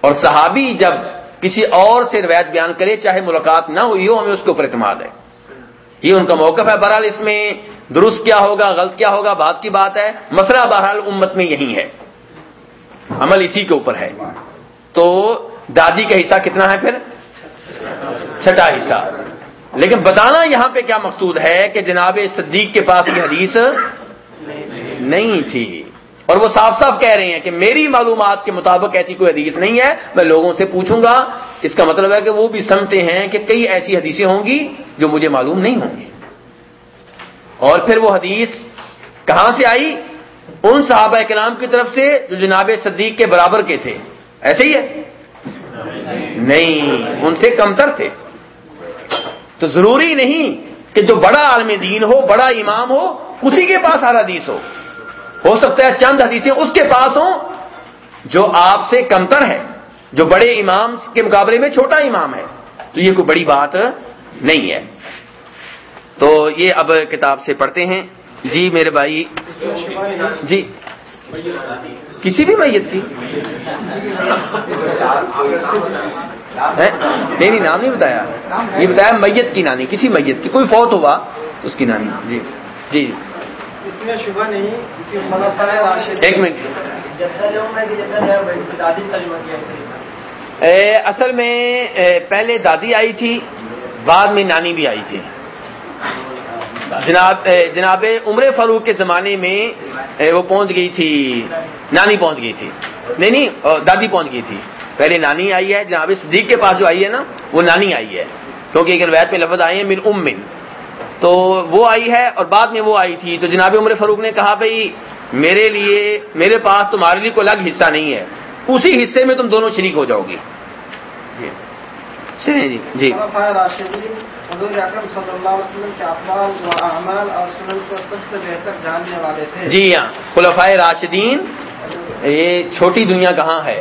اور صحابی جب کسی اور سے روایت بیان کرے، چاہے ملاقات نہ ہوئی ہو، ہمیں اس کے اوپر اعتماد ہے۔ یہ ان کا موقف ہے۔ بہرحال اس میں درست کیا ہوگا، غلط کیا ہوگا، بات کی بات ہے۔ مسئلہ بہرحال امت میں یہی ہے۔ عمل اسی کے اوپر ہے۔ تو دادی کا حصہ کتنا ہے پھر؟ چھٹا حصہ۔ لیکن بتانا یہاں پہ کیا مقصود ہے کہ جناب صدیق کے پاس یہ حدیث نہیں تھی۔ اور وہ صاف صاف کہہ رہے ہیں کہ میری معلومات کے مطابق ایسی کوئی حدیث نہیں ہے۔ میں لوگوں سے پوچھوں گا۔ اس کا مطلب ہے کہ وہ بھی سمجھتے ہیں کہ کئی ایسی حدیثیں ہوں گی جو مجھے معلوم نہیں ہوں گی۔ اور پھر وہ حدیث کہاں سے آئی؟ ان صحابہ کرام کی طرف سے جو جناب صدیق کے برابر کے تھے۔ ایسے ہی ہے؟ نہیں، ان سے کمتر تھے۔ تو ضروری نہیں کہ جو بڑا عالم دین ہو، بڑا امام ہو، اسی کے پاس ہر حدیث ہو۔ ہو سکتا ہے چند حدیثیں اس کے پاس ہوں جو آپ سے کمتر ہے جو بڑے امام کے مقابلے میں چھوٹا امام ہے تو یہ کوئی بڑی بات نہیں ہے۔ تو یہ اب کتاب سے پڑھتے ہیں۔ جی میرے بھائی۔ جی۔ کسی بھی میت کی؟ نہیں نہیں، نام نہیں بتایا۔ یہ بتایا میت کی نانی، کسی میت کی۔ کوئی فوت ہوا، اس کی نانی۔ جی۔ جی۔ شبہ نہیں ایک منٹ۔ اصل میں پہلے دادی آئی تھی، بعد میں نانی بھی آئی تھی۔ جناب جناب عمر فاروق کے زمانے میں وہ پہنچ گئی تھی، نانی پہنچ گئی تھی۔ نہیں نہیں دادی پہنچ گئی تھی۔ پہلے نانی آئی ہے، جناب صدیق کے پاس جو آئی ہے نا، وہ نانی آئی ہے۔ کیونکہ ایک روایت میں لفظ آئے ہیں، من ام۔ من تو وہ آئی ہے اور بعد میں وہ آئی تھی۔ تو جناب عمر فاروق نے کہا بھائی میرے لیے، میرے پاس تمہارے لیے کوئی الگ حصہ نہیں ہے۔ اسی حصے میں تم دونوں شریک ہو جاؤ گی سنیں جی جی خلفائے راشدین حضور اکرم صلی اللہ علیہ وسلم کے افعال و اعمال اور سنن کو سب سے بہتر جاننے والے تھے۔ جی ہاں خلفائے راشدین یہ چھوٹی دنیا کہاں ہے؟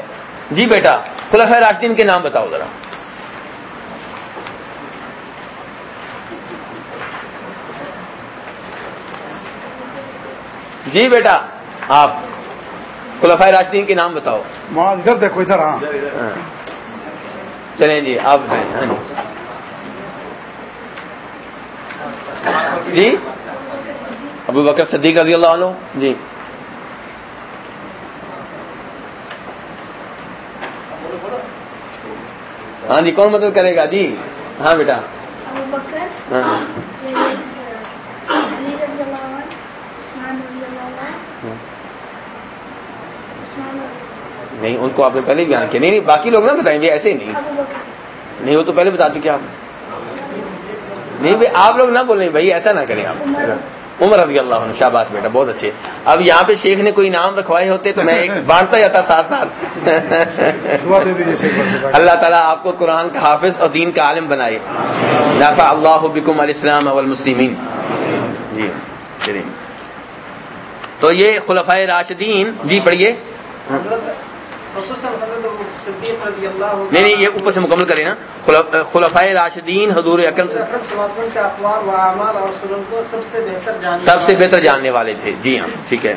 جی بیٹا خلفائے راشدین کے نام بتاؤ ذرا۔ جی بیٹا آپ خلفائے راشدین کے نام بتاؤ۔ معاذ دیکھو ادھر ہاں۔ چلیں جی آپ ہاں جی۔ جی؟ ابو بکر صدیق رضی اللہ عنہ؟ جی۔ ہاں جی کون مدد کرے گا؟ جی۔ ہاں بیٹا۔ ابو بکر۔ ہاں علی رضی اللہ عنہ عثمان رضی اللہ عنہ عثمان رضی نہیں ان کو آپ نے پہلے بیان کیا۔ نہیں نہیں باقی لوگ نہ بتائیں گے ایسے ہی نہیں۔ نہیں وہ تو پہلے بتا چکے آپ۔ نہیں بھائی آپ لوگ نہ بولیں۔ بھائی ایسا نہ کریں آپ۔ عمر رضی اللہ عنہ شاباش بیٹا بہت اچھے۔ اب یہاں پہ شیخ نے کوئی نام رکھوائے ہوتے تو میں ایک بانٹتا جاتا ساتھ ساتھ۔ اللہ تعالیٰ آپ کو قرآن کا حافظ اور دین کا عالم بنائے۔ نافع اللہ بکم الاسلام والمسلمین۔ جی چلیے تو یہ خلفائے راشدین جی پڑھیے۔ حضرت خصوصاً حضرت ابو صدیق رضی اللہ عنہ نہیں نہیں یہ اوپر سے مکمل کریں نا خلف- خلفائے راشدین حضور اکرم حضور اکرم صلی اللہ علیہ وسلم کے اقوال و اعمال اور سنن کو سب سے بہتر جاننے سب سے والے بہتر تھے۔ جاننے والے تھے۔ جی ہاں ٹھیک ہے۔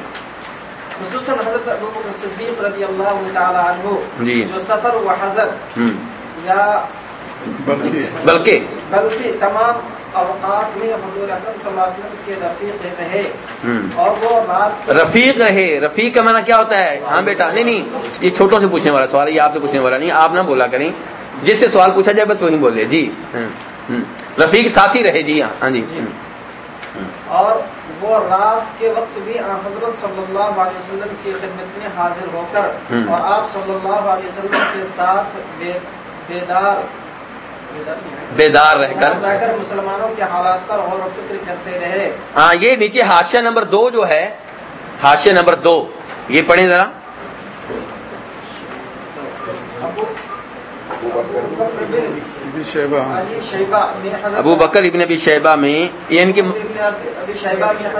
خصوصاً حضرت ابو بکر صدیق رضی اللہ تعالی عنہ جی۔ جو سفر و حضر ہوں یا بلکہ۔ بلکہ۔ بلکہ تمام اوقات میں حضور اکرم صلی اللہ علیہ وسلم کے رفیق رہے۔ اور وہ رات رفیق رہے۔ رفیق کا معنی کیا ہوتا ہے؟ ہاں بیٹا نہیں نہیں یہ چھوٹوں سے پوچھنے والا سوال ہے یہ آپ سے پوچھنے والا نہیں آپ نہ بولا کریں۔ جس سے سوال پوچھا جائے بس وہی بولے۔ جی۔ رفیق ساتھی رہے جی ہاں ہاں جی ہوں۔ اور وہ رات کے وقت بھی حضرت صلی اللہ علیہ وسلم کی خدمت میں حاضر ہو کر۔ اور آپ صلی اللہ علیہ وسلم کے ساتھ بیدار بیدار رہ کر۔ مسلمانوں کے حالات پر غور و فکر کرتے رہے۔ ہاں یہ نیچے حاشیہ نمبر دو جو ہے حاشیہ نمبر دو یہ پڑھیں ذرا۔ ابھی شیبہ ابو بکر ابن ابی شیبہ میں یہ ان ابن ابی شیبہ میں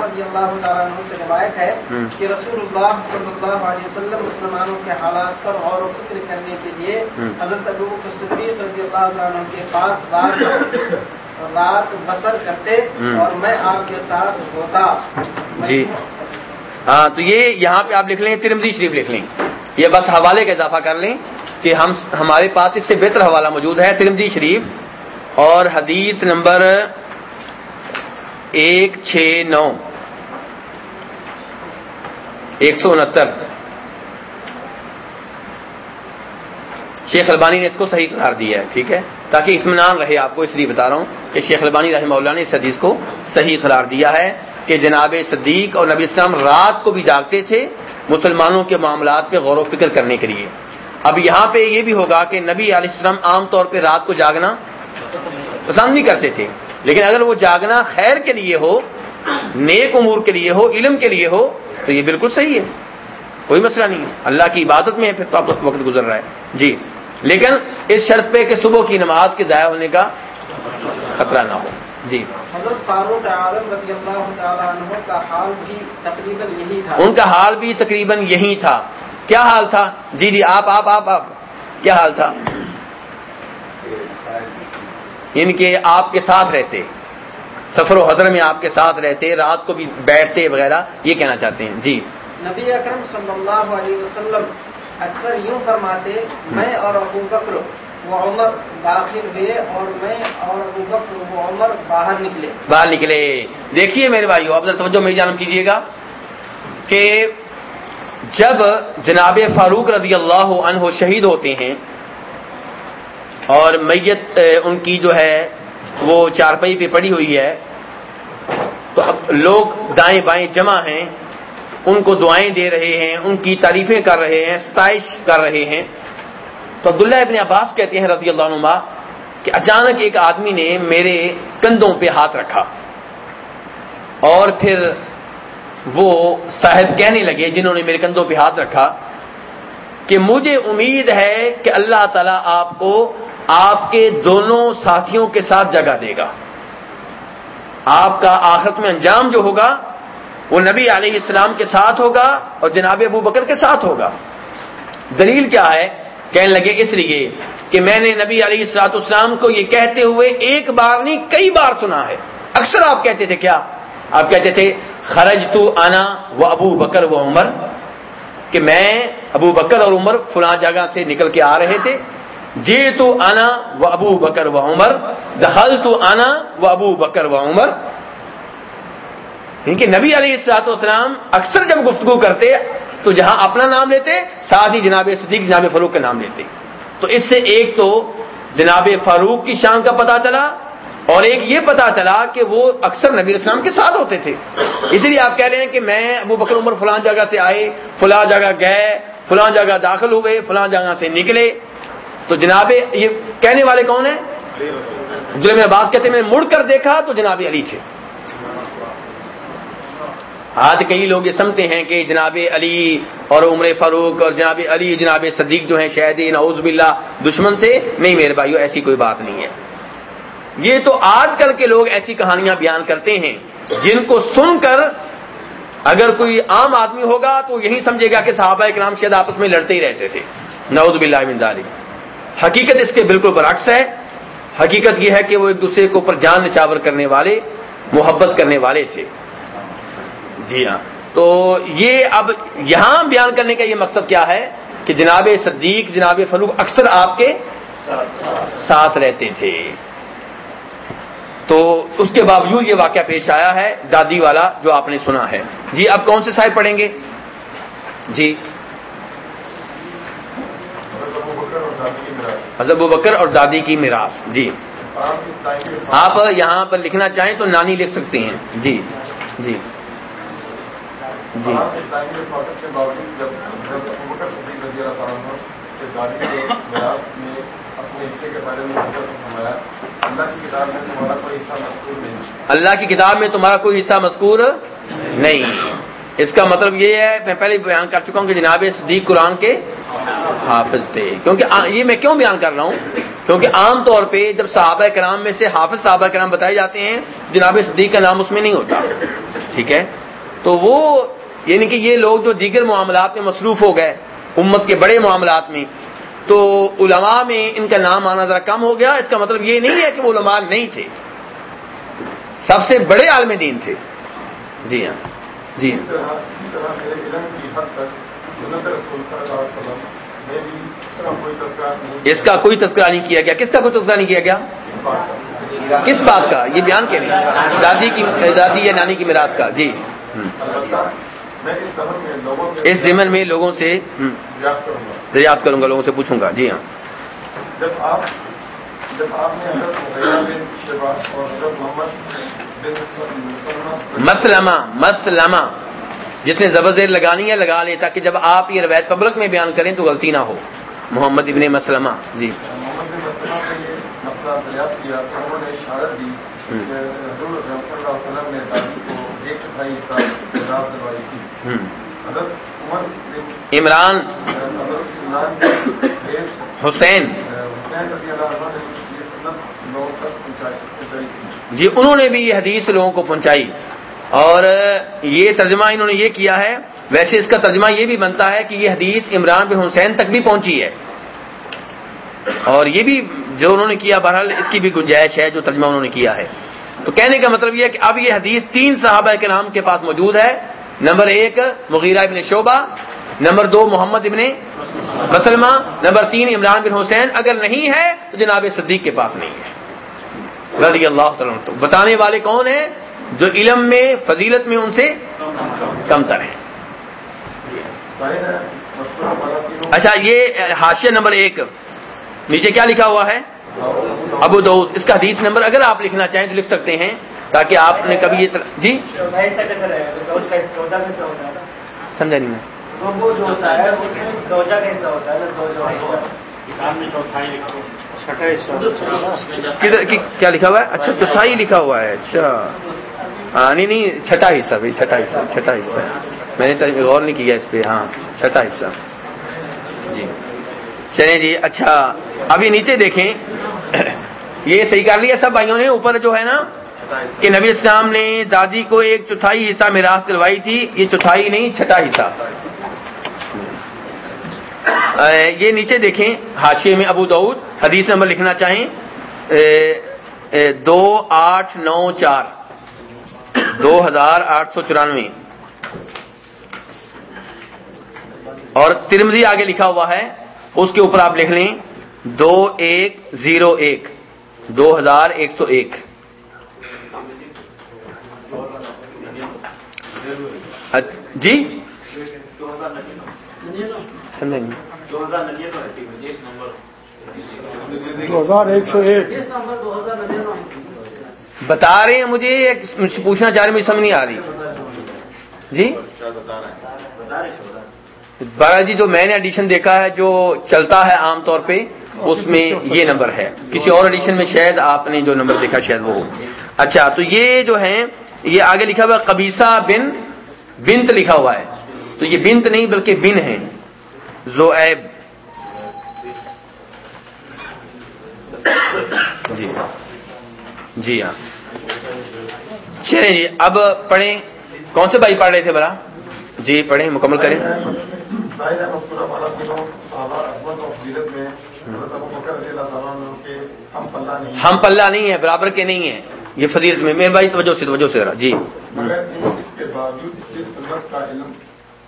رضی اللہ تعالیٰ عنہ سے روایت ہے۔ کہ رسول اللہ صلی اللہ علیہ وسلم مسلمانوں کے حالات پر غور و فکر کرنے کے لیے۔ حضرت ابو بکر صدیق رضی اللہ تعالیٰ عنہ کے پاس رات رات بسر کرتے۔ اور میں آپ کے ساتھ ہوتا جی ہاں تو یہ یہاں پہ آپ لکھ لیں ترمزی شریف لکھ لیں یہ بس حوالے کا اضافہ کر لیں کہ ہم ہمارے پاس اس سے بہتر حوالہ موجود ہے ترمزی شریف، اور حدیث نمبر ایک چھ نو۔ ایک سو انہتر۔ شیخ البانی نے اس کو صحیح قرار دیا ہے، ٹھیک ہے؟ تاکہ اطمینان رہے آپ کو، اس لیے بتا رہا ہوں کہ شیخ البانی رحمہ اللہ نے اس حدیث کو صحیح قرار دیا ہے کہ جناب صدیق اور نبی اسلام رات کو بھی جاگتے تھے مسلمانوں کے معاملات پہ غور و فکر کرنے کے لیے۔ اب یہاں پہ یہ بھی ہوگا کہ نبی علیہ السلام عام طور پہ رات کو جاگنا پسند نہیں کرتے تھے۔ لیکن اگر وہ جاگنا خیر کے لیے ہو نیک امور کے لیے ہو علم کے لیے ہو تو یہ بالکل صحیح ہے۔ کوئی مسئلہ نہیں ہے۔ اللہ کی عبادت میں ہے پھر تو آپ وقت گزر رہا ہے۔ جی۔ لیکن اس شرط پہ کہ صبح کی نماز کے ضائع ہونے کا خطرہ نہ ہو۔ جی۔ حضرت فاروق عالم رضی اللہ تعالیٰ عنہ کا حال بھی تقریباً یہی تھا۔ ان کا حال بھی تقریباً یہی تھا۔ کیا حال تھا؟ جی جی آپ آپ آپ آپ کیا حال تھا؟ ان کے آپ کے ساتھ رہتے سفر و حضر میں آپ کے ساتھ رہتے رات کو بھی بیٹھتے وغیرہ یہ کہنا چاہتے ہیں۔ جی۔ نبی اکرم صلی اللہ علیہ وسلم اکثر یوں فرماتے میں اور ابو بکر و عمر داخل ہوئے اور میں اور ابو بکر و عمر باہر نکلے۔ باہر نکلے۔ دیکھیے میرے بھائیو اب ذرا توجہ میری جانب کیجیے گا کہ جب جناب فاروق رضی اللہ عنہ شہید ہوتے ہیں اور میت ان کی جو ہے وہ چارپائی پہ پڑی ہوئی ہے، تو اب لوگ دائیں بائیں جمع ہیں، ان کو دعائیں دے رہے ہیں، ان کی تعریفیں کر رہے ہیں، ستائش کر رہے ہیں۔ تو عبداللہ ابن عباس کہتے ہیں رضی اللہ عنہ کہ اچانک ایک آدمی نے میرے کندھوں پہ ہاتھ رکھا اور پھر وہ صاحب کہنے لگے جنہوں نے میرے کندھوں پہ ہاتھ رکھا کہ مجھے امید ہے کہ اللہ تعالیٰ آپ کو آپ کے دونوں ساتھیوں کے ساتھ جگہ دے گا۔ آپ کا آخرت میں انجام جو ہوگا وہ نبی علیہ السلام کے ساتھ ہوگا اور جناب ابو بکر کے ساتھ ہوگا۔ دلیل کیا ہے؟ کہنے لگے اس لیے کہ میں نے نبی علیہ السلاط اسلام کو یہ کہتے ہوئے ایک بار نہیں، کئی بار سنا ہے۔ اکثر آپ کہتے تھے کیا؟ آپ کہتے تھے خرج تو آنا و ابو بکر و عمر، کہ میں ابو بکر اور عمر فلاں جگہ سے نکل کے آ رہے تھے۔ جی تو آنا و ابو بکر و عمر دخل تو آنا و ابو بکر و عمر۔ یعنی کیونکہ نبی علیہ السلاط والسلام اکثر جب گفتگو کرتے تو جہاں اپنا نام لیتے، ساتھ ہی جناب صدیق، جناب فاروق کا نام لیتے۔ تو اس سے ایک تو جناب فاروق کی شان کا پتا چلا اور ایک یہ پتا چلا کہ وہ اکثر نبی اسلام کے ساتھ ہوتے تھے۔ اسی لیے آپ کہہ رہے ہیں کہ میں ابو بکر عمر فلاں جگہ سے آئے فلاں جگہ گئے فلاں جگہ داخل ہوئے فلاں جگہ سے نکلے۔ تو جناب یہ کہنے والے کون ہیں؟ جو میں بات کہتے میں مڑ کر دیکھا تو جناب علی تھے۔ آج کئی لوگ یہ سمجھتے ہیں کہ جناب علی اور عمر فاروق اور جناب علی، جناب صدیق جو ہیں شہد نعوذ باللہ دشمن سے نہیں، میرے بھائیو، ایسی کوئی بات نہیں ہے۔ یہ تو آج کل کے لوگ ایسی کہانیاں بیان کرتے ہیں جن کو سن کر اگر کوئی عام آدمی ہوگا تو یہی سمجھے گا کہ صحابہ کرام شاید آپس میں لڑتے ہی رہتے تھے۔ نعوذ باللہ من ذالک۔ حقیقت اس کے بالکل برعکس ہے۔ حقیقت یہ ہے کہ وہ ایک دوسرے کے اوپر جان نچاور کرنے والے، محبت کرنے والے تھے۔ جی ہاں۔ تو یہ اب یہاں بیان کرنے کا یہ مقصد کیا ہے کہ جناب صدیق، جناب فروغ اکثر آپ کے ساتھ رہتے تھے۔ تو اس کے باوجود یہ واقعہ پیش آیا ہے، دادی والا جو آپ نے سنا ہے۔ جی اب کون سے صاحب پڑھیں گے؟ جی۔ حضرت بکر اور دادی کی میراث۔ جی۔ آپ یہاں پر لکھنا چاہیں تو نانی لکھ سکتے ہیں۔ جی۔ جی۔ جی۔ اللہ حصے کے بارے میں اللہ کی کتاب میں تمہارا کوئی حصہ مذکور نہیں۔ اللہ کی کتاب میں تمہارا کوئی حصہ مذکور نہیں اس کا مطلب یہ ہے، میں پہلے بیان کر چکا ہوں کہ جناب صدیق قرآن کے حافظ تھے۔ کیونکہ یہ میں کیوں بیان کر رہا ہوں؟ کیونکہ عام طور پہ جب صحابہ کرام میں سے حافظ صحابہ کرام بتائے جاتے ہیں، جناب صدیق کا نام اس میں نہیں ہوتا۔ ٹھیک ہے؟ تو وہ یعنی کہ یہ لوگ جو دیگر معاملات میں مصروف ہو گئے، امت کے بڑے معاملات میں تو علماء میں ان کا نام آنا ذرا کم ہو گیا، اس کا مطلب یہ نہیں ہے کہ وہ علماء نہیں تھے۔ سب سے بڑے عالم دین تھے۔ جی ہاں۔ جی اسی اس کا کوئی تذکرہ نہیں کیا گیا۔ کس کا کوئی تذکرہ نہیں کیا گیا؟ کس بات کا؟ یہ بیان کے لیے دادی کی دادی یا نانی کی میراث کا۔ جی۔ اس زمن میں لوگوں کے اس ضمن میں لوگوں سے دریافت کروں گا لوگوں سے پوچھوں گا۔ جی ہاں۔ جب آپ جب آپ نے حضرت مغیرہ بن شیبہ اور حضرت محمد بن مسلمہ مسلمہ مسلمہ۔ جس نے زبر زیر لگانی ہے لگا لے تاکہ جب آپ یہ روایت پبلک میں بیان کریں تو غلطی نہ ہو۔ محمد ابن مسلمہ۔ جی۔ محمد بن مسلمہ یہ مسئلہ دریافت کیا انہوں نے اشارت دی کہ حضور صلی اللہ علیہ وسلم نے ایک دلوائی تھی۔ حضرت عمر عمران۔ حسین۔ حسین رضی اللہ عنہ نے یہ سنت لوگوں تک پہنچائی پہنچائی تھی۔ جی انہوں نے بھی یہ حدیث لوگوں کو پہنچائی۔ اور یہ ترجمہ انہوں نے یہ کیا ہے ویسے اس کا ترجمہ یہ بھی بنتا ہے کہ یہ حدیث عمران بن حسین تک بھی پہنچی ہے۔ اور یہ بھی جو انہوں نے کیا بہرحال اس کی بھی گنجائش ہے جو ترجمہ انہوں نے کیا ہے۔ تو کہنے کا مطلب یہ ہے کہ اب یہ حدیث تین صحابہ کے نام کے پاس موجود ہے۔ نمبر ایک، مغیرہ ابن شعبہ۔ نمبر دو، محمد ابن مسلمہ۔ نمبر تین، عمران بن حسین۔ اگر نہیں ہے، تو جناب صدیق کے پاس نہیں ہے۔ رضی اللہ تعالیٰ عنہ. تو بتانے والے کون ہیں؟ جو علم میں، فضیلت میں ان سے کم تر ہیں۔ اچھا یہ حاشیہ نمبر ایک۔ نیچے کیا لکھا ہوا ہے؟ ابو دعود اس کا حدیث نمبر اگر آپ لکھنا چاہیں تو لکھ سکتے ہیں تاکہ آپ نے کبھی یہ جی؟ سمجھا نہیں میں۔ کیا لکھا ہوا ہے؟ اچھا چوتھائی لکھا ہوا ہے اچھا۔ نہیں نہیں، چھٹا حصہ بھائی چھٹا حصہ چھٹا حصہ۔ میں نے تو غور نہیں کیا اس پہ ہاں چھٹا حصہ۔ جی۔ چلیں جی اچھا اب یہ نیچے دیکھیں۔ یہ صحیح کر لیا سب بھائیوں نے، اوپر جو ہے نا، کہ نبی اسلام نے دادی کو ایک چوتھائی حصہ میراث دلوائی تھی، یہ چوتھائی نہیں، چھٹا حصہ۔ یہ نیچے دیکھیں، حاشیے میں ابو دعود حدیث نمبر لکھنا چاہیں۔ دو آٹھ نو چار۔ دو ہزار آٹھ سو چورانوے۔ اور ترمزی آگے لکھا ہوا ہے اس کے اوپر آپ لکھ لیں دو ایک زیرو ایک دو ہزار ایک سو ایک۔ جی؟ نہیں دو ہزار ایک سو ایک۔ بتا رہے ہیں مجھے پوچھنا چاہ رہے مجھے سمجھ نہیں آ رہی۔ جی؟ بارہ جی جو میں نے ایڈیشن دیکھا ہے، جو چلتا ہے عام طور پہ، اس میں یہ نمبر ہے۔ کسی اور ایڈیشن میں شاید آپ نے جو نمبر دیکھا، شاید وہ ہو۔ اچھا تو یہ جو ہے، یہ آگے لکھا ہوا ہے قبیسہ بن بنت لکھا ہوا ہے۔ تو یہ بنت نہیں، بلکہ بن ہے۔ زویب۔ جی۔ جی ہاں۔ چلیں جی اب پڑھیں۔ کون سے بھائی پڑھ رہے تھے برا جی پڑھیں، مکمل کریں۔ ظاہر ہے مذکورہ والا دنوں صحابہ اور فضیلت میں حضرت ابو بکر رضی اللہ تعالیٰ عنہ کے ہم پلہ نہیں ہم پلہ نہیں ہے برابر کے نہیں ہے یہ فضیلت میں میرے بھائی توجہ سے توجہ سے ذرا جی۔ مگر اس کے باوجود اس کی سنت کا علم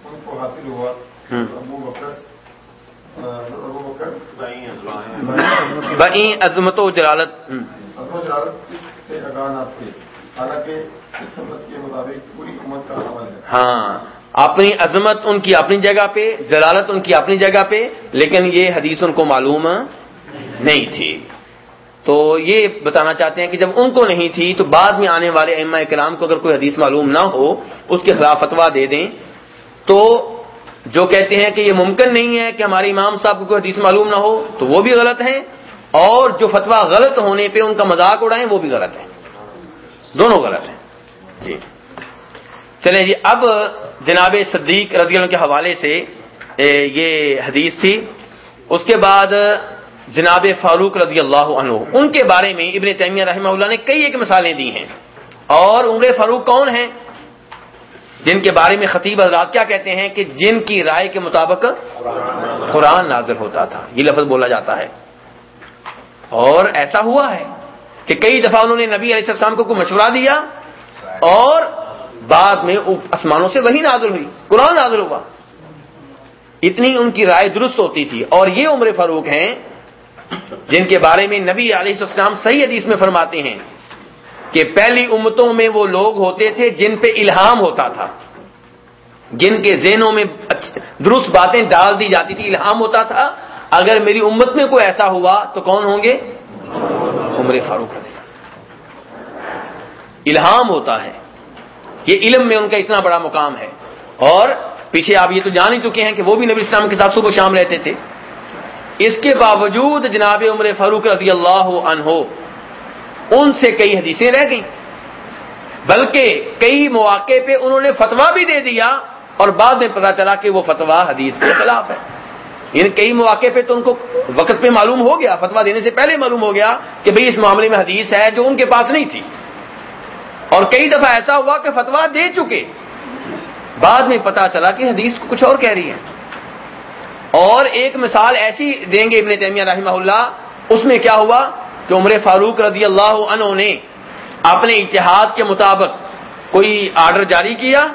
ان کو حاصل ہوا ہوں۔ ابو بکر حضرت ابو بکر۔ بئی عظمت و جلالت۔ و سے تھے۔ حالانکہ اس سنت کے مطابق پوری امت کا عمل ہے۔ ہاں۔ اپنی عظمت ان کی اپنی جگہ پہ، جلالت ان کی اپنی جگہ پہ، لیکن یہ حدیث ان کو معلوم نہیں تھی۔ تو یہ بتانا چاہتے ہیں کہ جب ان کو نہیں تھی، تو بعد میں آنے والے ائمہ کرام کو اگر کوئی حدیث معلوم نہ ہو، اس کے خلاف فتوا دے دیں۔ تو جو کہتے ہیں کہ یہ ممکن نہیں ہے کہ ہمارے امام صاحب کو کوئی حدیث معلوم نہ ہو، تو وہ بھی غلط ہیں۔ اور جو فتوا غلط ہونے پہ ان کا مذاق اڑائیں، وہ بھی غلط ہے دونوں غلط ہیں۔ جی۔ چلیں جی اب جناب صدیق رضی اللہ عنہ کے حوالے سے یہ حدیث تھی۔ اس کے بعد جناب فاروق رضی اللہ عنہ، ان کے بارے میں ابن تیمیہ رحمہ اللہ نے کئی ایک مثالیں دی ہیں۔ اور عمر فاروق کون ہیں؟ جن کے بارے میں خطیب حضرات کیا کہتے ہیں کہ جن کی رائے کے مطابق قرآن نازل ہوتا تھا۔ یہ لفظ بولا جاتا ہے۔ اور ایسا ہوا ہے کہ کئی دفعہ انہوں نے نبی علیہ السلام کو کوئی مشورہ دیا اور بعد میں آسمانوں سے وہی نازل ہوئی، قرآن نازل ہوا۔ اتنی ان کی رائے درست ہوتی تھی۔ اور یہ عمر فاروق ہیں جن کے بارے میں نبی علیہ السلام صحیح حدیث میں فرماتے ہیں کہ پہلی امتوں میں وہ لوگ ہوتے تھے جن پہ الہام ہوتا تھا۔ جن کے ذہنوں میں درست باتیں ڈال دی جاتی تھی، الہام ہوتا تھا۔ اگر میری امت میں کوئی ایسا ہوا تو کون ہوں گے؟ عمر فاروق رضی الہام ہوتا ہے۔ یہ علم میں ان کا اتنا بڑا مقام ہے اور پیچھے آپ یہ تو جان ہی چکے ہیں کہ وہ بھی نبی اسلام کے ساتھ صبح شام رہتے تھے۔ اس کے باوجود جناب عمر فاروق رضی اللہ عنہ ان سے کئی حدیثیں رہ گئیں۔ بلکہ کئی مواقع پہ انہوں نے فتوا بھی دے دیا اور بعد میں پتا چلا کہ وہ فتوا حدیث کے خلاف ہے۔ ان کئی مواقع پہ تو ان کو وقت پہ معلوم ہو گیا فتوا دینے سے پہلے معلوم ہو گیا کہ بھئی اس معاملے میں حدیث ہے جو ان کے پاس نہیں تھی۔ اور کئی دفعہ ایسا ہوا کہ فتوا دے چکے۔ بعد میں پتا چلا کہ حدیث کو کچھ اور کہہ رہی ہے اور ایک مثال ایسی دیں گے ابن تیمیہ رحمہ اللہ۔ اس میں کیا ہوا کہ عمر فاروق رضی اللہ عنہ نے اپنے اتحاد کے مطابق کوئی آرڈر جاری کیا۔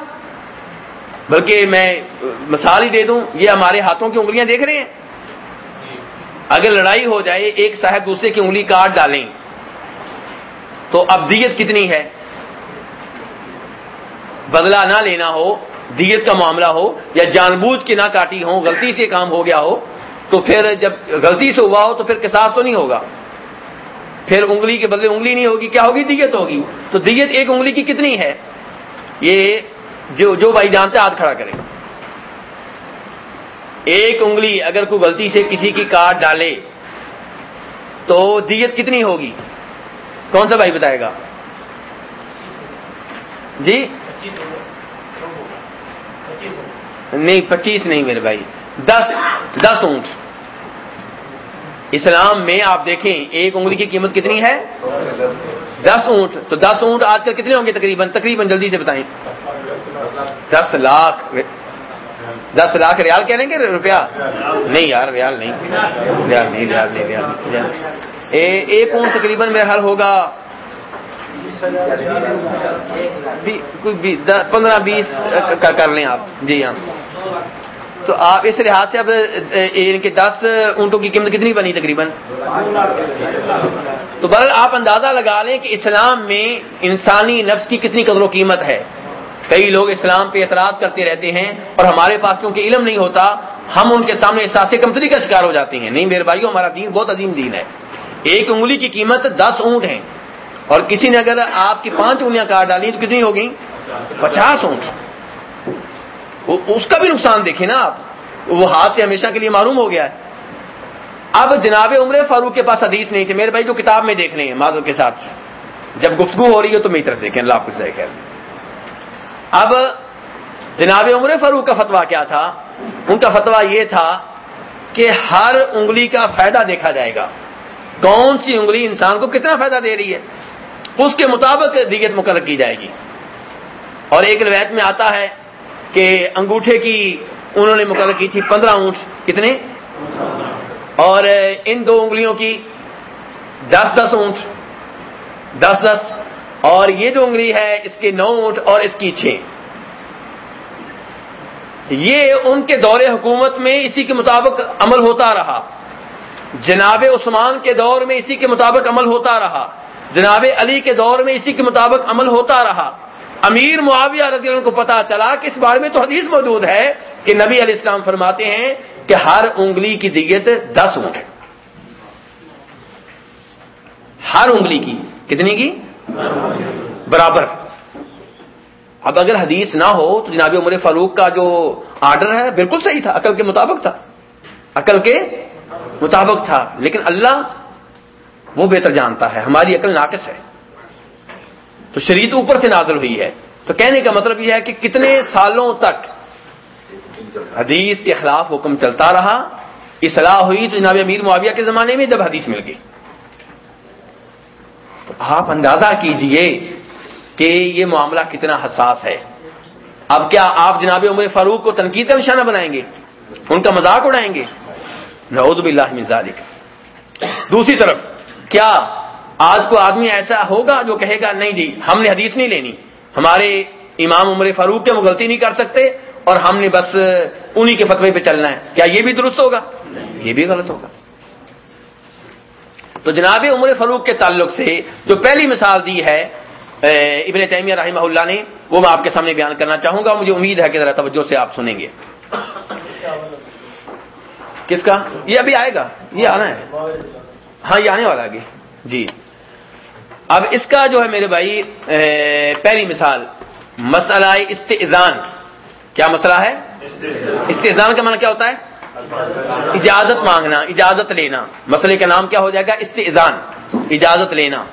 بلکہ میں مثال ہی دے دوں، یہ ہمارے ہاتھوں کی انگلیاں دیکھ رہے ہیں۔ اگر لڑائی ہو جائے، ایک صاحب دوسرے کی انگلی کاٹ ڈالیں۔ تو اب دیت کتنی ہے؟ بدلہ نہ لینا ہو، دیت کا معاملہ ہو، یا جان بوجھ کے نہ کاٹی ہو غلطی سے کام ہو گیا ہو، تو پھر جب غلطی سے ہوا ہو تو پھر کساس تو نہیں ہوگا۔ پھر انگلی کے بدلے انگلی نہیں ہوگی، کیا ہوگی؟ دیت ہوگی۔ تو دیت ایک انگلی کی کتنی ہے؟ یہ جو جو بھائی جانتے ہاتھ کھڑا کریں۔ ایک انگلی اگر کوئی غلطی سے کسی کی کاٹ ڈالے تو دیت کتنی ہوگی؟ کون سا بھائی بتائے گا؟ جی؟ نہیں، پچیس نہیں میرے بھائی۔ دس دس اونٹ۔ اسلام میں آپ دیکھیں، ایک انگلی کی قیمت کتنی ہے؟ دس اونٹ۔ تو دس اونٹ آج کل کتنے ہوں گے تقریباً؟ تقریباً جلدی سے بتائیں۔ دس لاکھ۔ دس لاکھ ریال کہہ رہے ہیں کہ روپیہ؟ نہیں یار، ریال نہیں۔ ریال نہیں ریال نہیں، ریال ایک اونٹ تقریباً میرا حل ہوگا پندرہ، بیس کا کر لیں آپ۔ جی ہاں۔ تو آپ اس لحاظ سے اب ان یعنی کے دس اونٹوں کی قیمت کتنی بنی تقریباً؟ تو بر آپ اندازہ لگا لیں کہ اسلام میں انسانی نفس کی کتنی قدر و قیمت ہے۔ کئی لوگ اسلام پہ اعتراض کرتے رہتے ہیں اور ہمارے پاس کیونکہ علم نہیں ہوتا، ہم ان کے سامنے احساس کمتری کا شکار ہو جاتے ہیں۔ نہیں، میرے بھائیو، ہمارا دین بہت عظیم دین ہے۔ ایک انگلی کی قیمت دس اونٹ ہیں۔ اور کسی نے اگر آپ کی پانچ انگلیاں کاٹ ڈالی تو کتنی ہوگی پچاس اونٹ اس کا بھی نقصان دیکھیں نا آپ۔ وہ ہاتھ سے ہمیشہ کے لیے معلوم ہو گیا ہے۔ اب جناب عمر فاروق کے پاس حدیث نہیں تھے میرے بھائی جو کتاب میں دیکھ لیں گے معذر کے ساتھ۔ جب گفتگو ہو رہی ہو تو میری طرف دیکھیں۔ اللہ آپ کو اب جناب عمر فاروق کا فتوا کیا تھا؟ ان کا فتوا یہ تھا کہ ہر انگلی کا فائدہ دیکھا جائے گا۔ کون سی انگلی انسان کو کتنا فائدہ دے رہی ہے؟ اس کے مطابق دیگت مقرر کی جائے گی۔ اور ایک روایت میں آتا ہے کہ انگوٹھے کی انہوں نے مقرر کی تھی پندرہ اونٹ، کتنے؟ اور ان دو انگلیوں کی دس دس اونٹ، دس دس، اور یہ جو انگلی ہے، اس کے نو اونٹ اور اس کی چھ۔ یہ ان کے دور حکومت میں اسی کے مطابق عمل ہوتا رہا۔ جناب عثمان کے دور میں اسی کے مطابق عمل ہوتا رہا۔ جناب علی کے دور میں اسی کے مطابق عمل ہوتا رہا۔ امیر معاویہ رضی اللہ کو پتا چلا کہ اس بارے میں تو حدیث موجود ہے کہ نبی علیہ السلام فرماتے ہیں کہ ہر انگلی کی دیت دس اونٹ ہے۔ ہر انگلی کی۔ کتنی کی؟ برابر۔ اب اگر حدیث نہ ہو تو جناب عمر فاروق کا جو آرڈر ہے بالکل صحیح تھا، عقل کے مطابق تھا۔ عقل کے مطابق تھا۔ لیکن اللہ وہ بہتر جانتا ہے، ہماری عقل ناقص ہے۔ تو شریعت اوپر سے نازل ہوئی ہے۔ تو کہنے کا مطلب یہ ہے کہ کتنے سالوں تک حدیث کے خلاف حکم چلتا رہا۔ اصلاح ہوئی تو جناب امیر معاویہ کے زمانے میں جب حدیث مل گئی۔ تو آپ اندازہ کیجیے کہ یہ معاملہ کتنا حساس ہے۔ اب کیا آپ جناب عمر فاروق کو تنقید کا نشانہ بنائیں گے؟ ان کا مذاق اڑائیں گے؟ نعوذ باللہ من ذالک۔ دوسری طرف کیا آج کو آدمی ایسا ہوگا جو کہے گا، نہیں جی ہم نے حدیث نہیں لینی. ہمارے امام عمر فاروق کے وہ غلطی نہیں کر سکتے اور ہم نے بس انہی کے فتوے پہ چلنا ہے. کیا یہ بھی درست ہوگا؟ یہ بھی غلط ہوگا. تو جناب عمر فاروق کے تعلق سے جو پہلی مثال دی ہے ابن تیمیہ رحمہ اللہ نے، وہ میں آپ کے سامنے بیان کرنا چاہوں گا مجھے امید ہے کہ ذرا توجہ سے آپ سنیں گے. کس کا؟ یہ ابھی آئے گا، یہ آنا ہے. ہاں یہ آنے والا آگے جی۔ اب اس کا جو ہے میرے بھائی پہلی مثال، مسئلہ استعزان کیا مسئلہ ہے؟ استعزان کا معنی کیا ہوتا ہے؟ اجازت مانگنا، اجازت لینا۔ مسئلے کا نام کیا ہو جائے گا؟ استعزان اجازت لینا۔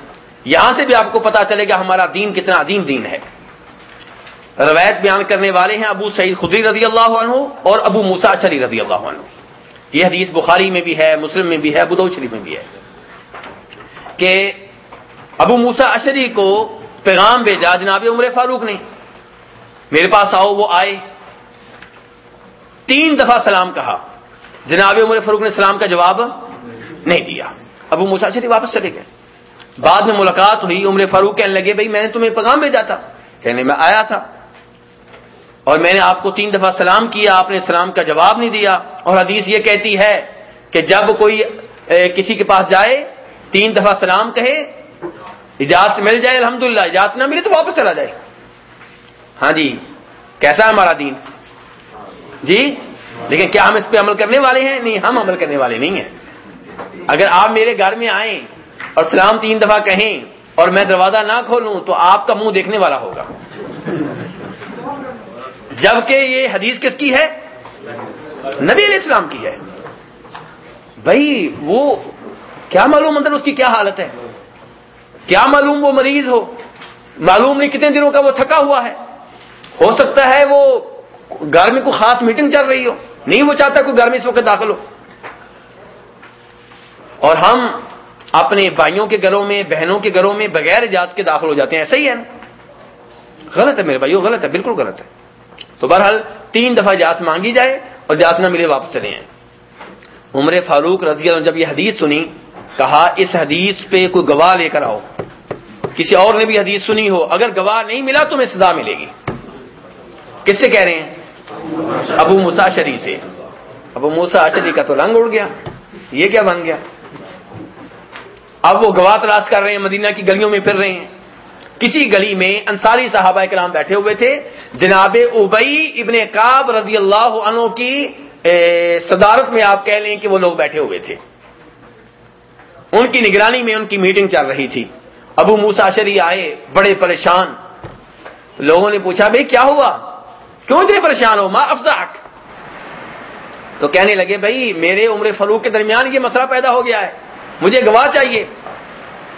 یہاں سے بھی آپ کو پتا چلے گا ہمارا دین کتنا عظیم دین ہے۔ روایت بیان کرنے والے ہیں ابو سعید خدری رضی اللہ عنہ اور ابو موسا شری رضی اللہ عنہ۔ یہ حدیث بخاری میں بھی ہے، مسلم میں بھی ہے بدو شریف میں بھی ہے۔ کہ ابو موسا اشری کو پیغام بھیجا جناب عمر فاروق نے۔ میرے پاس آؤ وہ آئے۔ تین دفعہ سلام کہا۔ جناب عمر فاروق نے سلام کا جواب نہیں دیا۔ ابو موسا اشری واپس چلے گئے۔ بعد میں ملاقات ہوئی عمر فاروق کہنے لگے بھائی میں نے تمہیں پیغام بھیجا تھا۔ کہنے میں آیا تھا۔ اور میں نے آپ کو تین دفعہ سلام کیا آپ نے سلام کا جواب نہیں دیا۔ اور حدیث یہ کہتی ہے کہ جب کوئی اے، کسی کے پاس جائے تین دفعہ سلام کہے، اجازت مل جائے، الحمدللہ، اجازت نہ ملے تو واپس چلا جائے۔ ہاں جی کیسا ہے ہمارا دین؟ جی لیکن کیا ہم اس پہ عمل کرنے والے ہیں؟ نہیں، ہم عمل کرنے والے نہیں ہیں۔ اگر آپ میرے گھر میں آئیں اور سلام تین دفعہ کہیں اور میں دروازہ نہ کھولوں تو آپ کا منہ دیکھنے والا ہوگا۔ جبکہ یہ حدیث کس کی ہے؟ نبی علیہ السلام کی ہے۔ بھائی، وہ کیا معلوم اندر اس کی کیا حالت ہے؟ کیا معلوم وہ مریض ہو؟ معلوم نہیں کتنے دنوں کا وہ تھکا ہوا ہے۔ ہو سکتا ہے وہ گھر میں کوئی خاص میٹنگ چل رہی ہو۔ نہیں وہ چاہتا کوئی گھر میں اس وقت داخل ہو۔ اور ہم اپنے بھائیوں کے گھروں میں، بہنوں کے گھروں میں بغیر اجازت کے داخل ہو جاتے ہیں۔ ایسا ہی ہے نا۔ غلط ہے میرے بھائیو، غلط ہے، بالکل غلط ہے۔ تو بہرحال تین دفعہ اجازت مانگی جائے اور اجازت نہ ملے واپس چلے ہیں عمر فاروق رضی اللہ عنہ جب یہ حدیث سنی کہا، اس حدیث پہ کوئی گواہ لے کر آؤ. کسی اور نے بھی حدیث سنی ہو، اگر گواہ نہیں ملا تمہیں سزا ملے گی۔ کس سے کہہ رہے ہیں؟ ابو موسا شری سے۔ ابو موسا شری کا تو رنگ اڑ گیا، یہ کیا بن گیا؟ اب وہ گواہ تلاش کر رہے ہیں، مدینہ کی گلیوں میں پھر رہے ہیں۔ کسی گلی میں انصاری صحابہ کرام بیٹھے ہوئے تھے، جناب ابئی ابن کاب رضی اللہ عنہ کی صدارت میں آپ کہہ لیں کہ وہ لوگ بیٹھے ہوئے تھے۔ ان کی نگرانی میں ان کی میٹنگ چل رہی تھی۔ ابو موسا شری آئے، بڑے پریشان۔ لوگوں نے پوچھا، بھائی، کیا ہوا؟ کیوں اتنے پریشان ہو؟ ماں افزاق تو کہنے لگے، بھائی، میرے عمر فروخ کے درمیان یہ مسئلہ پیدا ہو گیا ہے۔ مجھے گواہ چاہیے۔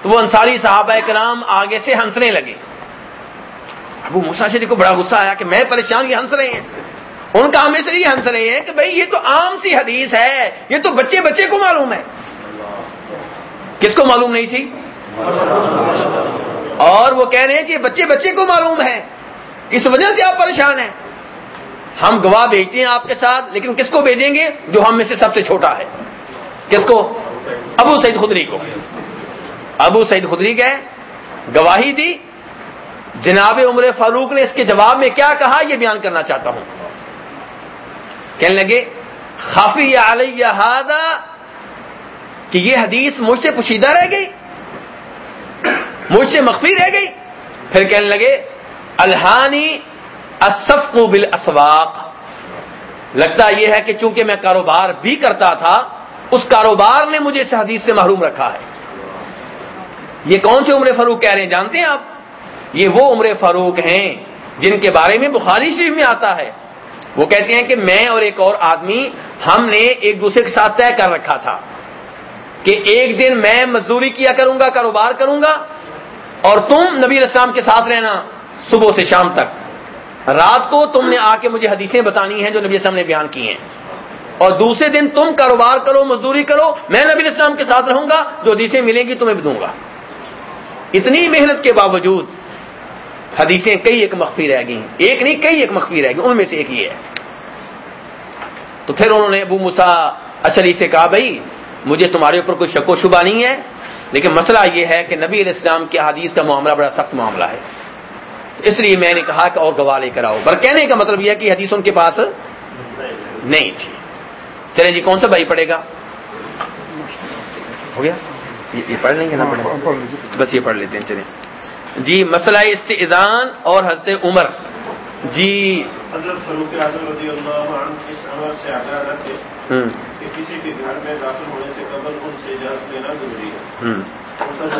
تو وہ انصاری صحابہ کرام آگے سے ہنسنے لگے۔ ابو مساشری کو بڑا غصہ آیا کہ میں پریشان یہ ہنس رہے ہیں۔ ان کا ہمیں سے یہ ہنس رہے ہیں کہ بھائی، یہ تو عام سی حدیث ہے۔ یہ تو بچے بچے کو معلوم ہے۔ کس کو معلوم نہیں تھی؟ اور وہ کہہ رہے ہیں کہ بچے بچے کو معلوم ہے۔ اس وجہ سے آپ پریشان ہیں۔ ہم گواہ بھیجتے ہیں آپ کے ساتھ، لیکن کس کو بھیجیں گے؟ جو ہم میں سے سب سے چھوٹا ہے۔ کس کو؟ ابو سعید خدری کو۔ ابو سعید خدری گئے گواہی دی۔ جناب عمر فاروق نے اس کے جواب میں کیا کہا؟ یہ بیان کرنا چاہتا ہوں۔ کہنے لگے، خافی علیہ ہادا کہ یہ حدیث مجھ سے پوشیدہ رہ گئی، مجھ سے مخفی رہ گئی۔ پھر کہنے لگے، الحانی اصفق بالاسواق۔ لگتا یہ ہے کہ چونکہ میں کاروبار بھی کرتا تھا، اس کاروبار نے مجھے اس حدیث سے محروم رکھا ہے۔ یہ کون سے عمر فاروق کہہ رہے ہیں؟ جانتے ہیں آپ؟ یہ وہ عمر فاروق ہیں جن کے بارے میں بخاری شریف میں آتا ہے۔ وہ کہتے ہیں کہ میں اور ایک اور آدمی، ہم نے ایک دوسرے کے ساتھ طے کر رکھا تھا۔ کہ ایک دن میں مزدوری کیا کروں گا، کاروبار کروں گا اور تم نبی السلام کے ساتھ رہنا صبح سے شام تک۔ رات کو تم نے آ کے مجھے حدیثیں بتانی ہیں جو نبی السلام نے بیان کی ہیں۔ اور دوسرے دن تم کاروبار کرو، مزدوری کرو، میں نبی السلام کے ساتھ رہوں گا، جو حدیثیں ملیں گی تمہیں بھی دوں گا۔ اتنی محنت کے باوجود حدیثیں کئی ایک مخفی رہ گئی ایک نہیں، کئی ایک مخفی رہ گئی ان میں سے ایک یہ ہے۔ تو پھر انہوں نے ابو مسا اشری سے کہا، بھائی مجھے تمہارے اوپر کوئی شک و شبہ نہیں ہے لیکن مسئلہ یہ ہے کہ نبی علیہ السلام کی حدیث کا معاملہ بڑا سخت معاملہ ہے۔ اس لیے میں نے کہا کہ اور گواہ لے کر آؤ۔ پر کہنے کا مطلب یہ ہے کہ حدیث ان کے پاس نہیں تھی۔ چلے جی کون سا بھائی پڑھے گا؟ ہو گیا؟ یہ پڑھ لیں گے نا پڑھیں۔ بس یہ پڑھ لیتے ہیں چلیں۔ جی مسئلہ استعدان اور حضرت عمر۔ جی۔ حضرت فروخ اعظم رضی اللہ عنہ اس عمر سے آگاہ رکھے ہوں کہ کسی کے گھر میں داخل ہونے سے قبل ان سے اجازت لینا ضروری ہے۔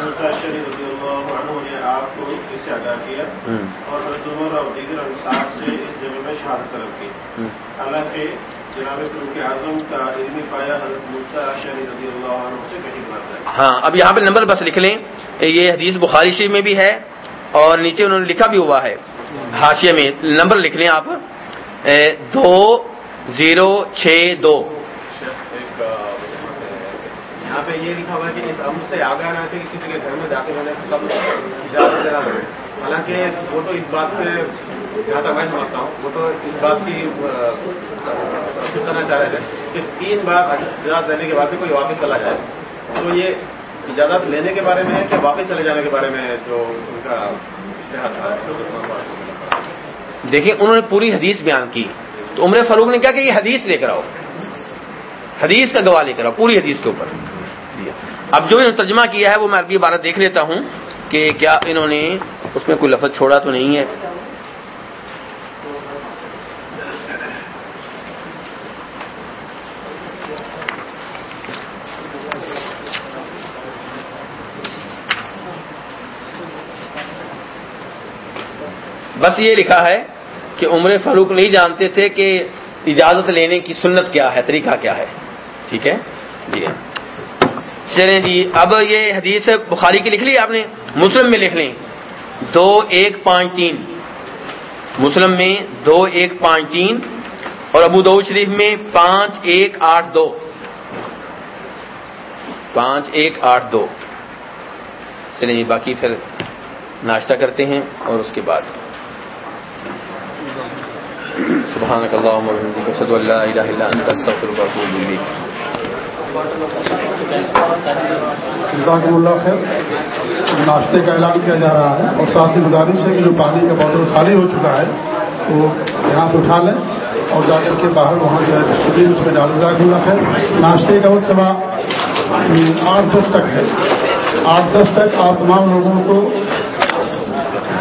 متاشری رضی اللہ عنہ نے آپ کو اس سے آگاہ کیا اور اور دیگر انصار سے اس جگہ میں شہادت طلب کی۔ حالانکہ جناب اعظم کا علمی پایا حضرت متاشری رضی اللہ عنہ سے کہیں بات ہے۔ ہاں اب یہاں پہ نمبر بس لکھ لیں۔ یہ حدیث بخاری شریف میں بھی ہے اور نیچے انہوں نے لکھا بھی ہوا ہے۔ حاشیے میں نمبر لکھ لیں آپ۔ دو زیرو چھ دو۔ یہاں پہ یہ لکھا ہوا ہے کہ اس امر سے آگاہ رہا کہ کسی کے گھر میں داخل ہونے سے قبل اجازت دینا حالانکہ وہ تو اس بات سے جہاں تک میں سمجھتا ہوں وہ تو اس بات کی کرنا چاہ رہے تھے کہ تین بار اجازت دینے کے بعد بھی کوئی واپس چلا جائے۔ تو یہ اجازت لینے کے بارے میں ہے کہ واپس چلے جانے کے بارے میں جو ان کا اشتہار تھا؟ دیکھیں انہوں نے پوری حدیث بیان کی۔ تو عمر فاروق نے کیا کہ یہ حدیث لے کر آؤ۔ حدیث کا گواہ لے کر آؤ، پوری حدیث کے اوپر۔ اب جو انہوں نے ترجمہ کیا ہے وہ میں عربی عبارت دیکھ لیتا ہوں کہ کیا انہوں نے اس میں کوئی لفظ چھوڑا تو نہیں ہے۔ بس یہ لکھا ہے کہ عمر فاروق نہیں جانتے تھے کہ اجازت لینے کی سنت کیا ہے، طریقہ کیا ہے۔ ٹھیک ہے؟ جی ہاں۔ چلیں جی اب یہ حدیث بخاری کی لکھ لی آپ نے؟ مسلم میں لکھ لیں۔ دو ایک پانچ تین۔ مسلم میں دو ایک پانچ تین اور ابو دو شریف میں پانچ ایک آٹھ دو۔ پانچ ایک آٹھ دو۔ چلیں جی باقی پھر ناشتہ کرتے ہیں اور اس کے بعد۔ سبحانك اللهم وبحمدك اشهد ان لا اله الا انت استغفرك واتوب اليك جزاکم اللہ خیر. ناشتے کا اعلان کیا جا رہا ہے اور ساتھ ہی گزارش ہے کہ جو پانی کا باٹل خالی ہو چکا ہے، وہ یہاں سے اٹھا لیں اور جا کر کے باہر وہاں جو ہے شبیر اس میں ڈال جزاک اللہ خیر. ناشتے کا وقت سوا آٹھ دس تک ہے۔ آٹھ دس تک آپ تمام لوگوں کو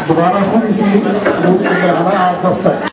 دوبارہ خود اسی روپ سے آٹھ دس تک۔